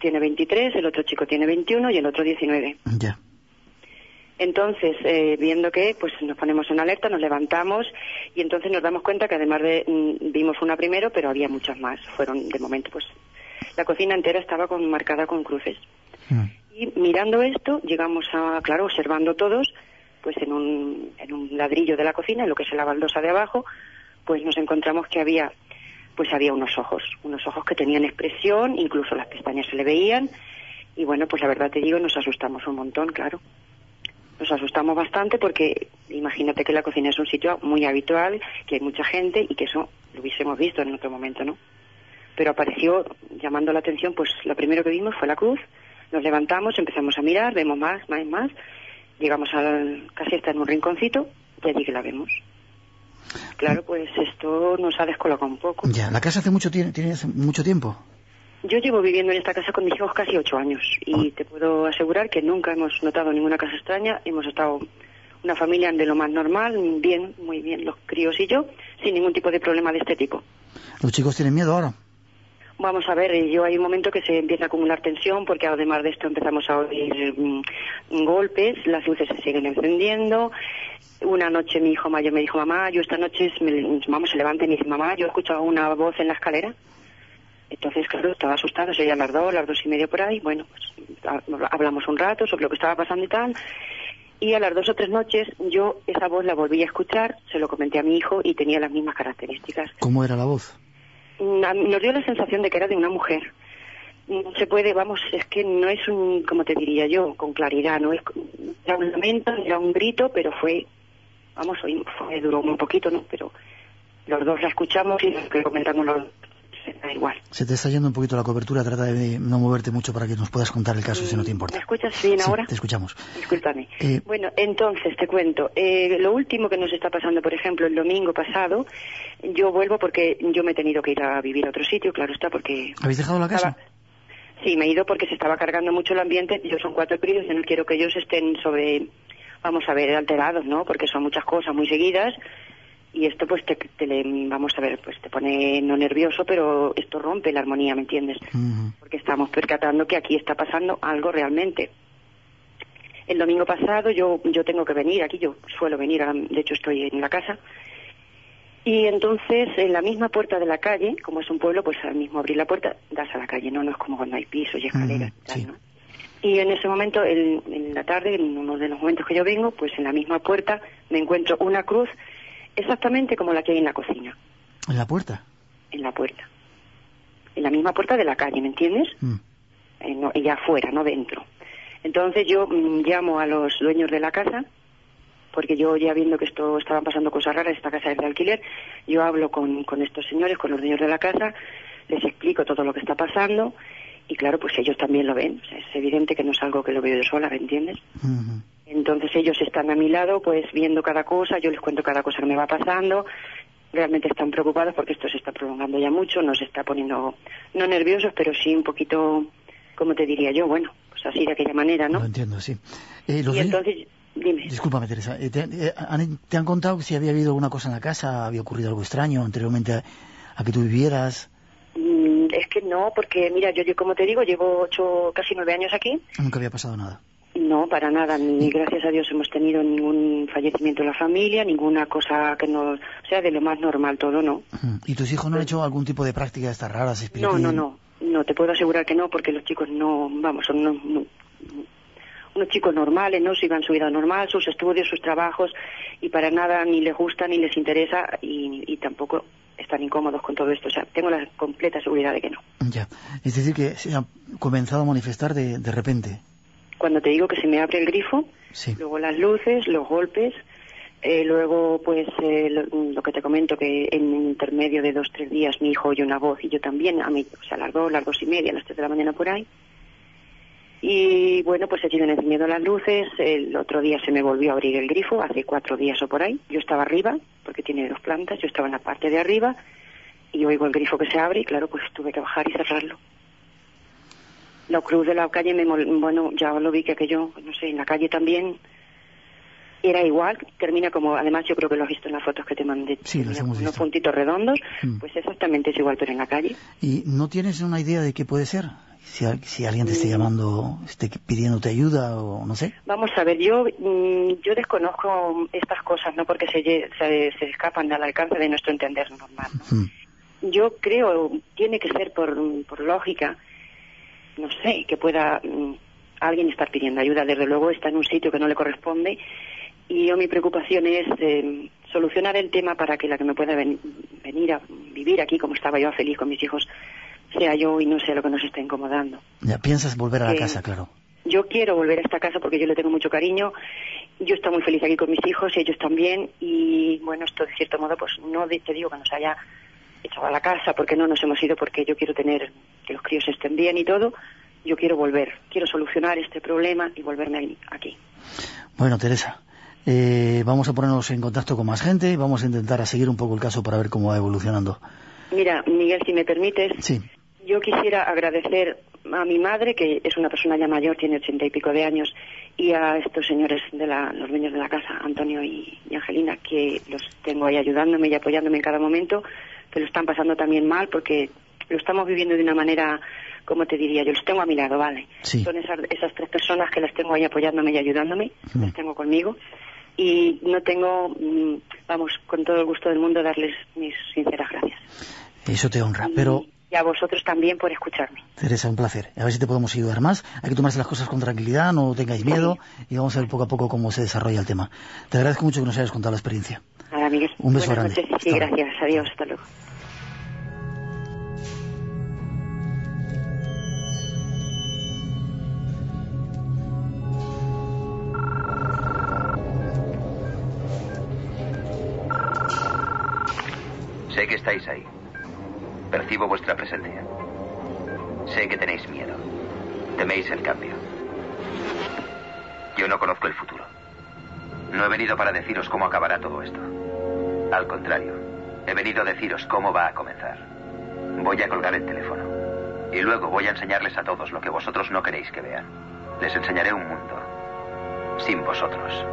tiene 23, el otro chico tiene 21 y el otro 19. Ya. Entonces, eh, viendo que, pues nos ponemos en alerta, nos levantamos y entonces nos damos cuenta que además de, mm, vimos una primero, pero había muchas más. Fueron, de momento, pues, la cocina entera estaba con, marcada con cruces. Hmm. Y mirando esto, llegamos a, claro, observando todos, pues en un, en un ladrillo de la cocina, en lo que es la baldosa de abajo, pues nos encontramos que había, pues había unos ojos, unos ojos que tenían expresión, incluso las pestañas se le veían, y bueno, pues la verdad te digo, nos asustamos un montón, claro. Nos asustamos bastante porque imagínate que la cocina es un sitio muy habitual, que hay mucha gente y que eso lo hubiésemos visto en otro momento, ¿no? Pero apareció llamando la atención, pues lo primero que vimos fue la cruz, nos levantamos, empezamos a mirar, vemos más, más, más, llegamos al, casi hasta en un rinconcito y allí que la vemos. Claro, pues esto nos ha descolocado un poco. Ya, ¿la casa hace mucho, tiene, tiene hace mucho tiempo? Yo llevo viviendo en esta casa con mis hijos casi ocho años y te puedo asegurar que nunca hemos notado ninguna casa extraña. Hemos estado una familia de lo más normal, bien, muy bien, los críos y yo, sin ningún tipo de problema de este tipo. ¿Los chicos tienen miedo ahora? Vamos a ver, eh, yo hay un momento que se empieza a acumular tensión porque además de esto empezamos a oír mm, golpes, las luces se siguen encendiendo. Una noche mi hijo mayor me dijo, mamá, yo esta noche, me, vamos, se levanta y me dice, mamá, yo he escuchado una voz en la escalera. Entonces, claro, estaba asustado, serían las dos, las dos y media por ahí. Bueno, pues ha- hablamos un rato sobre lo que estaba pasando y tal. Y a las dos o tres noches yo esa voz la volví a escuchar, se lo comenté a mi hijo y tenía las mismas características. ¿Cómo era la voz? Mm, Nos dio la sensación de que era de una mujer. No se puede, vamos, es que no es un, como te diría yo, con claridad, no es, era un lamento, era un grito, pero fue, vamos, fue, duró un poquito, ¿no? Pero los dos la escuchamos y lo que comentamos los da igual. Se te está yendo un poquito la cobertura, trata de no moverte mucho para que nos puedas contar el caso si no te ¿Me importa. escuchas bien Sí, ahora? te escuchamos. Discúlpame. Eh, Bueno, entonces te cuento. Eh, lo último que nos está pasando, por ejemplo, el domingo pasado, yo vuelvo porque yo me he tenido que ir a vivir a otro sitio, claro está, porque ¿Habéis dejado la casa? estaba- Sí, me he ido porque se estaba cargando mucho el ambiente. Yo son cuatro críos y no quiero que ellos estén sobre, vamos a ver, alterados, ¿no? Porque son muchas cosas muy seguidas y esto pues te, te le- vamos a ver, pues te pone no nervioso, pero esto rompe la armonía, ¿me entiendes? Porque estamos percatando que aquí está pasando algo realmente. El domingo pasado yo yo tengo que venir aquí, yo suelo venir, de hecho estoy en la casa. Y entonces en la misma puerta de la calle, como es un pueblo, pues al mismo abrir la puerta das a la calle, no no es como cuando hay pisos y escaleras Ujú, y tal, sí. ¿no? Y en ese momento, el- en la tarde, en uno de los momentos que yo vengo, pues en la misma puerta me encuentro una cruz exactamente como la que hay en la cocina, ¿En la puerta? en la puerta. En la misma puerta de la calle, ¿me entiendes? Mm. eh, no, ella afuera, no dentro. Entonces yo mm, llamo a los dueños de la casa, porque yo ya viendo que esto estaban pasando cosas raras, esta casa es de alquiler, yo hablo con, con estos señores, con los dueños de la casa, les explico todo lo que está pasando y claro, pues ellos también lo ven. O sea, es evidente que no es algo que lo veo yo sola, ¿me entiendes? Entonces ellos están a mi lado, pues viendo cada cosa, yo les cuento cada cosa que me va pasando. Realmente están preocupados porque esto se está prolongando ya mucho, nos está poniendo, no nerviosos, pero sí un poquito, como te diría yo, bueno, pues así de aquella manera, ¿no? Lo entiendo, sí. Eh, los Y entonces, dime, Discúlpame, Teresa. eh, te, eh, han, te han contado si había habido alguna cosa en la casa? ¿Había ocurrido algo extraño anteriormente a, a que tú vivieras? mm, es que no, porque mira, yo, yo como te digo, llevo ocho, casi nueve años aquí. Nunca había pasado nada. No, para nada, ni gracias a Dios hemos tenido ningún fallecimiento en la familia, ninguna cosa que nos, o sea, de lo más normal todo, ¿no? ¿Y tus hijos no han hecho algún tipo de práctica de estas raras, No, espirituales? no, no, no, te puedo asegurar que no, porque los chicos no, vamos, son no- no- unos chicos normales, ¿no? Sigan su vida normal, sus estudios, sus trabajos, y para nada ni les gusta ni les interesa, y, y tampoco están incómodos con todo esto. O sea, tengo la completa seguridad de que no. Ya. Es decir, que se ha comenzado a manifestar de, de repente. Cuando te digo que se me abre el grifo, Sí. luego las luces, los golpes, eh, luego pues eh, lo, lo que te comento que en intermedio de dos tres días mi hijo oye una voz y yo también a mí o sea a las dos las dos y media a las tres de la mañana por ahí. Y bueno pues se siguen encendiendo las luces el otro día se me volvió a abrir el grifo hace cuatro días o por ahí. Yo estaba arriba porque tiene dos plantas yo estaba en la parte de arriba y oigo el grifo que se abre y claro pues tuve que bajar y cerrarlo la cruz de la calle me mol- bueno ya lo vi que aquello no sé en la calle también era igual termina como además yo creo que lo has visto en las fotos que te mandé Sí, hemos unos visto. puntitos redondos Mm. pues exactamente es igual pero en la calle ¿Y no tienes una idea de qué puede ser? Si, al- si alguien te esté Mm. llamando, esté pidiéndote ayuda o no sé. Vamos a ver, yo mm, yo desconozco estas cosas, no porque se, se, se escapan del alcance de nuestro entender normal. ¿no? Mm. Yo creo, tiene que ser por, por lógica, no sé, que pueda mm, alguien estar pidiendo ayuda. Desde luego está en un sitio que no le corresponde y yo mi preocupación es eh, solucionar el tema para que la que me pueda ven- venir a vivir aquí como estaba yo feliz con mis hijos sea yo y no sea lo que nos está incomodando. Ya piensas volver a la Eh, casa, claro. Yo quiero volver a esta casa porque yo le tengo mucho cariño yo estoy muy feliz aquí con mis hijos y ellos también. Y bueno, esto de cierto modo, pues no te digo que nos haya echado a la casa porque no nos hemos ido porque yo quiero tener que los críos estén bien y todo. Yo quiero volver, quiero solucionar este problema y volverme aquí. Bueno, Teresa, eh, vamos a ponernos en contacto con más gente y vamos a intentar a seguir un poco el caso para ver cómo va evolucionando. Mira, Miguel, si me permites, Sí, yo quisiera agradecer a mi madre, que es una persona ya mayor, tiene ochenta y pico de años, y a estos señores, de la, los dueños de la casa, Antonio y, y Angelina, que los tengo ahí ayudándome y apoyándome en cada momento, que lo están pasando también mal porque lo estamos viviendo de una manera, como te diría, yo los tengo a mi lado, ¿vale? Sí. Son esas, esas tres personas que las tengo ahí apoyándome y ayudándome, las tengo conmigo, y no tengo, mm, vamos, con todo el gusto del mundo, darles mis sinceras gracias. eso te honra. Y- Pero, y a vosotros también por escucharme. Teresa, un placer. A ver si te podemos ayudar más. Hay que tomarse las cosas con tranquilidad, no tengáis miedo y vamos a ver poco a poco cómo se desarrolla el tema. Te agradezco mucho que nos hayas contado la experiencia. Nada, Miguel. Un beso Buenas grande. noches. Sí, gracias. Adiós. Hasta luego. Sé que estáis ahí. Percibo vuestra presencia. Sé que tenéis miedo. Teméis el cambio. Yo no conozco el futuro. No he venido para deciros cómo acabará todo esto. Al contrario, he venido a deciros cómo va a comenzar. Voy a colgar el teléfono. Y luego voy a enseñarles a todos lo que vosotros no queréis que vean. Les enseñaré un mundo. Sin vosotros.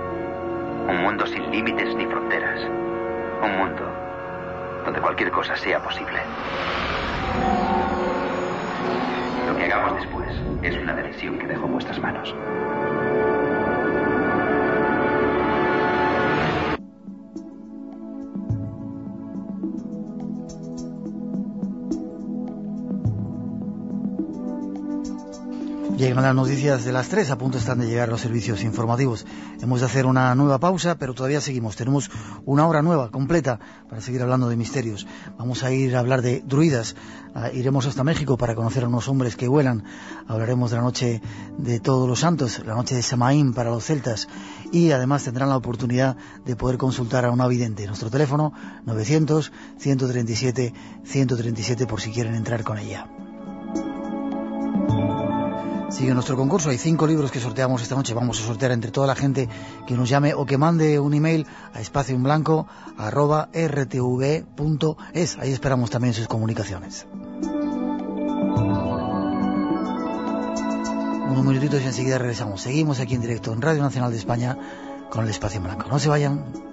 Un mundo sin límites ni fronteras. Un mundo donde cualquier cosa sea posible. Lo que hagamos después es una decisión que dejo en vuestras manos. Llegan las noticias de las tres, a punto están de llegar los servicios informativos. Hemos de hacer una nueva pausa, pero todavía seguimos. Tenemos una hora nueva, completa, para seguir hablando de misterios. Vamos a ir a hablar de druidas. Ah, iremos hasta México para conocer a unos hombres que vuelan. Hablaremos de la noche de todos los santos, la noche de Samaín para los celtas. Y además tendrán la oportunidad de poder consultar a una vidente. Nuestro teléfono 900-137-137 por si quieren entrar con ella. Sigue nuestro concurso, hay cinco libros que sorteamos esta noche. Vamos a sortear entre toda la gente que nos llame o que mande un email a espacio en blanco arroba rtv.es. Ahí esperamos también sus comunicaciones. Unos minutitos y enseguida regresamos. Seguimos aquí en directo en Radio Nacional de España con el espacio en blanco. No se vayan.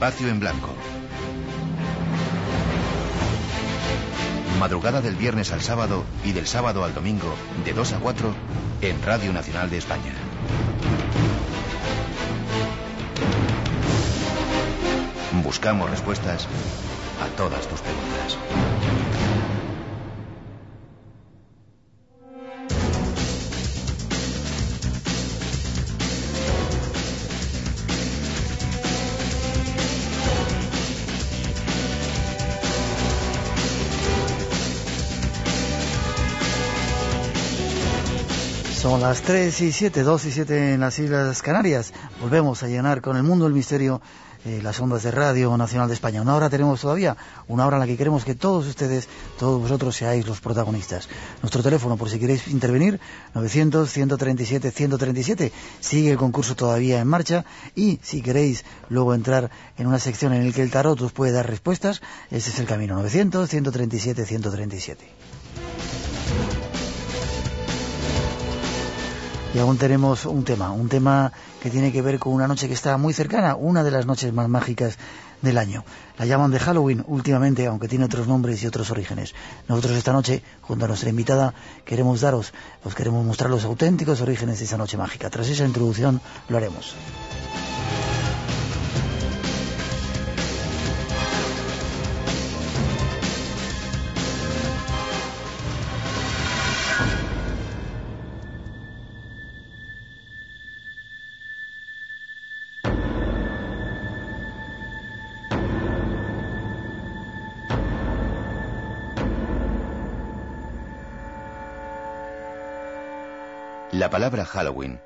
Espacio en Blanco. Madrugada del viernes al sábado y del sábado al domingo, de 2 a 4, en Radio Nacional de España. Buscamos respuestas a todas tus preguntas. Son las 3 y 7, 2 y 7 en las Islas Canarias. Volvemos a llenar con el mundo del misterio eh, las ondas de Radio Nacional de España. Una hora tenemos todavía, una hora en la que queremos que todos ustedes, todos vosotros seáis los protagonistas. Nuestro teléfono, por si queréis intervenir, 900-137-137. Sigue el concurso todavía en marcha y si queréis luego entrar en una sección en la que el tarot os puede dar respuestas, ese es el camino, 900-137-137. Y aún tenemos un tema, un tema que tiene que ver con una noche que está muy cercana, una de las noches más mágicas del año. La llaman de Halloween últimamente, aunque tiene otros nombres y otros orígenes. Nosotros esta noche, junto a nuestra invitada, queremos daros, os queremos mostrar los auténticos orígenes de esa noche mágica. Tras esa introducción lo haremos. La palabra Halloween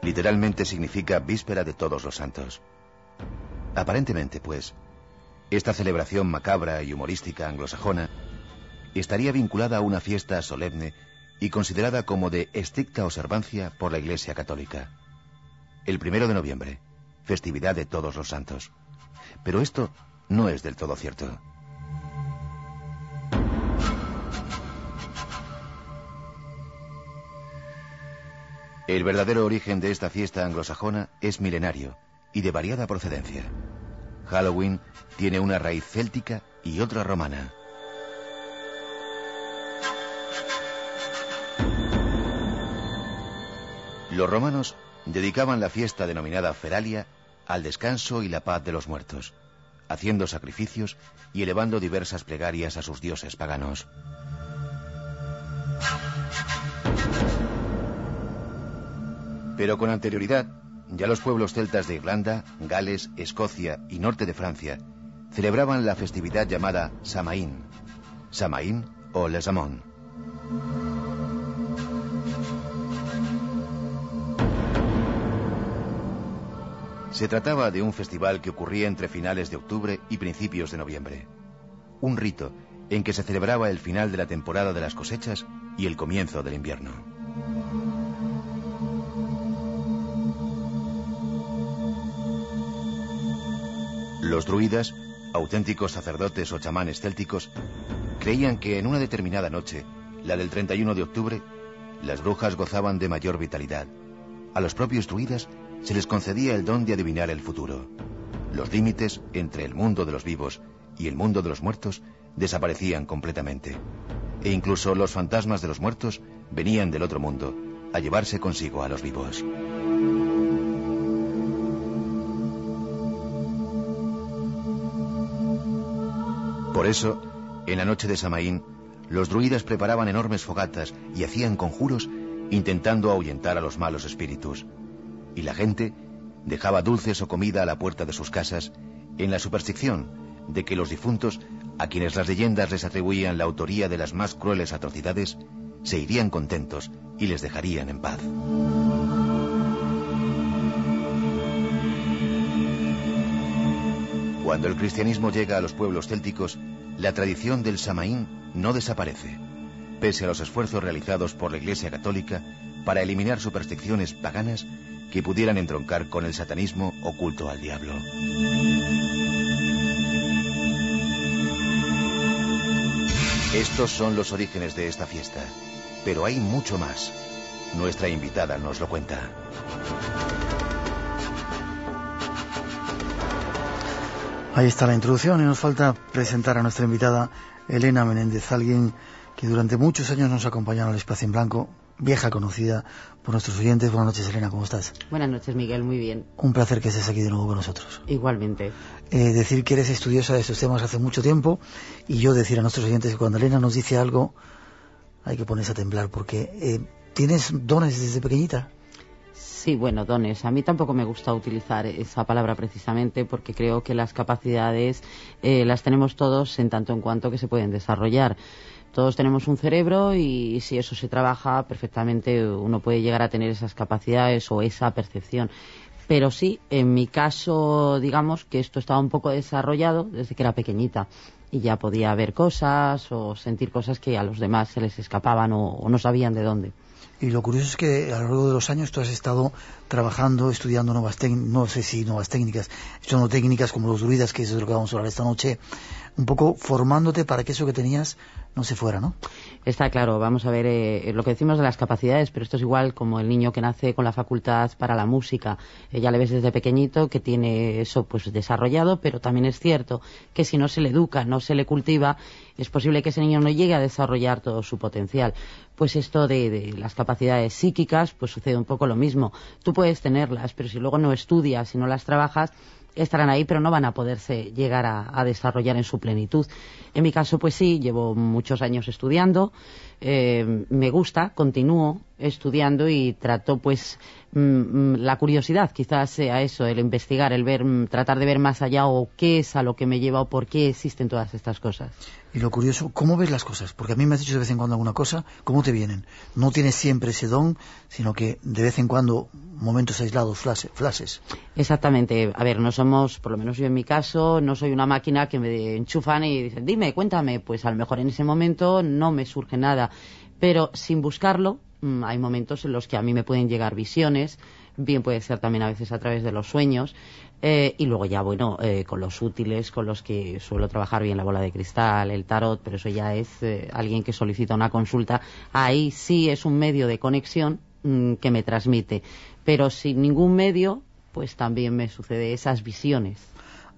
literalmente significa víspera de todos los santos. Aparentemente, pues, esta celebración macabra y humorística anglosajona estaría vinculada a una fiesta solemne y considerada como de estricta observancia por la Iglesia Católica. El primero de noviembre, festividad de todos los santos. Pero esto no es del todo cierto. El verdadero origen de esta fiesta anglosajona es milenario y de variada procedencia. Halloween tiene una raíz céltica y otra romana. Los romanos dedicaban la fiesta denominada Feralia al descanso y la paz de los muertos, haciendo sacrificios y elevando diversas plegarias a sus dioses paganos. Pero con anterioridad, ya los pueblos celtas de Irlanda, Gales, Escocia y norte de Francia celebraban la festividad llamada Samaín, Samaín o Les Amon. Se trataba de un festival que ocurría entre finales de octubre y principios de noviembre. Un rito en que se celebraba el final de la temporada de las cosechas y el comienzo del invierno. Los druidas, auténticos sacerdotes o chamanes célticos, creían que en una determinada noche, la del 31 de octubre, las brujas gozaban de mayor vitalidad. A los propios druidas se les concedía el don de adivinar el futuro. Los límites entre el mundo de los vivos y el mundo de los muertos desaparecían completamente. E incluso los fantasmas de los muertos venían del otro mundo a llevarse consigo a los vivos. Por eso, en la noche de Samaín, los druidas preparaban enormes fogatas y hacían conjuros intentando ahuyentar a los malos espíritus. Y la gente dejaba dulces o comida a la puerta de sus casas en la superstición de que los difuntos, a quienes las leyendas les atribuían la autoría de las más crueles atrocidades, se irían contentos y les dejarían en paz. Cuando el cristianismo llega a los pueblos célticos, la tradición del Samaín no desaparece, pese a los esfuerzos realizados por la Iglesia Católica para eliminar supersticiones paganas que pudieran entroncar con el satanismo oculto al diablo. Estos son los orígenes de esta fiesta, pero hay mucho más. Nuestra invitada nos lo cuenta. Ahí está la introducción y nos falta presentar a nuestra invitada Elena Menéndez, alguien que durante muchos años nos ha acompañado al Espacio en Blanco, vieja conocida por nuestros oyentes. Buenas noches, Elena, ¿cómo estás? Buenas noches, Miguel, muy bien. Un placer que estés aquí de nuevo con nosotros. Igualmente. Eh, decir que eres estudiosa de estos temas hace mucho tiempo y yo decir a nuestros oyentes que cuando Elena nos dice algo hay que ponerse a temblar porque eh, tienes dones desde pequeñita. Sí, bueno, dones. A mí tampoco me gusta utilizar esa palabra precisamente porque creo que las capacidades eh, las tenemos todos en tanto en cuanto que se pueden desarrollar. Todos tenemos un cerebro y si eso se trabaja perfectamente uno puede llegar a tener esas capacidades o esa percepción. Pero sí, en mi caso, digamos que esto estaba un poco desarrollado desde que era pequeñita y ya podía ver cosas o sentir cosas que a los demás se les escapaban o, o no sabían de dónde. Y lo curioso es que a lo largo de los años tú has estado trabajando, estudiando nuevas técnicas, no sé si nuevas técnicas, estudiando técnicas como los druidas, que es lo que vamos a hablar esta noche, un poco formándote para que eso que tenías no se fuera, ¿no? Está claro, vamos a ver eh, lo que decimos de las capacidades, pero esto es igual como el niño que nace con la facultad para la música. Eh, ya le ves desde pequeñito que tiene eso pues desarrollado, pero también es cierto que si no se le educa, no se le cultiva, es posible que ese niño no llegue a desarrollar todo su potencial. Pues esto de, de las capacidades psíquicas, pues sucede un poco lo mismo. Tú puedes tenerlas, pero si luego no estudias, si no las trabajas, estarán ahí, pero no van a poderse llegar a, desarrollar en su plenitud. En mi caso, pues sí, llevo muchos años estudiando, eh, me gusta, continúo estudiando y trato pues mm, mm, la curiosidad quizás sea eso, el investigar, el ver, mm, tratar de ver más allá o qué es a lo que me lleva o por qué existen todas estas cosas. Y lo curioso, ¿cómo ves las cosas? Porque a mí me has dicho de vez en cuando alguna cosa, ¿cómo te vienen? No tienes siempre ese don, sino que de vez en cuando momentos aislados, flashes. Exactamente. A ver, no somos, por lo menos yo en mi caso, no soy una máquina que me enchufan y dicen, dime, cuéntame. Pues a lo mejor en ese momento no me surge nada. Pero sin buscarlo, hay momentos en los que a mí me pueden llegar visiones, bien puede ser también a veces a través de los sueños, eh, y luego ya, bueno, eh, con los útiles con los que suelo trabajar bien la bola de cristal, el tarot, pero eso ya es eh, alguien que solicita una consulta. Ahí sí es un medio de conexión mm, que me transmite, pero sin ningún medio, pues también me sucede esas visiones.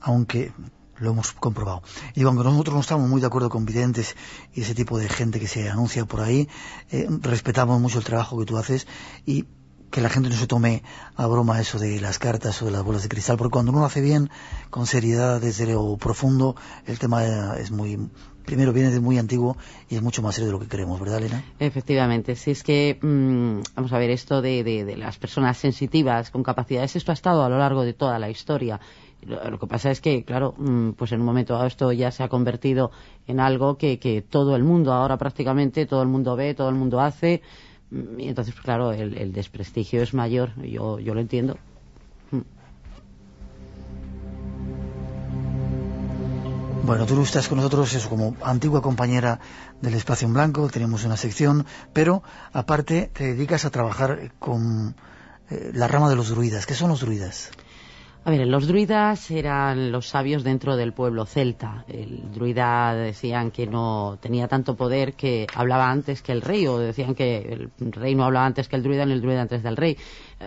Aunque lo hemos comprobado. Y aunque nosotros no estamos muy de acuerdo con videntes y ese tipo de gente que se anuncia por ahí, eh, respetamos mucho el trabajo que tú haces y que la gente no se tome a broma eso de las cartas o de las bolas de cristal, porque cuando uno hace bien, con seriedad, desde lo profundo, el tema es muy, primero viene de muy antiguo y es mucho más serio de lo que creemos, ¿verdad, Elena? Efectivamente, si es que, mm, vamos a ver, esto de, de, las personas sensitivas con capacidades, esto ha estado a lo largo de toda la historia. Lo, que pasa es que, claro, mm, pues en un momento dado esto ya se ha convertido en algo que, que todo el mundo ahora prácticamente, todo el mundo ve, todo el mundo hace, y entonces, pues, claro, el, desprestigio es mayor, yo, yo lo entiendo. Bueno, tú estás con nosotros eso, como antigua compañera del Espacio en Blanco, tenemos una sección, pero aparte te dedicas a trabajar con eh, la rama de los druidas. ¿Qué son los druidas? A ver, los druidas eran los sabios dentro del pueblo celta. El druida decían que no tenía tanto poder que hablaba antes que el rey, o decían que el rey no hablaba antes que el druida, ni el druida antes del rey.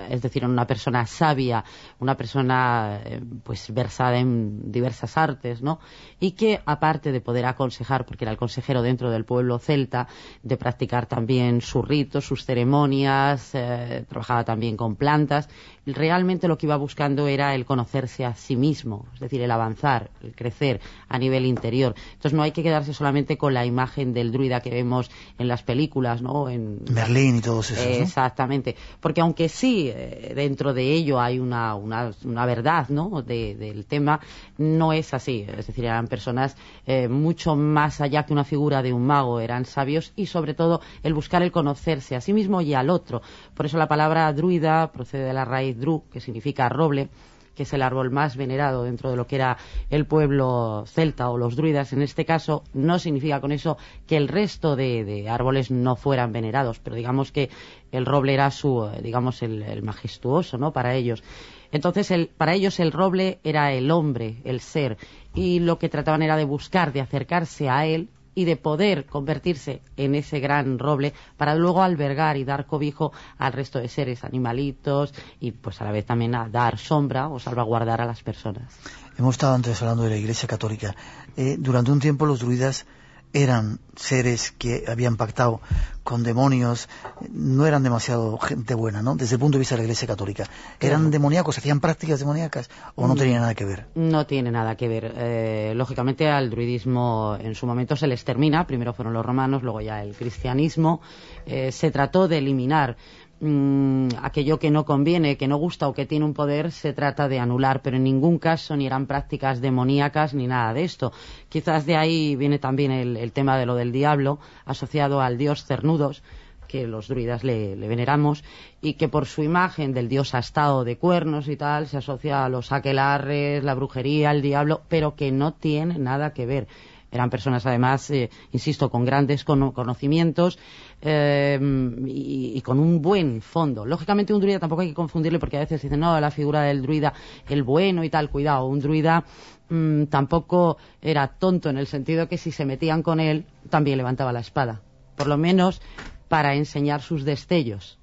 Es decir, una persona sabia, una persona pues versada en diversas artes, ¿no? Y que aparte de poder aconsejar, porque era el consejero dentro del pueblo celta, de practicar también sus ritos, sus ceremonias, eh, trabajaba también con plantas, realmente lo que iba buscando era el conocerse a sí mismo, es decir, el avanzar, el crecer a nivel interior. Entonces no hay que quedarse solamente con la imagen del druida que vemos en las películas, ¿no? En Merlín y todos esos, eh, Exactamente, porque aunque sí dentro de ello hay una, una, una verdad ¿no? De, del tema, no es así. Es decir, eran personas eh, mucho más allá que una figura de un mago, eran sabios y sobre todo el buscar el conocerse a sí mismo y al otro. Por eso la palabra druida procede de la raíz dru, que significa roble, que es el árbol más venerado dentro de lo que era el pueblo celta o los druidas en este caso, no significa con eso que el resto de, árboles no fueran venerados, pero digamos que el roble era su, digamos, el, el majestuoso, ¿no? Para ellos. Entonces, el, para ellos el roble era el hombre, el ser, y lo que trataban era de buscar, de acercarse a él y de poder convertirse en ese gran roble para luego albergar y dar cobijo al resto de seres, animalitos y pues a la vez también a dar sombra o salvaguardar a las personas. Hemos estado antes hablando de la Iglesia Católica. Eh, durante un tiempo los druidas eran seres que habían pactado con demonios, no eran demasiado gente buena, ¿no? Desde el punto de vista de la Iglesia Católica. ¿Eran claro. demoníacos, hacían prácticas demoníacas o no, no tenía nada que ver? No tiene nada que ver. Eh, lógicamente al druidismo en su momento se les termina, primero fueron los romanos, luego ya el cristianismo. Eh, se trató de eliminar mmm, aquello que no conviene, que no gusta o que tiene un poder, se trata de anular, pero en ningún caso ni eran prácticas demoníacas ni nada de esto. Quizás de ahí viene también el, el tema de lo del diablo, asociado al dios Cernudos, que los druidas le, le, veneramos y que por su imagen del dios astado de cuernos y tal se asocia a los aquelarres, la brujería, el diablo, pero que no tiene nada que ver. Eran personas, además, eh, insisto, con grandes conocimientos eh, y, y, con un buen fondo. Lógicamente, un druida tampoco hay que confundirle porque a veces dicen, no, la figura del druida, el bueno y tal, cuidado. Un druida mmm, tampoco era tonto en el sentido que si se metían con él, también levantaba la espada. Por lo menos para enseñar sus destellos.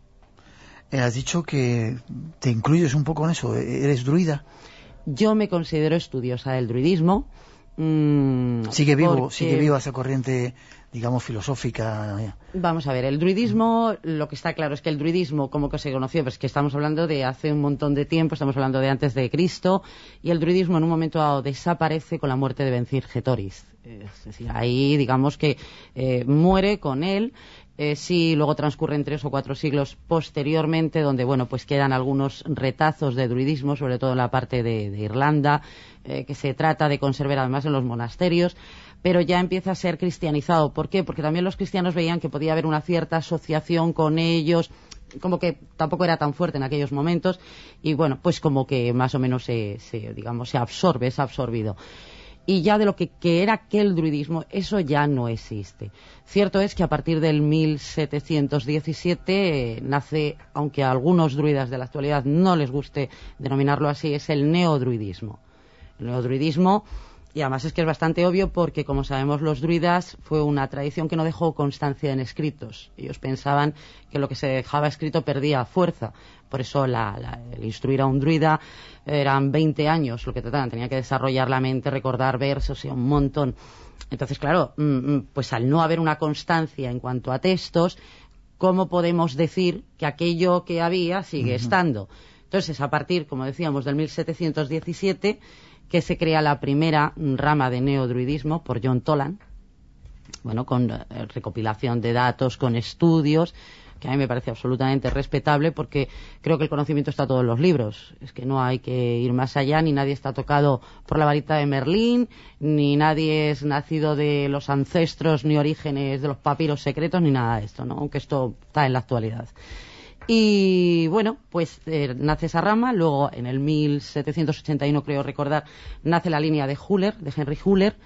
Eh, has dicho que te incluyes un poco en eso. ¿Eres druida? Yo me considero estudiosa del druidismo. Mmm, sigue vivo, porque... sigue viva esa corriente, digamos, filosófica. Vamos a ver, el druidismo, lo que está claro es que el druidismo, como que se conoció, pues que estamos hablando de hace un montón de tiempo, estamos hablando de antes de Cristo, y el druidismo en un momento dado desaparece con la muerte de Vercingétorix. Es decir, ahí digamos que eh, muere con él Eh, sí, luego transcurren tres o cuatro siglos posteriormente, donde bueno, pues quedan algunos retazos de druidismo, sobre todo en la parte de, Irlanda, eh, que se trata de conservar además en los monasterios pero ya empieza a ser cristianizado. ¿Por qué? Porque también los cristianos veían que podía haber una cierta asociación con ellos, como que tampoco era tan fuerte en aquellos momentos y bueno, pues como que más o menos se, se digamos, se absorbe, ha absorbido. Y ya de lo que, que era aquel druidismo, eso ya no existe. Cierto es que a partir del 1717 eh, nace, aunque a algunos druidas de la actualidad no les guste denominarlo así, es el neodruidismo. El neodruidismo y además es que es bastante obvio porque, como sabemos, los druidas fue una tradición que no dejó constancia en escritos. Ellos pensaban que lo que se dejaba escrito perdía fuerza. Por eso la, la, el instruir a un druida eran 20 años lo que trataban. Tenía que desarrollar la mente, recordar versos y un montón. Entonces, claro, mm, pues al no haber una constancia en cuanto a textos, ¿cómo podemos decir que aquello que había sigue uh -huh. estando? Entonces, a partir, como decíamos, del 1717 que se crea la primera rama de neodruidismo por John Toland, bueno, con eh, recopilación de datos, con estudios, que a mí me parece absolutamente respetable porque creo que el conocimiento está todo en los libros. Es que no hay que ir más allá, ni nadie está tocado por la varita de Merlín, ni nadie es nacido de los ancestros, ni orígenes de los papiros secretos, ni nada de esto, ¿no? Aunque esto está en la actualidad. Y bueno, pues eh, nace esa rama, luego en el 1781, creo recordar, nace la línea de Huller, de Henry Huller,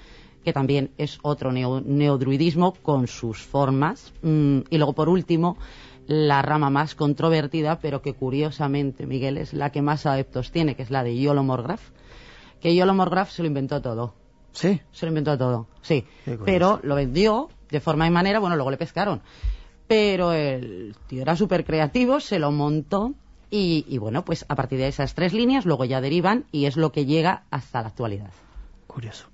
que también es otro neo, neodruidismo con sus formas. Mm, y luego, por último, la rama más controvertida, pero que curiosamente, Miguel, es la que más adeptos tiene, que es la de Yolo Morgraf. Que Yolo Morgraf se lo inventó todo. ¿Sí? Se lo inventó todo, sí. Pero lo vendió de forma y manera, bueno, luego le pescaron pero el tío era súper creativo, se lo montó y, y, bueno, pues a partir de esas tres líneas luego ya derivan y es lo que llega hasta la actualidad. Curioso.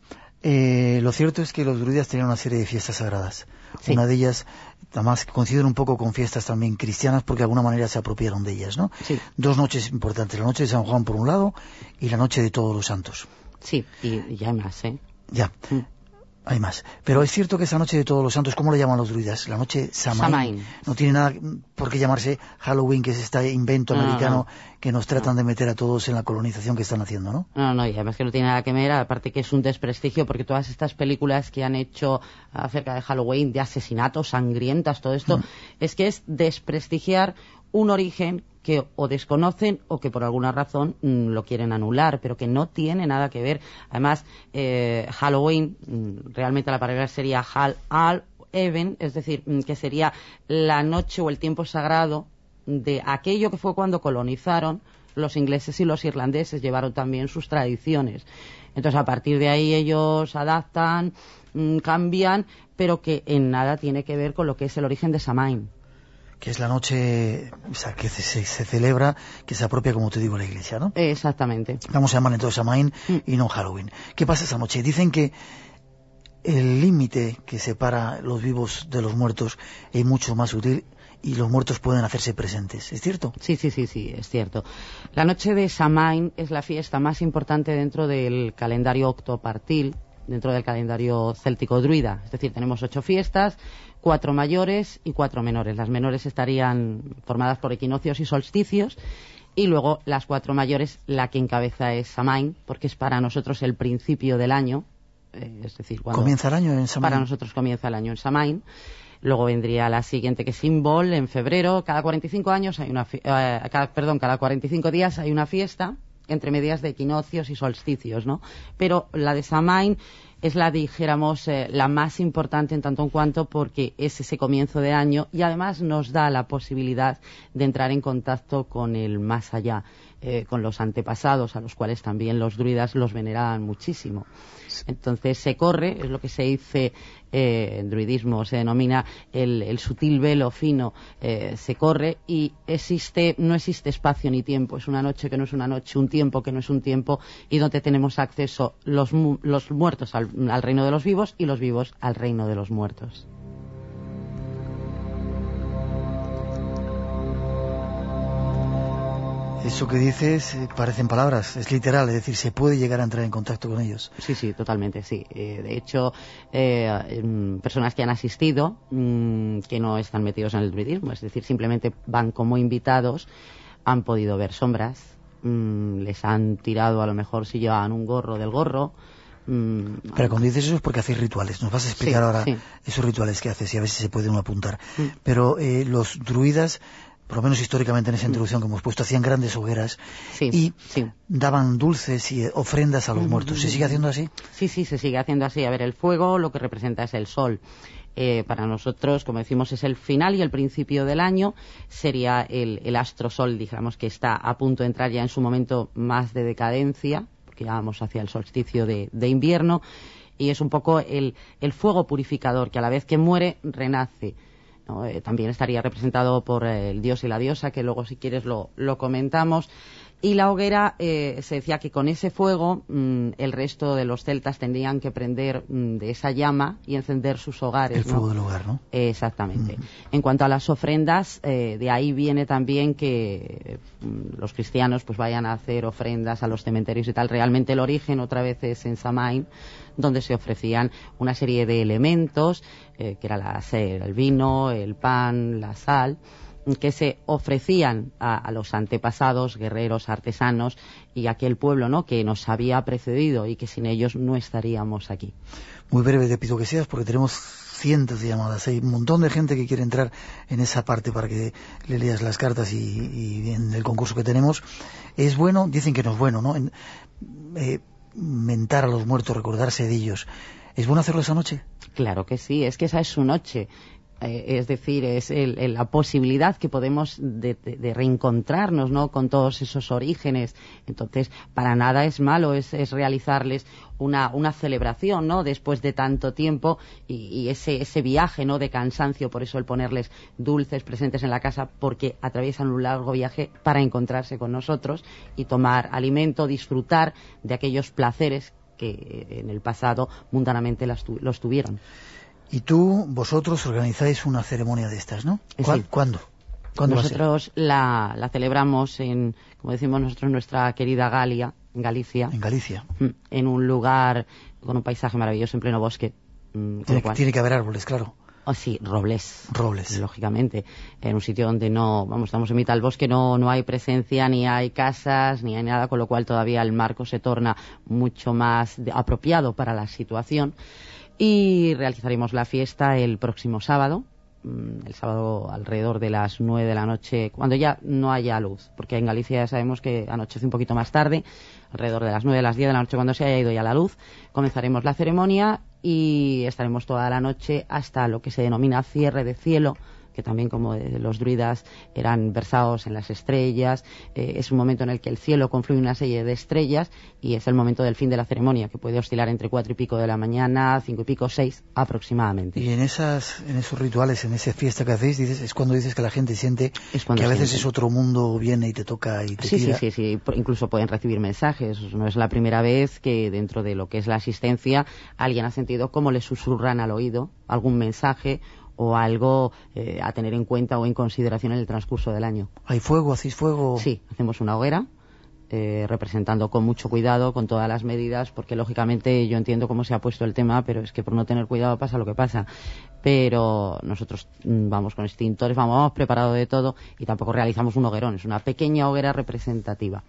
Eh, lo cierto es que los druidas tenían una serie de fiestas sagradas. Sí. Una de ellas, además, coinciden un poco con fiestas también cristianas porque de alguna manera se apropiaron de ellas, ¿no? Sí. Dos noches importantes, la noche de San Juan por un lado y la noche de Todos los Santos. Sí, y, ya más, ¿eh? Ya. Hay más. Pero es cierto que esa noche de todos los santos, ¿cómo le llaman los druidas? La noche Samain. Samain. No tiene nada por qué llamarse Halloween, que es este invento no, americano no, que nos tratan de meter a todos en la colonización que están haciendo, ¿no? No, no, y además que no tiene nada que ver, aparte que es un desprestigio, porque todas estas películas que han hecho acerca de Halloween, de asesinatos, sangrientas, todo esto, mm. es que es desprestigiar un origen que o desconocen o que por alguna razón mmm, lo quieren anular, pero que no tiene nada que ver. Además, eh, Halloween, mmm, realmente la palabra sería Hal al Even, es decir, mmm, que sería la noche o el tiempo sagrado de aquello que fue cuando colonizaron los ingleses y los irlandeses, llevaron también sus tradiciones. Entonces, a partir de ahí ellos adaptan, cambian, pero que en nada tiene que ver con lo que es el origen de Samain que es la noche o sea, que se, celebra, que se apropia, como te digo, la iglesia, ¿no? Exactamente. Vamos a llamar entonces Samain mm. y no Halloween. ¿Qué pasa esa noche? Dicen que el límite que separa los vivos de los muertos es mucho más sutil y los muertos pueden hacerse presentes, ¿es cierto? Sí, sí, sí, sí, es cierto. La noche de Samain es la fiesta más importante dentro del calendario octopartil, dentro del calendario céltico druida. Es decir, tenemos ocho fiestas, cuatro mayores y cuatro menores. Las menores estarían formadas por equinoccios y solsticios y luego las cuatro mayores, la que encabeza es Samain, porque es para nosotros el principio del año. Eh, es decir, cuando comienza el año en Samain. Para nosotros comienza el año en Samain. Luego vendría la siguiente que es Simbol en febrero. Cada 45 años hay una, eh, cada, perdón, cada 45 días hay una fiesta entre medias de equinoccios y solsticios, ¿no? Pero la de Samain es la, dijéramos, eh, la más importante en tanto en cuanto porque es ese comienzo de año y además nos da la posibilidad de entrar en contacto con el más allá, eh, con los antepasados, a los cuales también los druidas los veneraban muchísimo. Entonces se corre, es lo que se dice eh, en druidismo, se denomina el, sutil velo fino, eh, se corre y existe, no existe espacio ni tiempo, es una noche que no es una noche, un tiempo que no es un tiempo y donde tenemos acceso los, los muertos al reino de los vivos y los vivos al reino de los muertos. Eso que dices eh, parecen palabras, es literal, es decir, se puede llegar a entrar en contacto con ellos. Sí, sí, totalmente, sí. Eh, de hecho, eh, mm, personas que han asistido, mm, que no están metidos en el druidismo, es decir, simplemente van como invitados, han podido ver sombras, mm, les han tirado a lo mejor si llevaban un gorro del gorro. mm, Pero cuando dices eso es porque hacéis rituales. Nos vas a explicar Sí, ahora sí. esos rituales que haces y a ver si se puede uno apuntar. Mm. Pero eh, los druidas, por lo menos históricamente en esa introducción que hemos puesto, hacían grandes hogueras Sí, y sí. daban dulces y ofrendas a los muertos. ¿Se sigue haciendo así? Sí, sí, se sigue haciendo así. A ver, el fuego lo que representa es el sol. Eh, para nosotros, como decimos, es el final y el principio del año. Sería el, el astro sol, digamos, que está a punto de entrar ya en su momento más de decadencia, porque ya vamos hacia el solsticio de, de invierno. Y es un poco el, el fuego purificador que a la vez que muere, renace. Eh, también estaría representado por eh, el dios y la diosa, que luego si quieres lo, lo comentamos. Y la hoguera, eh, se decía que con ese fuego mm, el resto de los celtas tendrían que prender mm, de esa llama y encender sus hogares. El ¿no? fuego del hogar, ¿no? Exactamente. En cuanto a las ofrendas, eh, de ahí viene también que mm, los cristianos pues vayan a hacer ofrendas a los cementerios y tal. Realmente el origen otra vez es en Samain, donde se ofrecían una serie de elementos, eh, que era la- el vino, el pan, la sal, que se ofrecían a, a los antepasados, guerreros, artesanos y aquel pueblo ¿no? que nos había precedido y que sin ellos no estaríamos aquí. Muy breve te pido que seas porque tenemos cientos de llamadas. Hay un montón de gente que quiere entrar en esa parte para que le leas las cartas y, y en el concurso que tenemos. Es bueno, dicen que no es bueno, ¿no? En- eh, mentar a los muertos, recordarse de ellos. ¿Es bueno hacerlo esa noche? Claro que sí, es que esa es su noche. Eh, es decir, es el- la posibilidad que podemos de, de- de reencontrarnos ¿no? con todos esos orígenes. Entonces, para nada es malo, es, es realizarles una, una celebración ¿no? después de tanto tiempo y, y ese, ese viaje ¿no? de cansancio, por eso el ponerles dulces presentes en la casa, porque atraviesan un largo viaje para encontrarse con nosotros y tomar alimento, disfrutar de aquellos placeres que eh, en el pasado mundanamente las tu- los tuvieron. Y tú, vosotros, organizáis una ceremonia de estas, ¿no? Eh, ¿Cuá- sí. ¿Cuándo? Nosotros la, la celebramos en, como decimos nosotros, nuestra querida Galia, en Galicia, En Galicia. mm, en un lugar con un paisaje maravilloso en pleno bosque. mm, Tiene, cual- tiene que haber árboles, claro. Oh, sí, robles. Robles. Lógicamente. En un sitio donde no, vamos, estamos en mitad del bosque, no, no hay presencia, ni hay casas, ni hay nada, con lo cual todavía el marco se torna mucho más de- apropiado para la situación. Y realizaremos la fiesta el próximo sábado, mm, el sábado alrededor de las nueve de la noche, cuando ya no haya luz, porque en Galicia ya sabemos que anochece un poquito más tarde, alrededor de las nueve, de las diez de la noche, cuando se haya ido ya la luz, comenzaremos la ceremonia y estaremos toda la noche hasta lo que se denomina cierre de cielo, que también como eh, los druidas eran versados en las estrellas, eh, es un momento en el que el cielo confluye una serie de estrellas y es el momento del fin de la ceremonia, que puede oscilar entre cuatro y pico de la mañana, cinco y pico, seis aproximadamente. Y en esas, en esos rituales, en esa fiesta que hacéis, dices, es cuando dices que la gente siente Es cuando que a veces siente. es otro mundo viene y te toca y te Sí, sí, tira. sí, sí, incluso pueden recibir mensajes. No es la primera vez que dentro de lo que es la asistencia alguien ha sentido cómo le susurran al oído algún mensaje o algo eh, a tener en cuenta o en consideración en el transcurso del año. ¿Hay fuego? ¿Hacéis fuego? Sí, hacemos una hoguera. eh, representando con mucho cuidado, con todas las medidas, porque lógicamente yo entiendo cómo se ha puesto el tema, pero es que por no tener cuidado pasa lo que pasa. Pero nosotros mm, vamos con extintores, vamos, vamos preparado de todo y tampoco realizamos un hoguerón, es una pequeña hoguera representativa.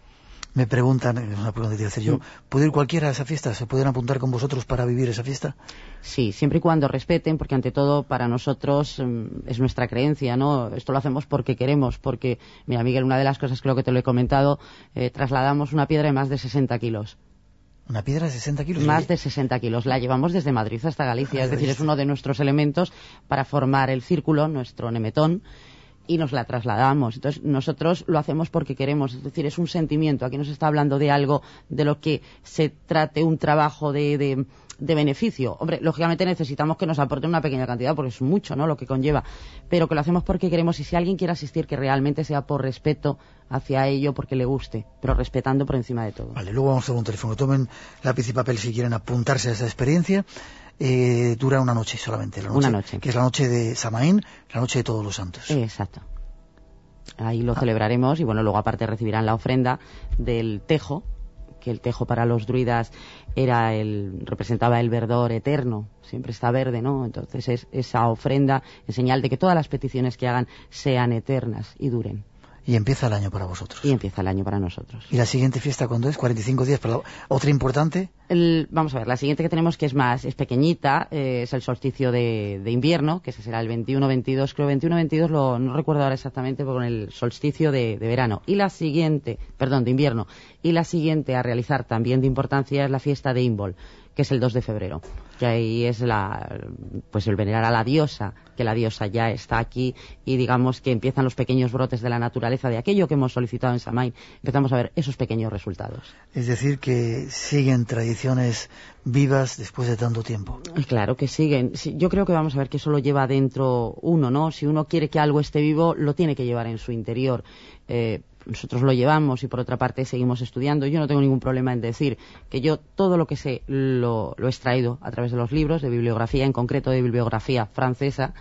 Me preguntan, es una pregunta que te hacer yo, ¿puede ir cualquiera a esa fiesta? ¿Se pueden apuntar con vosotros para vivir esa fiesta? Sí, siempre y cuando respeten, porque ante todo para nosotros mm, es nuestra creencia, ¿no? Esto lo hacemos porque queremos, porque, mira Miguel, una de las cosas creo que te lo he comentado, eh, trasladamos una piedra de más de 60 kilos. ¿Una piedra de 60 kilos? Más de 60 kilos. La llevamos desde Madrid hasta Galicia, es decir, es uno de nuestros elementos para formar el círculo, nuestro nemetón, y nos la trasladamos. Entonces, nosotros lo hacemos porque queremos, es decir, es un sentimiento. Aquí nos está hablando de algo de lo que se trate un trabajo de, de, de beneficio. Hombre, lógicamente necesitamos que nos aporten una pequeña cantidad, porque es mucho, ¿no?, lo que conlleva. Pero que lo hacemos porque queremos, y si alguien quiere asistir, que realmente sea por respeto hacia ello, porque le guste, pero respetando por encima de todo. Vale, luego vamos a un teléfono. Tomen lápiz y papel si quieren apuntarse a esa experiencia. Eh, dura una noche solamente, la noche, Una noche. que es la noche de Samaín, la noche de todos los santos. Exacto. Ahí lo celebraremos y bueno, luego aparte recibirán la ofrenda del tejo, que el tejo para los druidas era el representaba el verdor eterno, siempre está verde, ¿no? Entonces es esa ofrenda en señal de que todas las peticiones que hagan sean eternas y duren. Y empieza el año para vosotros. Y empieza el año para nosotros. ¿Y la siguiente fiesta cuándo es? ¿45 días para la... otra importante? El- vamos a ver, la siguiente que tenemos que es más, es pequeñita, eh, es el solsticio de, de invierno, que ese será el 21-22, creo 21-22, lo, no recuerdo ahora exactamente, pero con el solsticio de, de verano. Y la siguiente, perdón, de invierno. Y la siguiente a realizar también de importancia es la fiesta de Imbol, que es el 2 de febrero. Que ahí es la, pues el venerar a la diosa, que la diosa ya está aquí y digamos que empiezan los pequeños brotes de la naturaleza de aquello que hemos solicitado en Samain. Empezamos a ver esos pequeños resultados. Es decir, que siguen tradiciones vivas después de tanto tiempo. Claro que siguen. Yo creo que vamos a ver que eso lo lleva dentro uno, ¿no? Si uno quiere que algo esté vivo, lo tiene que llevar en su interior. Eh, nosotros lo llevamos y por otra parte seguimos estudiando. Yo no tengo ningún problema en decir que yo todo lo que sé lo, he extraído a través de los libros, de bibliografía, en concreto de bibliografía francesa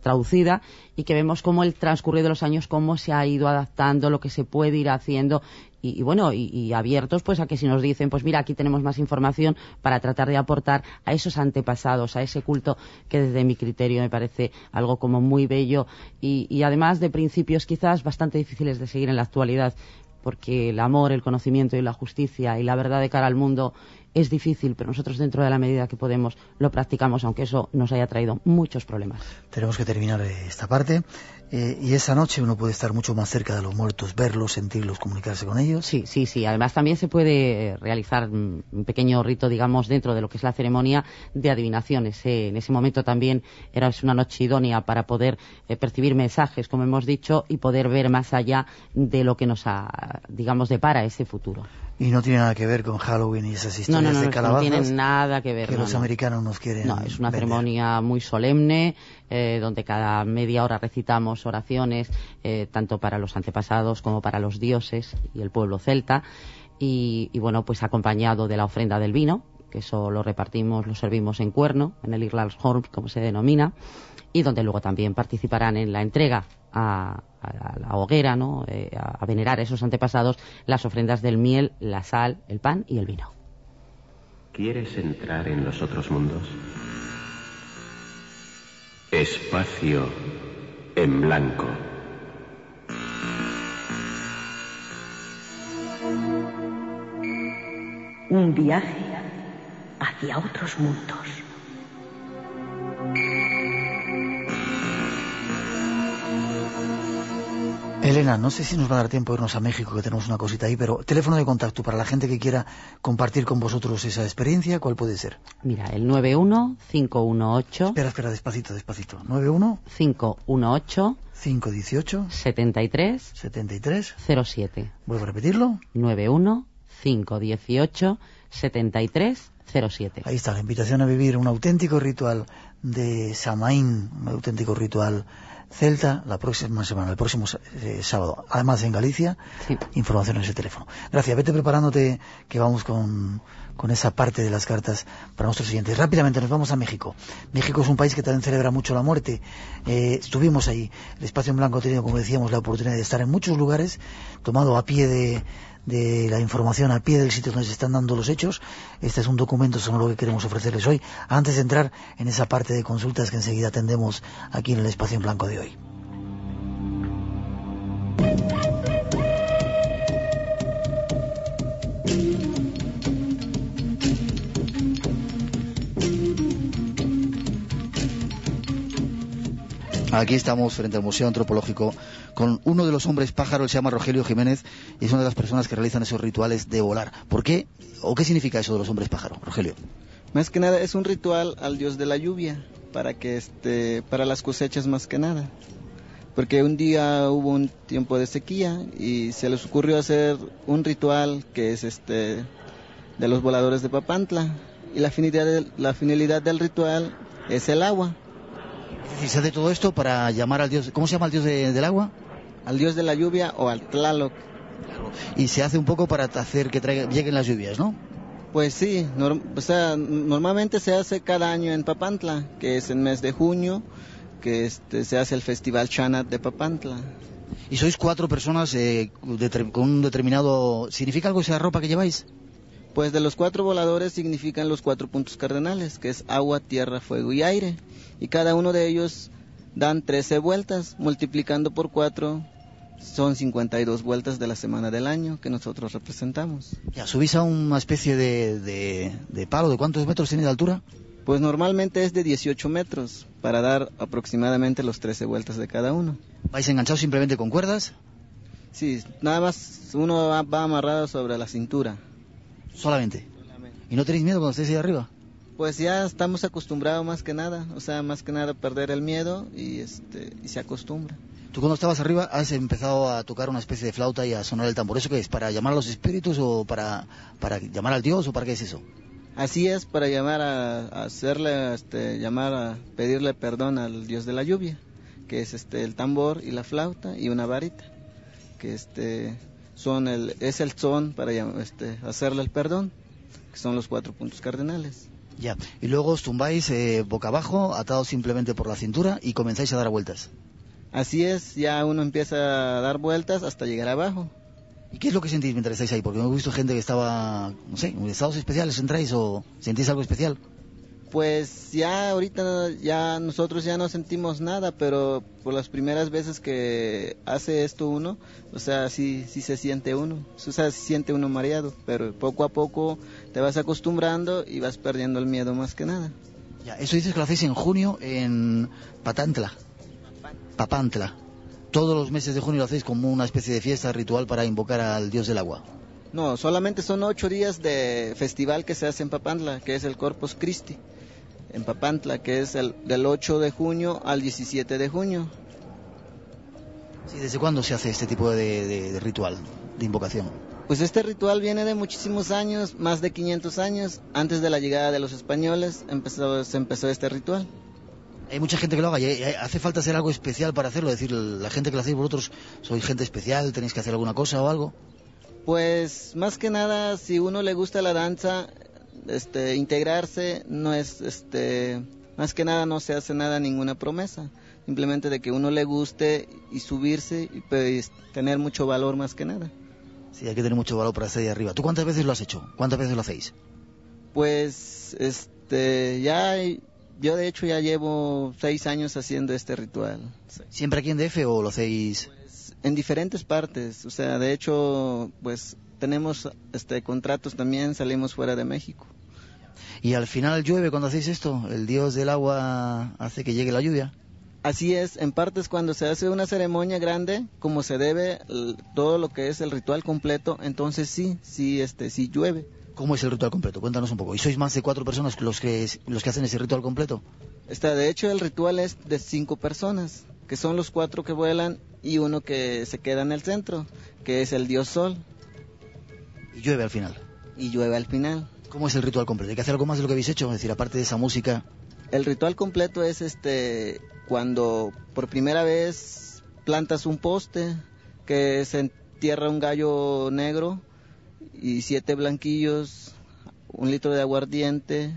traducida y que vemos cómo el transcurrir de los años cómo se ha ido adaptando lo que se puede ir haciendo y, bueno y, y abiertos pues a que si nos dicen pues mira aquí tenemos más información para tratar de aportar a esos antepasados a ese culto que desde mi criterio me parece algo como muy bello y, y además de principios quizás bastante difíciles de seguir en la actualidad porque el amor, el conocimiento y la justicia y la verdad de cara al mundo es difícil, pero nosotros dentro de la medida que podemos lo practicamos, aunque eso nos haya traído muchos problemas. Tenemos que terminar eh, esta parte. Eh, y esa noche uno puede estar mucho más cerca de los muertos, verlos, sentirlos, comunicarse con ellos. Sí, sí, sí. Además también se puede eh, realizar mm, un pequeño rito, digamos, dentro de lo que es la ceremonia de adivinaciones. Eh, en ese momento también era es una noche idónea para poder eh, percibir mensajes, como hemos dicho, y poder ver más allá de lo que nos, ha, digamos, depara ese futuro. Y no tiene nada que ver con Halloween y esas No, historias no, no, de no, no calabazas tiene nada que ver. que no, los no. americanos nos quieren. No, es una vender. ceremonia muy solemne, eh, donde cada media hora recitamos oraciones, eh, tanto para los antepasados como para los dioses y el pueblo celta, y, bueno, pues acompañado de la ofrenda del vino, que eso lo repartimos, lo servimos en cuerno, en el Irlandshorn, como se denomina, y donde luego también participarán en la entrega a, a la hoguera, ¿no? Eh, a, a venerar a esos antepasados las ofrendas del miel, la sal, el pan y el vino. ¿Quieres entrar en los otros mundos? Espacio en blanco. Un viaje hacia otros mundos. Elena, no sé si nos va a dar tiempo de irnos a México, que tenemos una cosita ahí, pero teléfono de contacto para la gente que quiera compartir con vosotros esa experiencia, ¿cuál puede ser? Mira, el 91-518... Espera, espera, despacito, despacito. 91 518 518 73 73 07. Vuelvo a repetirlo. 91 518 73 07. Ahí está, la invitación a vivir un auténtico ritual de Samaín, un auténtico ritual celta la próxima semana, el próximo eh, sábado. Además en Galicia, información en ese teléfono. Gracias, vete preparándote que vamos con, con esa parte de las cartas para nuestros siguientes. Rápidamente nos vamos a México. México es un país que también celebra mucho la muerte. Eh, estuvimos ahí. El Espacio en Blanco ha tenido, como decíamos, la oportunidad de estar en muchos lugares, tomado a pie de, de la información al pie del sitio donde se están dando los hechos. Este es un documento sonoro que queremos ofrecerles hoy, antes de entrar en esa parte de consultas que enseguida atendemos aquí en el espacio en blanco de hoy. Aquí estamos frente al Museo Antropológico con uno de los hombres pájaros, se llama Rogelio Jiménez, y es una de las personas que realizan esos rituales de volar. ¿Por qué o qué significa eso de los hombres pájaros, Rogelio? Más que nada es un ritual al dios de la lluvia, para que este, para las cosechas más que nada. Porque un día hubo un tiempo de sequía y se les ocurrió hacer un ritual que es este de los voladores de Papantla y la finalidad la finalidad del ritual es el agua. Y se hace todo esto para llamar al dios, ¿cómo se llama el dios de- del agua? Al dios de la lluvia o al Tlaloc. Y se hace un poco para hacer que traiga- lleguen las lluvias, ¿no? Pues sí, norm- o sea, normalmente se hace cada año en Papantla, que es en mes de junio, que este, se hace el festival Chanat de Papantla. Y sois cuatro personas eh, con un determinado... ¿Significa algo esa ropa que lleváis? Pues de los cuatro voladores significan los cuatro puntos cardenales, que es agua, tierra, fuego y aire. Y cada uno de ellos dan 13 vueltas, multiplicando por cuatro son 52 vueltas de la semana del año que nosotros representamos. Ya, subís a una especie de, de, de palo. ¿De cuántos metros tiene de altura? Pues normalmente es de 18 metros para dar aproximadamente los 13 vueltas de cada uno. ¿Vais enganchados simplemente con cuerdas? Sí, nada más uno va amarrado sobre la cintura. Solamente. ¿Y no tenéis miedo cuando estéis ahí arriba? Pues ya estamos acostumbrados más que nada, o sea, más que nada perder el miedo y este y se acostumbra. Tú cuando estabas arriba has empezado a tocar una especie de flauta y a sonar el tambor. ¿Eso qué es? ¿Para llamar a los espíritus o para, para llamar al Dios o para qué es eso? Así es para llamar a, a hacerle este llamar a pedirle perdón al dios de la lluvia, que es este el tambor y la flauta y una varita, que este son el es el son para este hacerle el perdón, que son los cuatro puntos cardenales. Ya. Y luego os tumbáis eh, boca abajo, atados simplemente por la cintura y comenzáis a dar vueltas. Así es, ya uno empieza a dar vueltas hasta llegar abajo. ¿Y qué es lo que sentís mientras estáis ahí? Porque he visto gente que estaba, no sé, en estados especiales entráis o sentís algo especial. Pues ya ahorita ya nosotros ya no sentimos nada, pero por las primeras veces que hace esto uno, o sea, sí, sí se siente uno, o sea, se siente uno mareado, pero poco a poco te vas acostumbrando y vas perdiendo el miedo más que nada. Ya, eso dices que lo hacéis en junio en Patantla. Papantla. Todos los meses de junio lo hacéis como una especie de fiesta ritual para invocar al dios del agua. No, solamente son ocho días de festival que se hace en Papantla, que es el Corpus Christi, en Papantla, que es el, del 8 de junio al 17 de junio. Sí, ¿Desde cuándo se hace este tipo de, de- de ritual, de invocación? Pues este ritual viene de muchísimos años, más de 500 años. Antes de la llegada de los españoles empezó, se empezó este ritual. Hay mucha gente que lo haga y hay- hace falta hacer algo especial para hacerlo. Es decir, la gente que lo hacéis vosotros, sois gente especial, tenéis que hacer alguna cosa o algo. Pues más que nada, si uno le gusta la danza, este, integrarse no es, este, más que nada no se hace nada, ninguna promesa. Simplemente de que uno le guste y subirse y pues, tener mucho valor más que nada. Sí, hay que tener mucho valor para estar ahí arriba. ¿Tú cuántas veces lo has hecho? ¿Cuántas veces lo hacéis? Pues, este, ya, yo de hecho ya llevo seis años haciendo este ritual. ¿Siempre aquí en DF o lo hacéis? En diferentes partes, o sea, de hecho, pues tenemos este contratos también, salimos fuera de México. Y al final llueve cuando hacéis esto. El dios del agua hace que llegue la lluvia. Así es, en partes cuando se hace una ceremonia grande, como se debe todo lo que es el ritual completo, entonces sí, sí, este, sí llueve. ¿Cómo es el ritual completo? Cuéntanos un poco. ¿Y sois más de cuatro personas los que, los que hacen ese ritual completo? Está, de hecho, el ritual es de cinco personas, que son los cuatro que vuelan y uno que se queda en el centro, que es el dios sol. Y llueve al final. Y llueve al final. ¿Cómo es el ritual completo? ¿Hay que hacer algo más de lo que habéis hecho? Es decir, aparte de esa música. El ritual completo es este cuando por primera vez plantas un poste, que se entierra un gallo negro y siete blanquillos, un litro de aguardiente,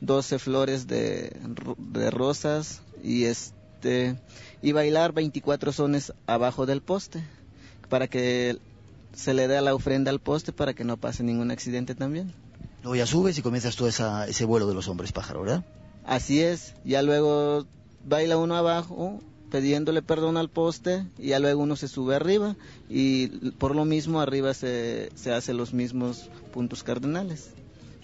12 flores de, de rosas y este y bailar 24 sones abajo del poste para que se le dé la ofrenda al poste para que no pase ningún accidente también. Luego ya subes y comienzas esa- ese vuelo de los hombres pájaro, ¿verdad? Así es, ya luego baila uno abajo pidiéndole perdón al poste y ya luego uno se sube arriba y por lo mismo arriba se, se hace los mismos puntos cardenales.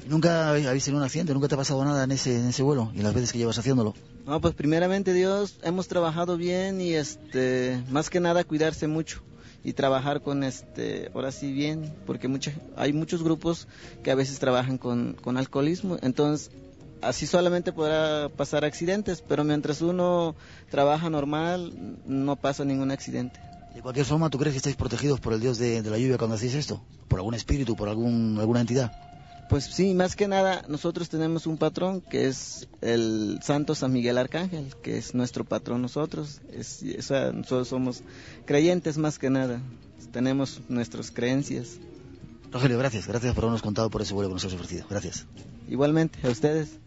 ¿Nunca habéis tenido un accidente? ¿Nunca te ha pasado nada en ese, en ese vuelo? ¿Y las veces que llevas haciéndolo? No, pues primeramente Dios, hemos trabajado bien y este, más que nada cuidarse mucho y trabajar con este, ahora sí bien, porque mucha, hay muchos grupos que a veces trabajan con, con alcoholismo, entonces así solamente podrá pasar accidentes, pero mientras uno trabaja normal no pasa ningún accidente. De cualquier forma, ¿tú crees que estáis protegidos por el dios de, la lluvia cuando hacéis esto? ¿Por algún espíritu, por algún, alguna entidad? Pues sí, más que nada nosotros tenemos un patrón que es el Santo San Miguel Arcángel, que es nuestro patrón nosotros. Es, o sea, nosotros somos creyentes más que nada. Tenemos nuestras creencias. Rogelio, gracias. Gracias por habernos contado por ese vuelo que nos has ofrecido. Gracias. Igualmente, a ustedes.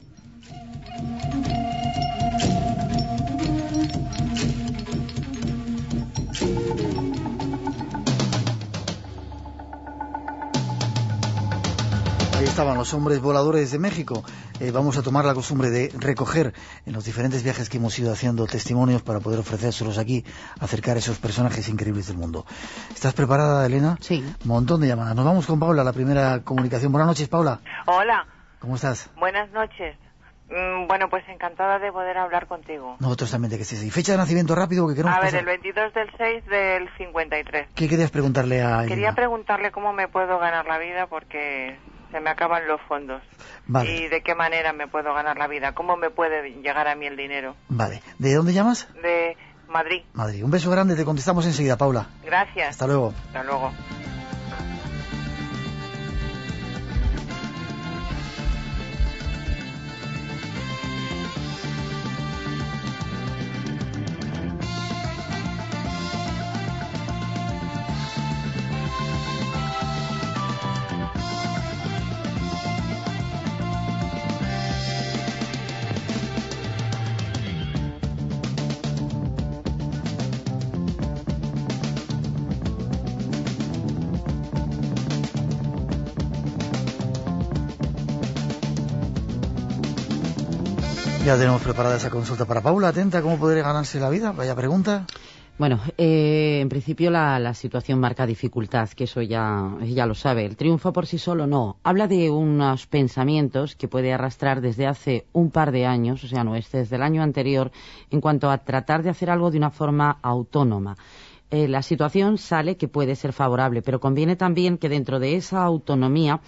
Estaban los hombres voladores de México. Eh, vamos a tomar la costumbre de recoger en los diferentes viajes que hemos ido haciendo testimonios para poder ofrecérselos aquí, acercar a esos personajes increíbles del mundo. ¿Estás preparada, Elena? Sí. Montón de llamadas. Nos vamos con Paula, la primera comunicación. Buenas noches, Paula. Hola, ¿Cómo estás? buenas noches. Mm, bueno, pues encantada de poder hablar contigo. Nosotros también de que estés ahí. Fecha de nacimiento rápido que queremos A ver, pasar. el 22 del 6 del 53. ¿Qué querías preguntarle a Elena? Quería preguntarle cómo me puedo ganar la vida porque se me acaban los fondos. Vale. ¿Y de qué manera me puedo ganar la vida? ¿Cómo me puede llegar a mí el dinero? Vale. ¿De dónde llamas? De Madrid. Madrid. Un beso grande, te contestamos enseguida, Paula. Gracias. Hasta luego. Hasta luego. Ya tenemos preparada esa consulta para Paula. Atenta, ¿cómo poder ganarse la vida? Vaya pregunta. Bueno, eh, en principio la, la situación marca dificultad, que eso ya, ya lo sabe. El triunfo por sí solo no. Habla de unos pensamientos que puede arrastrar desde hace un par de años, o sea, no es desde el año anterior, en cuanto a tratar de hacer algo de una forma autónoma. Eh, la situación sale que puede ser favorable, pero conviene también que dentro de esa autonomía,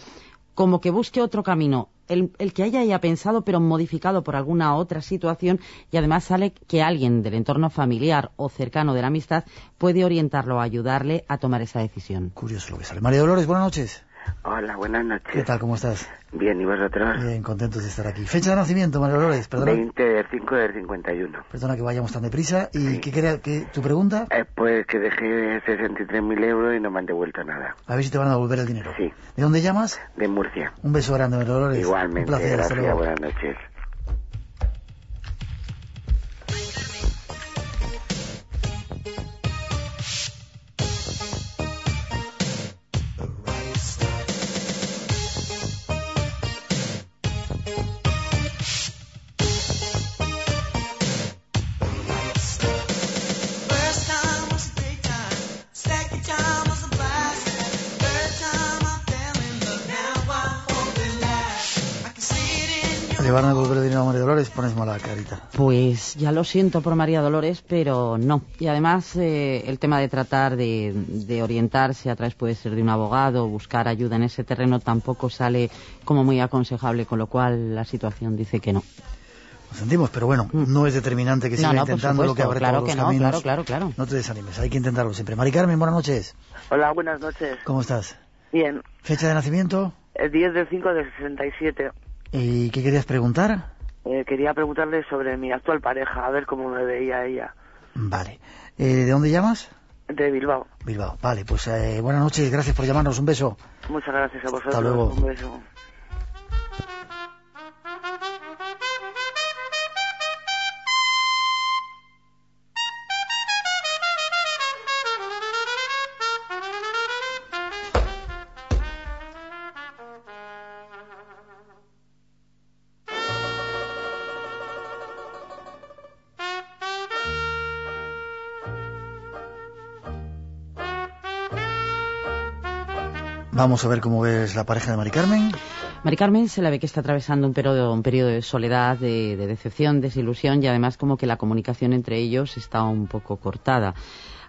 como que busque otro camino, el, que haya ya pensado, pero modificado por alguna otra situación, y además sale que alguien del entorno familiar o cercano de la amistad puede orientarlo ayudarle a tomar esa decisión. Curioso lo que sale. María Dolores, buenas noches. Hola, buenas noches. ¿Qué tal? ¿Cómo estás? Bien, ¿y vosotros? Bien, contentos de estar aquí. Fecha de nacimiento, María Dolores, perdona, 20 del 5 del 51. perdona que vayamos tan deprisa. ¿Y qué quería, qué, tu pregunta? Eh, pues que dejé 63.000 euros y no me han devuelto nada. A ver si te van a devolver el dinero. Sí. ¿De dónde llamas? De Murcia. Un beso grande, María Dolores. Igualmente, Un placer, hasta gracias, luego. buenas noches. Le van a devolver el dinero a María Dolores, pones mala carita. Pues ya lo siento por María Dolores, pero no. Y además eh, el tema de tratar de, de orientarse a través puede ser de un abogado, buscar ayuda en ese terreno tampoco sale como muy aconsejable, con lo cual la situación dice que no. Lo sentimos, pero bueno, no es determinante que Mm. No, siga no, por intentando lo que abre claro todos los que no, caminos. claro, claro, claro. No te desanimes, hay que intentarlo siempre. Mari Carmen, buenas noches. Hola, buenas noches. ¿Cómo estás? Bien, Fecha de nacimiento el 10 del 5 del 67. Y qué querías preguntar. Eh, quería preguntarle sobre mi actual pareja, a ver cómo me veía ella. Vale. Eh, ¿De dónde llamas? De Bilbao. Bilbao. Vale, pues eh, buenas noches, gracias por llamarnos, un beso. Muchas gracias a vosotros. Hasta luego. Un beso. Vamos a ver cómo ves la pareja de Mari Carmen. Mari Carmen se la ve que está atravesando un periodo, un periodo de soledad, de, de decepción, desilusión y además como que la comunicación entre ellos está un poco cortada.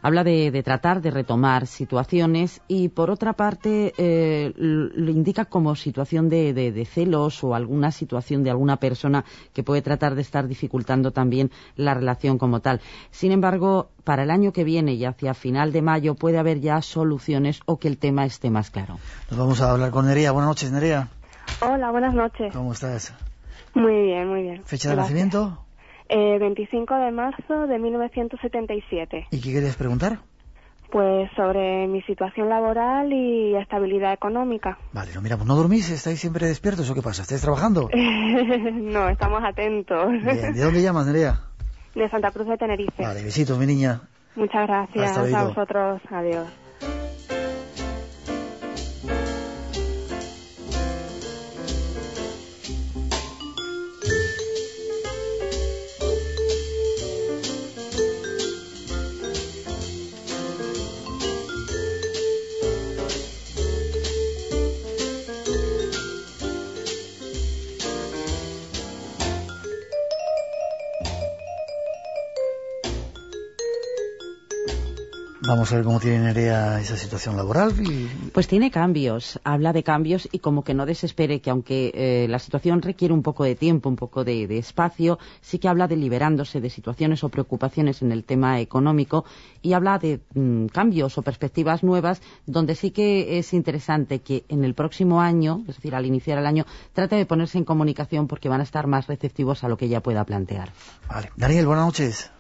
Habla de, de tratar de retomar situaciones y por otra parte eh, lo indica como situación de, de- de celos o alguna situación de alguna persona que puede tratar de estar dificultando también la relación como tal. Sin embargo, para el año que viene y hacia final de mayo puede haber ya soluciones o que el tema esté más claro. Nos vamos a hablar con Nerea. Buenas noches, Nerea. Hola, buenas noches. ¿Cómo estás? Muy bien, muy bien. ¿Fecha de Gracias. nacimiento? Eh, 25 de marzo de 1977. ¿Y qué querías preguntar? Pues sobre mi situación laboral y estabilidad económica. Vale, lo miramos. ¿No dormís? ¿Estáis siempre despiertos o qué pasa? ¿Estáis trabajando? no, estamos atentos. Bien. ¿De dónde llamas, Nerea? De Santa Cruz de Tenerife. Vale, besitos, mi niña. Muchas gracias Hasta a vosotros. Adiós. Vamos a ver cómo tiene Nerea esa situación laboral. Y... Pues tiene cambios, habla de cambios y como que no desespere que aunque eh, la situación requiere un poco de tiempo, un poco de, de espacio, sí que habla de liberándose de situaciones o preocupaciones en el tema económico y habla de mm, cambios o perspectivas nuevas donde sí que es interesante que en el próximo año, es decir, al iniciar el año, trate de ponerse en comunicación porque van a estar más receptivos a lo que ella pueda plantear. Vale. Daniel, buenas noches.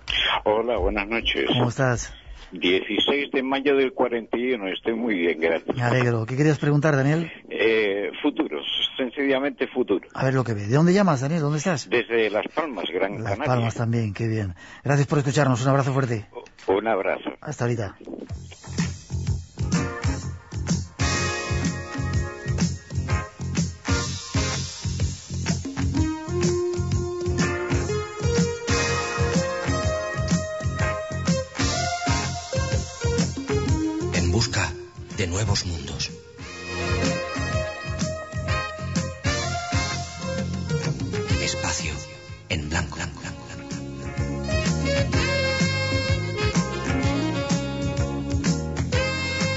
Hola, buenas noches. ¿Cómo estás? 16 de mayo del 41, estoy muy bien, gracias. Me alegro. ¿Qué querías preguntar, Daniel? Eh, futuros, sencillamente futuro. A ver lo que ve. ¿De dónde llamas, Daniel? ¿Dónde estás? Desde Las Palmas, Gran Las Canaria. Palmas también, qué bien. Gracias por escucharnos. Un abrazo fuerte. Un abrazo. Hasta ahorita. Nuevos mundos. Espacio en blanco. blanco, blanco, blanco.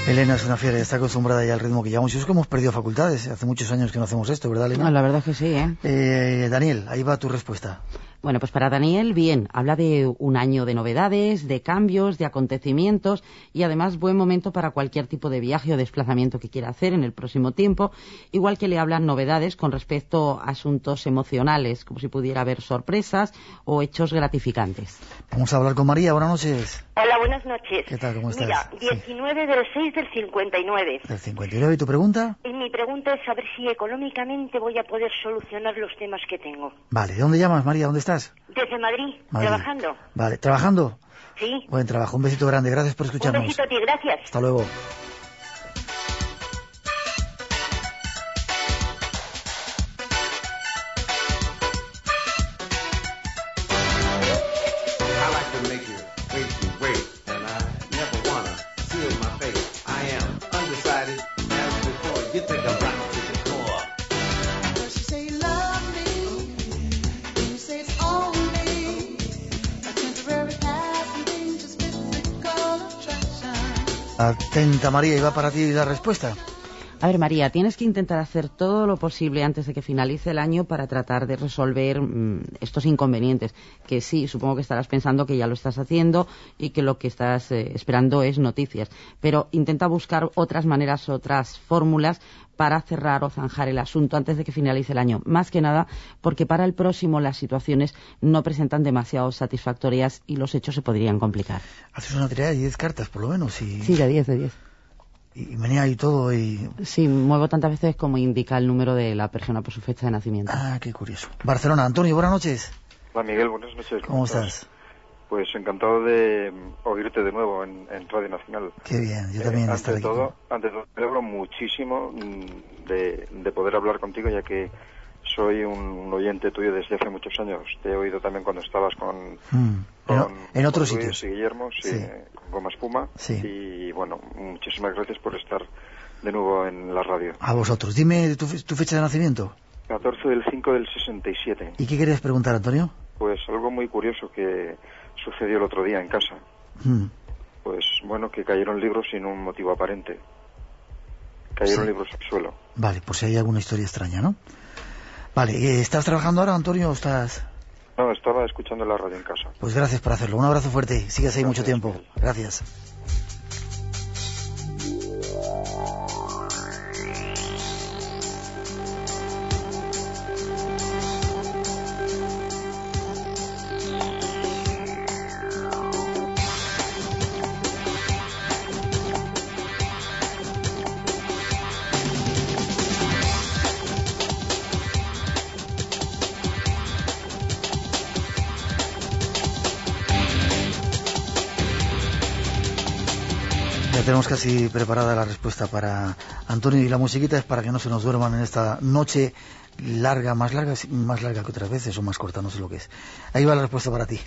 Elena es una fiera, está acostumbrada ya al ritmo que llevamos. Y es que hemos perdido facultades. Hace muchos años que no hacemos esto, ¿verdad, Elena? No, la verdad es que sí, ¿eh? Eh, Daniel, ahí va tu respuesta. Bueno, pues para Daniel, bien, habla de un año de novedades, de cambios, de acontecimientos y además buen momento para cualquier tipo de viaje o desplazamiento que quiera hacer en el próximo tiempo, igual que le hablan novedades con respecto a asuntos emocionales, como si pudiera haber sorpresas o hechos gratificantes. Vamos a hablar con María. Buenas noches. Hola, buenas noches. ¿Qué tal? ¿Cómo estás? Mira, 19 del 6 del 59. Del 59. ¿Y tu pregunta? Y mi pregunta es saber si económicamente voy a poder solucionar los temas que tengo. Vale. ¿De dónde llamas, María? ¿Dónde estás? Desde Madrid, Madrid. trabajando. Vale. ¿Trabajando? Sí. Buen trabajo. Un besito grande. Gracias por Un escucharnos. besito a ti, gracias. Hasta luego. Atenta, María. Y va para ti la respuesta. A ver, María, tienes que intentar hacer todo lo posible antes de que finalice el año para tratar de resolver mm, estos inconvenientes. Que sí, supongo que estarás pensando que ya lo estás haciendo y que lo que estás eh, esperando es noticias. Pero intenta buscar otras maneras, otras fórmulas para cerrar o zanjar el asunto antes de que finalice el año. Más que nada porque para el próximo las situaciones no presentan demasiado satisfactorias y los hechos se podrían complicar. Haces una tirada de 10 cartas, por lo menos. Y, Sí, de 10, de 10. y menea y todo. Y... Sí, muevo tantas veces como indica el número de la persona por su fecha de nacimiento. Ah, qué curioso. Barcelona. Antonio, buenas noches. Hola Miguel, buenas noches. ¿Cómo estás? Pues encantado de mm, oírte de nuevo en, en Radio Nacional. Qué bien. Yo Eh, también antes estaré de aquí. todo, antes de todo, me alegro muchísimo mm, de, de poder hablar contigo, ya que soy un oyente tuyo desde hace muchos años. Te he oído también cuando estabas con, Mm. Con, en otros sitios. y Guillermo, sí, Sí. eh, con Goma Espuma. Sí. Y bueno, muchísimas gracias por estar de nuevo en la radio. A vosotros. Dime tu, tu fecha de nacimiento. 14 del 5 del 67. ¿Y qué querías preguntar, Antonio? Pues algo muy curioso que sucedió el otro día en casa. Mm. Pues bueno, que cayeron libros sin un motivo aparente. Cayeron Sí. libros al suelo. Vale, por si hay alguna historia extraña, ¿no? Vale, eh, ¿estás trabajando ahora, Antonio, o estás...? No, estaba escuchando la radio en casa. Pues gracias por hacerlo. Un abrazo fuerte. Sigas ahí mucho tiempo. Gracias. Tenemos casi preparada la respuesta para Antonio y la musiquita es para que no se nos duerman en esta noche larga, más larga, más larga que otras veces o más corta, no sé lo que es. Ahí va la respuesta para ti.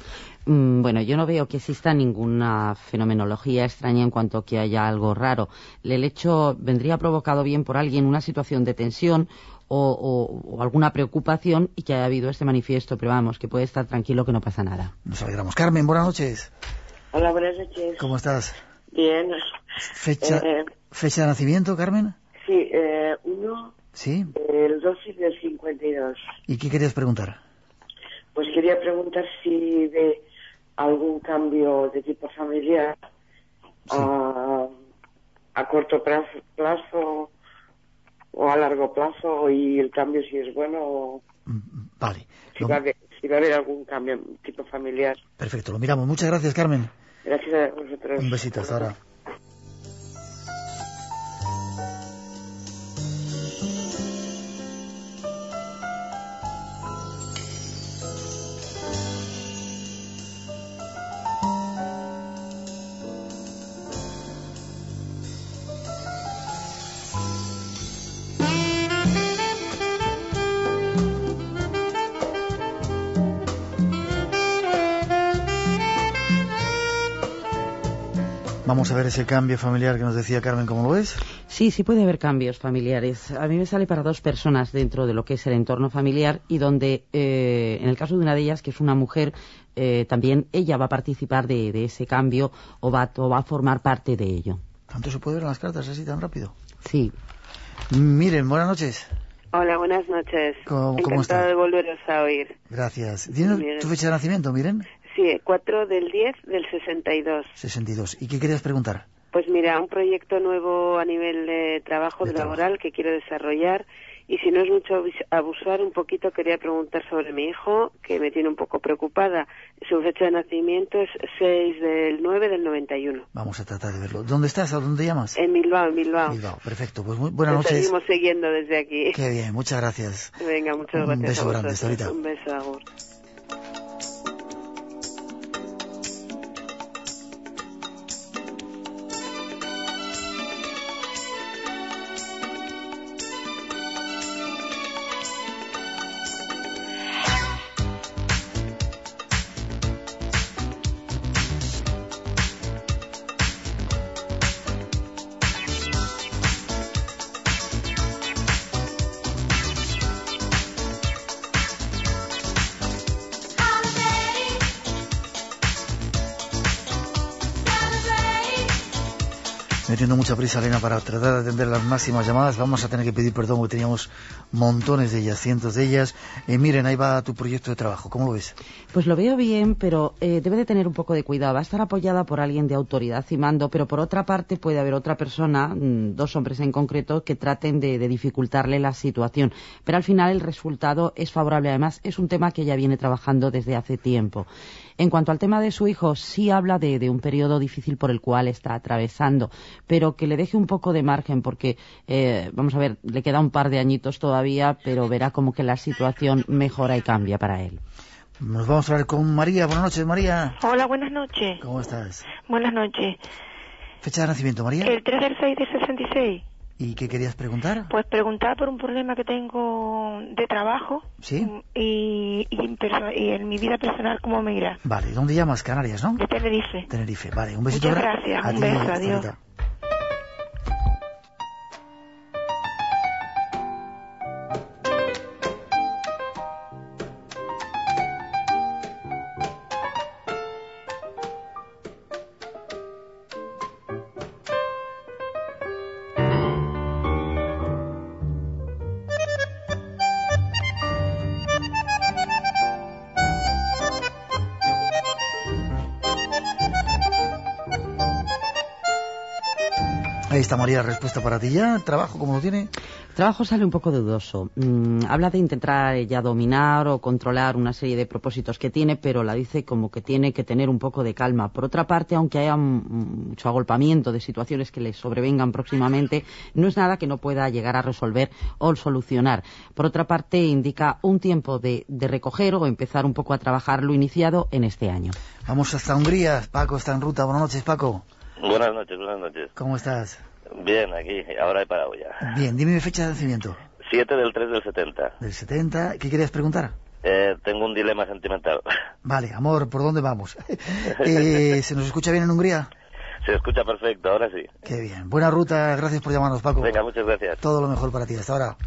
Mm, Bueno, yo no veo que exista ninguna fenomenología extraña en cuanto que haya algo raro. El hecho vendría provocado bien por alguien una situación de tensión o, o- o alguna preocupación y que haya habido este manifiesto, pero vamos, que puede estar tranquilo que no pasa nada. Nos alegramos. Carmen, buenas noches. Hola, buenas noches. ¿Cómo estás? Bien. Fecha, Eh, fecha de nacimiento, Carmen. sí, eh, uno, Sí. el 12 del 52. ¿Y qué querías preguntar? Pues quería preguntar si ve algún cambio de tipo familiar a, a corto plazo, plazo o a largo plazo y el cambio si es bueno o Vale. si va a haber, si va a haber algún cambio tipo familiar. Perfecto, lo miramos. Muchas gracias, Carmen. Gracias a vosotros. Un besito, hasta Vamos a ver ese cambio familiar que nos decía Carmen, ¿cómo lo ves? Sí, sí puede haber cambios familiares. A mí me sale para dos personas dentro de lo que es el entorno familiar y donde, eh, en el caso de una de ellas, que es una mujer, eh, también ella va a participar de, de ese cambio o va, o va a formar parte de ello. ¿Tanto se puede ver en las cartas así tan rápido? Sí. Miren, buenas noches. Hola, buenas noches. ¿Cómo- cómo Encantada está? de volveros a oír. Gracias. ¿Tienes Miren. tu fecha de nacimiento, Miren? Sí, 4 del 10 del 62. 62. ¿Y qué querías preguntar? Pues mira, un proyecto nuevo a nivel de trabajo, de laboral, que quiero desarrollar. Y si no es mucho abus- abusar, un poquito quería preguntar sobre mi hijo, que me tiene un poco preocupada. Su fecha de nacimiento es 6 del 9 del 91. Vamos a tratar de verlo. ¿Dónde estás? ¿A dónde llamas? En Bilbao, en Bilbao. Bilbao. Perfecto. Pues muy buenas Te noches. seguimos siguiendo desde aquí. Qué bien, muchas gracias. Venga, muchas Un gracias. beso a grande, hasta ahorita. Un beso, Agur. Mucha prisa, Elena, para tratar de atender las máximas llamadas. Vamos a tener que pedir perdón porque teníamos montones de ellas, cientos de ellas. Eh, miren, ahí va tu proyecto de trabajo. ¿Cómo lo ves? Pues lo veo bien, pero eh, debe de tener un poco de cuidado. Va a estar apoyada por alguien de autoridad y mando, pero por otra parte puede haber otra persona, mm, dos hombres en concreto, que traten de, de dificultarle la situación. Pero al final el resultado es favorable. Además, es un tema que ella viene trabajando desde hace tiempo. En cuanto al tema de su hijo, sí habla de, de un periodo difícil por el cual está atravesando, pero que le deje un poco de margen porque, eh, vamos a ver, le queda un par de añitos todavía, pero verá como que la situación mejora y cambia para él. Nos vamos a hablar con María. Buenas noches, María. Hola, buenas noches. ¿Cómo estás? Buenas noches. Fecha de nacimiento, María. El 3 del 6 del 66. ¿Y qué querías preguntar? Pues preguntar por un problema que tengo de trabajo Sí. y, y, en perso- y en mi vida personal, ¿cómo me irá? Vale, ¿dónde llamas? Canarias, ¿no? De Tenerife. Tenerife. Vale, un besito. Muchas gra- gracias, a un beso, adiós. ahorita. Está María, respuesta para ti ya. ¿Trabajo cómo lo tiene? Trabajo sale un poco dudoso. Mm, habla de intentar ella dominar o controlar una serie de propósitos que tiene, pero la dice como que tiene que tener un poco de calma. Por otra parte, aunque haya mucho agolpamiento de situaciones que le sobrevengan próximamente, no es nada que no pueda llegar a resolver o solucionar. Por otra parte, indica un tiempo de, de recoger o empezar un poco a trabajar lo iniciado en este año. Vamos hasta Hungría. Paco está en ruta. Buenas noches, Paco. Buenas noches, buenas noches. ¿Cómo estás? Bien, aquí, ahora he parado ya. Bien, dime mi fecha de nacimiento. 7 del 3 del 70. Del 70. ¿Qué querías preguntar? Eh, tengo un dilema sentimental. Vale, amor, ¿por dónde vamos? Eh, ¿Se nos escucha bien en Hungría? Se escucha perfecto, ahora sí. Qué bien. Buena ruta. Gracias por llamarnos, Paco. Venga, muchas gracias. Todo lo mejor para ti. Hasta ahora.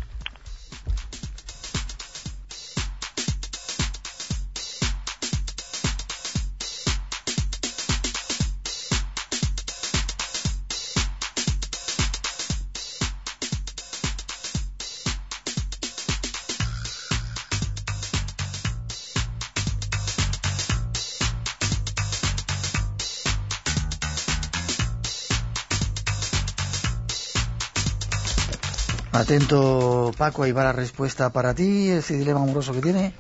Atento, Paco, ahí va la respuesta para ti, ese dilema amoroso que tiene.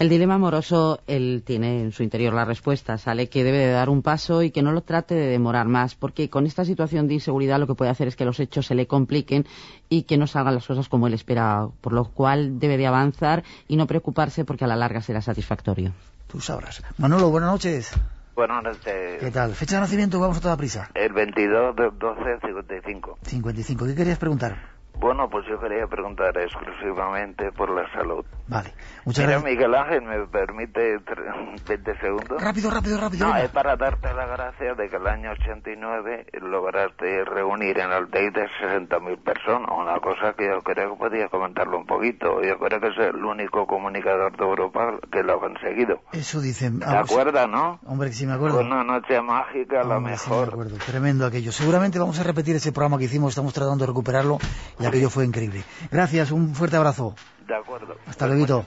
El dilema amoroso, él tiene en su interior la respuesta. Sale que debe de dar un paso y que no lo trate de demorar más, porque con esta situación de inseguridad lo que puede hacer es que los hechos se le compliquen y que no salgan las cosas como él espera, por lo cual debe de avanzar y no preocuparse porque a la larga será satisfactorio. Tú sabrás. Manolo, buenas noches. Buenas noches. ¿Qué tal? Fecha de nacimiento, vamos a toda prisa. El 22 de 12 55. 55. ¿Qué querías preguntar? Bueno, pues yo quería preguntar exclusivamente por la salud. Vale. Muchas Mira, gracias. Miguel Ángel, ¿me permite tre- 20 segundos? Rápido, rápido, rápido. No, venga. es para darte la gracia de que el año 89 lograste reunir en el DEI de 60.000 personas, una cosa que yo creo que podía comentarlo un poquito. Yo creo que es el único comunicador de Europa que lo ha conseguido. Eso dicen. ¿Te acuerdas, no? Hombre, que sí me acuerdo. Una noche mágica, a lo Hombre, sí me mejor. acuerdo. Tremendo aquello. Seguramente vamos a repetir ese programa que hicimos, estamos tratando de recuperarlo y aquello fue increíble. Gracias, un fuerte abrazo. De acuerdo. Hasta luego.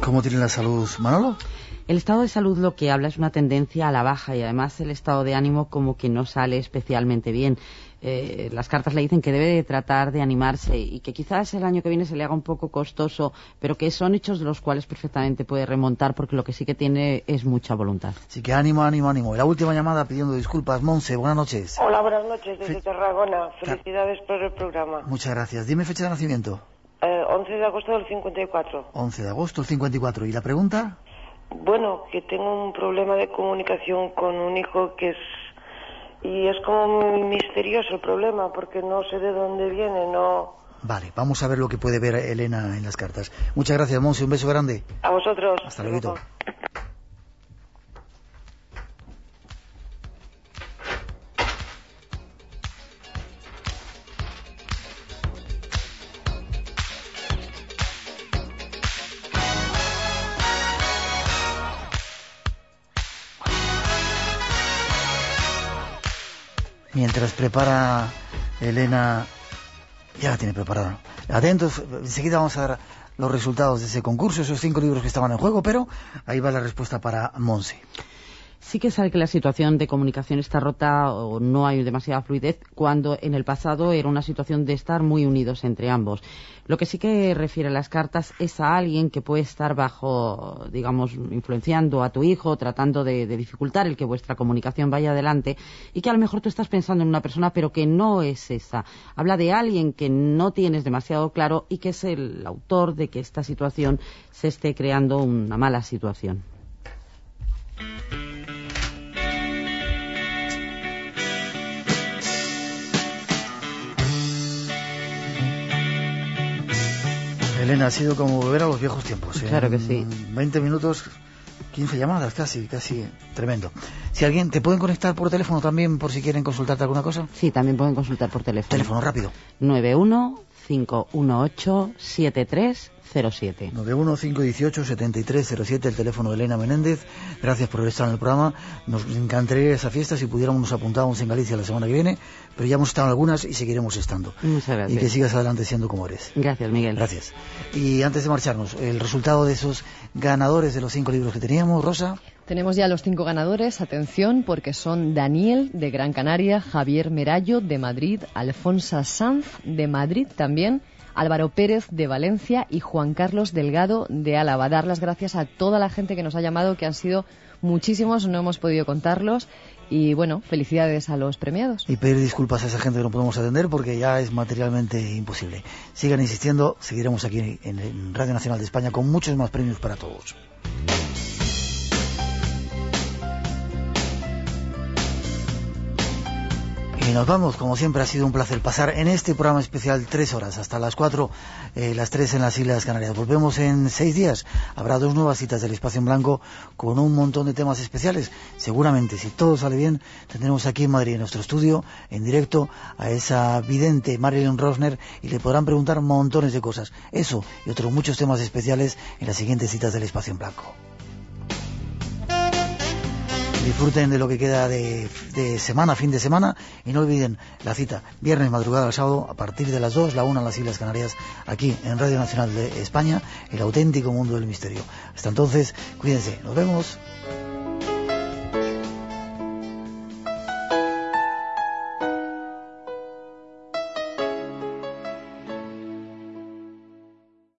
¿Cómo tiene la salud, Manolo? El estado de salud lo que habla es una tendencia a la baja y además el estado de ánimo como que no sale especialmente bien. Eh, las cartas le dicen que debe de tratar de animarse y que quizás el año que viene se le haga un poco costoso, pero que son hechos de los cuales perfectamente puede remontar porque lo que sí que tiene es mucha voluntad. Así que ánimo, ánimo, ánimo. Y La última llamada pidiendo disculpas. Monse, buenas noches. Hola, buenas noches desde Tarragona. Felicidades por el programa. Muchas gracias. Dime fecha de nacimiento. Eh, 11 de agosto del 54. 11 de agosto del 54. ¿Y la pregunta? Bueno, que tengo un problema de comunicación con un hijo que es... Y es como muy misterioso el problema porque no sé de dónde viene, no... Vale, vamos a ver lo que puede ver Elena en las cartas. Muchas gracias, Monse. Un beso grande. A vosotros. Hasta luego. Mientras prepara Elena, ya la tiene preparada. Atentos, enseguida vamos a dar los resultados de ese concurso, esos cinco libros que estaban en juego, pero ahí va la respuesta para Monse. Sí que sabe que la situación de comunicación está rota o no hay demasiada fluidez cuando en el pasado era una situación de estar muy unidos entre ambos. Lo que sí que refiere a las cartas es a alguien que puede estar bajo, digamos, influenciando a tu hijo, tratando de, dificultar el que vuestra comunicación vaya adelante y que a lo mejor tú estás pensando en una persona pero que no es esa. Habla de alguien que no tienes demasiado claro y que es el autor de que esta situación se esté creando una mala situación. Elena, ha sido como volver a los viejos tiempos. ¿eh? Claro que sí. 20 minutos, 15 llamadas, casi, casi tremendo. Si alguien, ¿te pueden conectar por teléfono también por si quieren consultarte alguna cosa? Sí, también pueden consultar por teléfono. Teléfono rápido. 91 518 7307. 915187307, el teléfono de Elena Menéndez. Gracias por estar en el programa. Nos encantaría esa fiesta. Si pudiéramos, nos apuntábamos en Galicia la semana que viene. Pero ya hemos estado en algunas y seguiremos estando. Muchas gracias. Y que sigas adelante siendo como eres. Gracias, Miguel. Gracias. Y antes de marcharnos, el resultado de esos ganadores de los cinco libros que teníamos, Rosa. Tenemos ya los cinco ganadores, atención, porque son Daniel de Gran Canaria, Javier Merallo de Madrid, Alfonsa Sanz de Madrid también, Álvaro Pérez de Valencia y Juan Carlos Delgado de Álava. Dar las gracias a toda la gente que nos ha llamado, que han sido muchísimos, no hemos podido contarlos. Y bueno, felicidades a los premiados. Y pedir disculpas a esa gente que no podemos atender porque ya es materialmente imposible. Sigan insistiendo, seguiremos aquí en, Radio Nacional de España con muchos más premios para todos. Y nos vamos, como siempre ha sido un placer pasar en este programa especial tres horas, hasta las cuatro, eh, las tres en las Islas Canarias. Volvemos en seis días, habrá dos nuevas citas del Espacio en Blanco con un montón de temas especiales. Seguramente, si todo sale bien, tendremos aquí en Madrid, en nuestro estudio, en directo, a esa vidente Marilyn Rosner y le podrán preguntar montones de cosas. Eso y otros muchos temas especiales en las siguientes citas del Espacio en Blanco. Disfruten de lo que queda de, de semana, fin de semana, y no olviden la cita viernes madrugada al sábado a partir de las 2, la 1 en las Islas Canarias, aquí en Radio Nacional de España, el auténtico mundo del misterio. Hasta entonces, cuídense, nos vemos.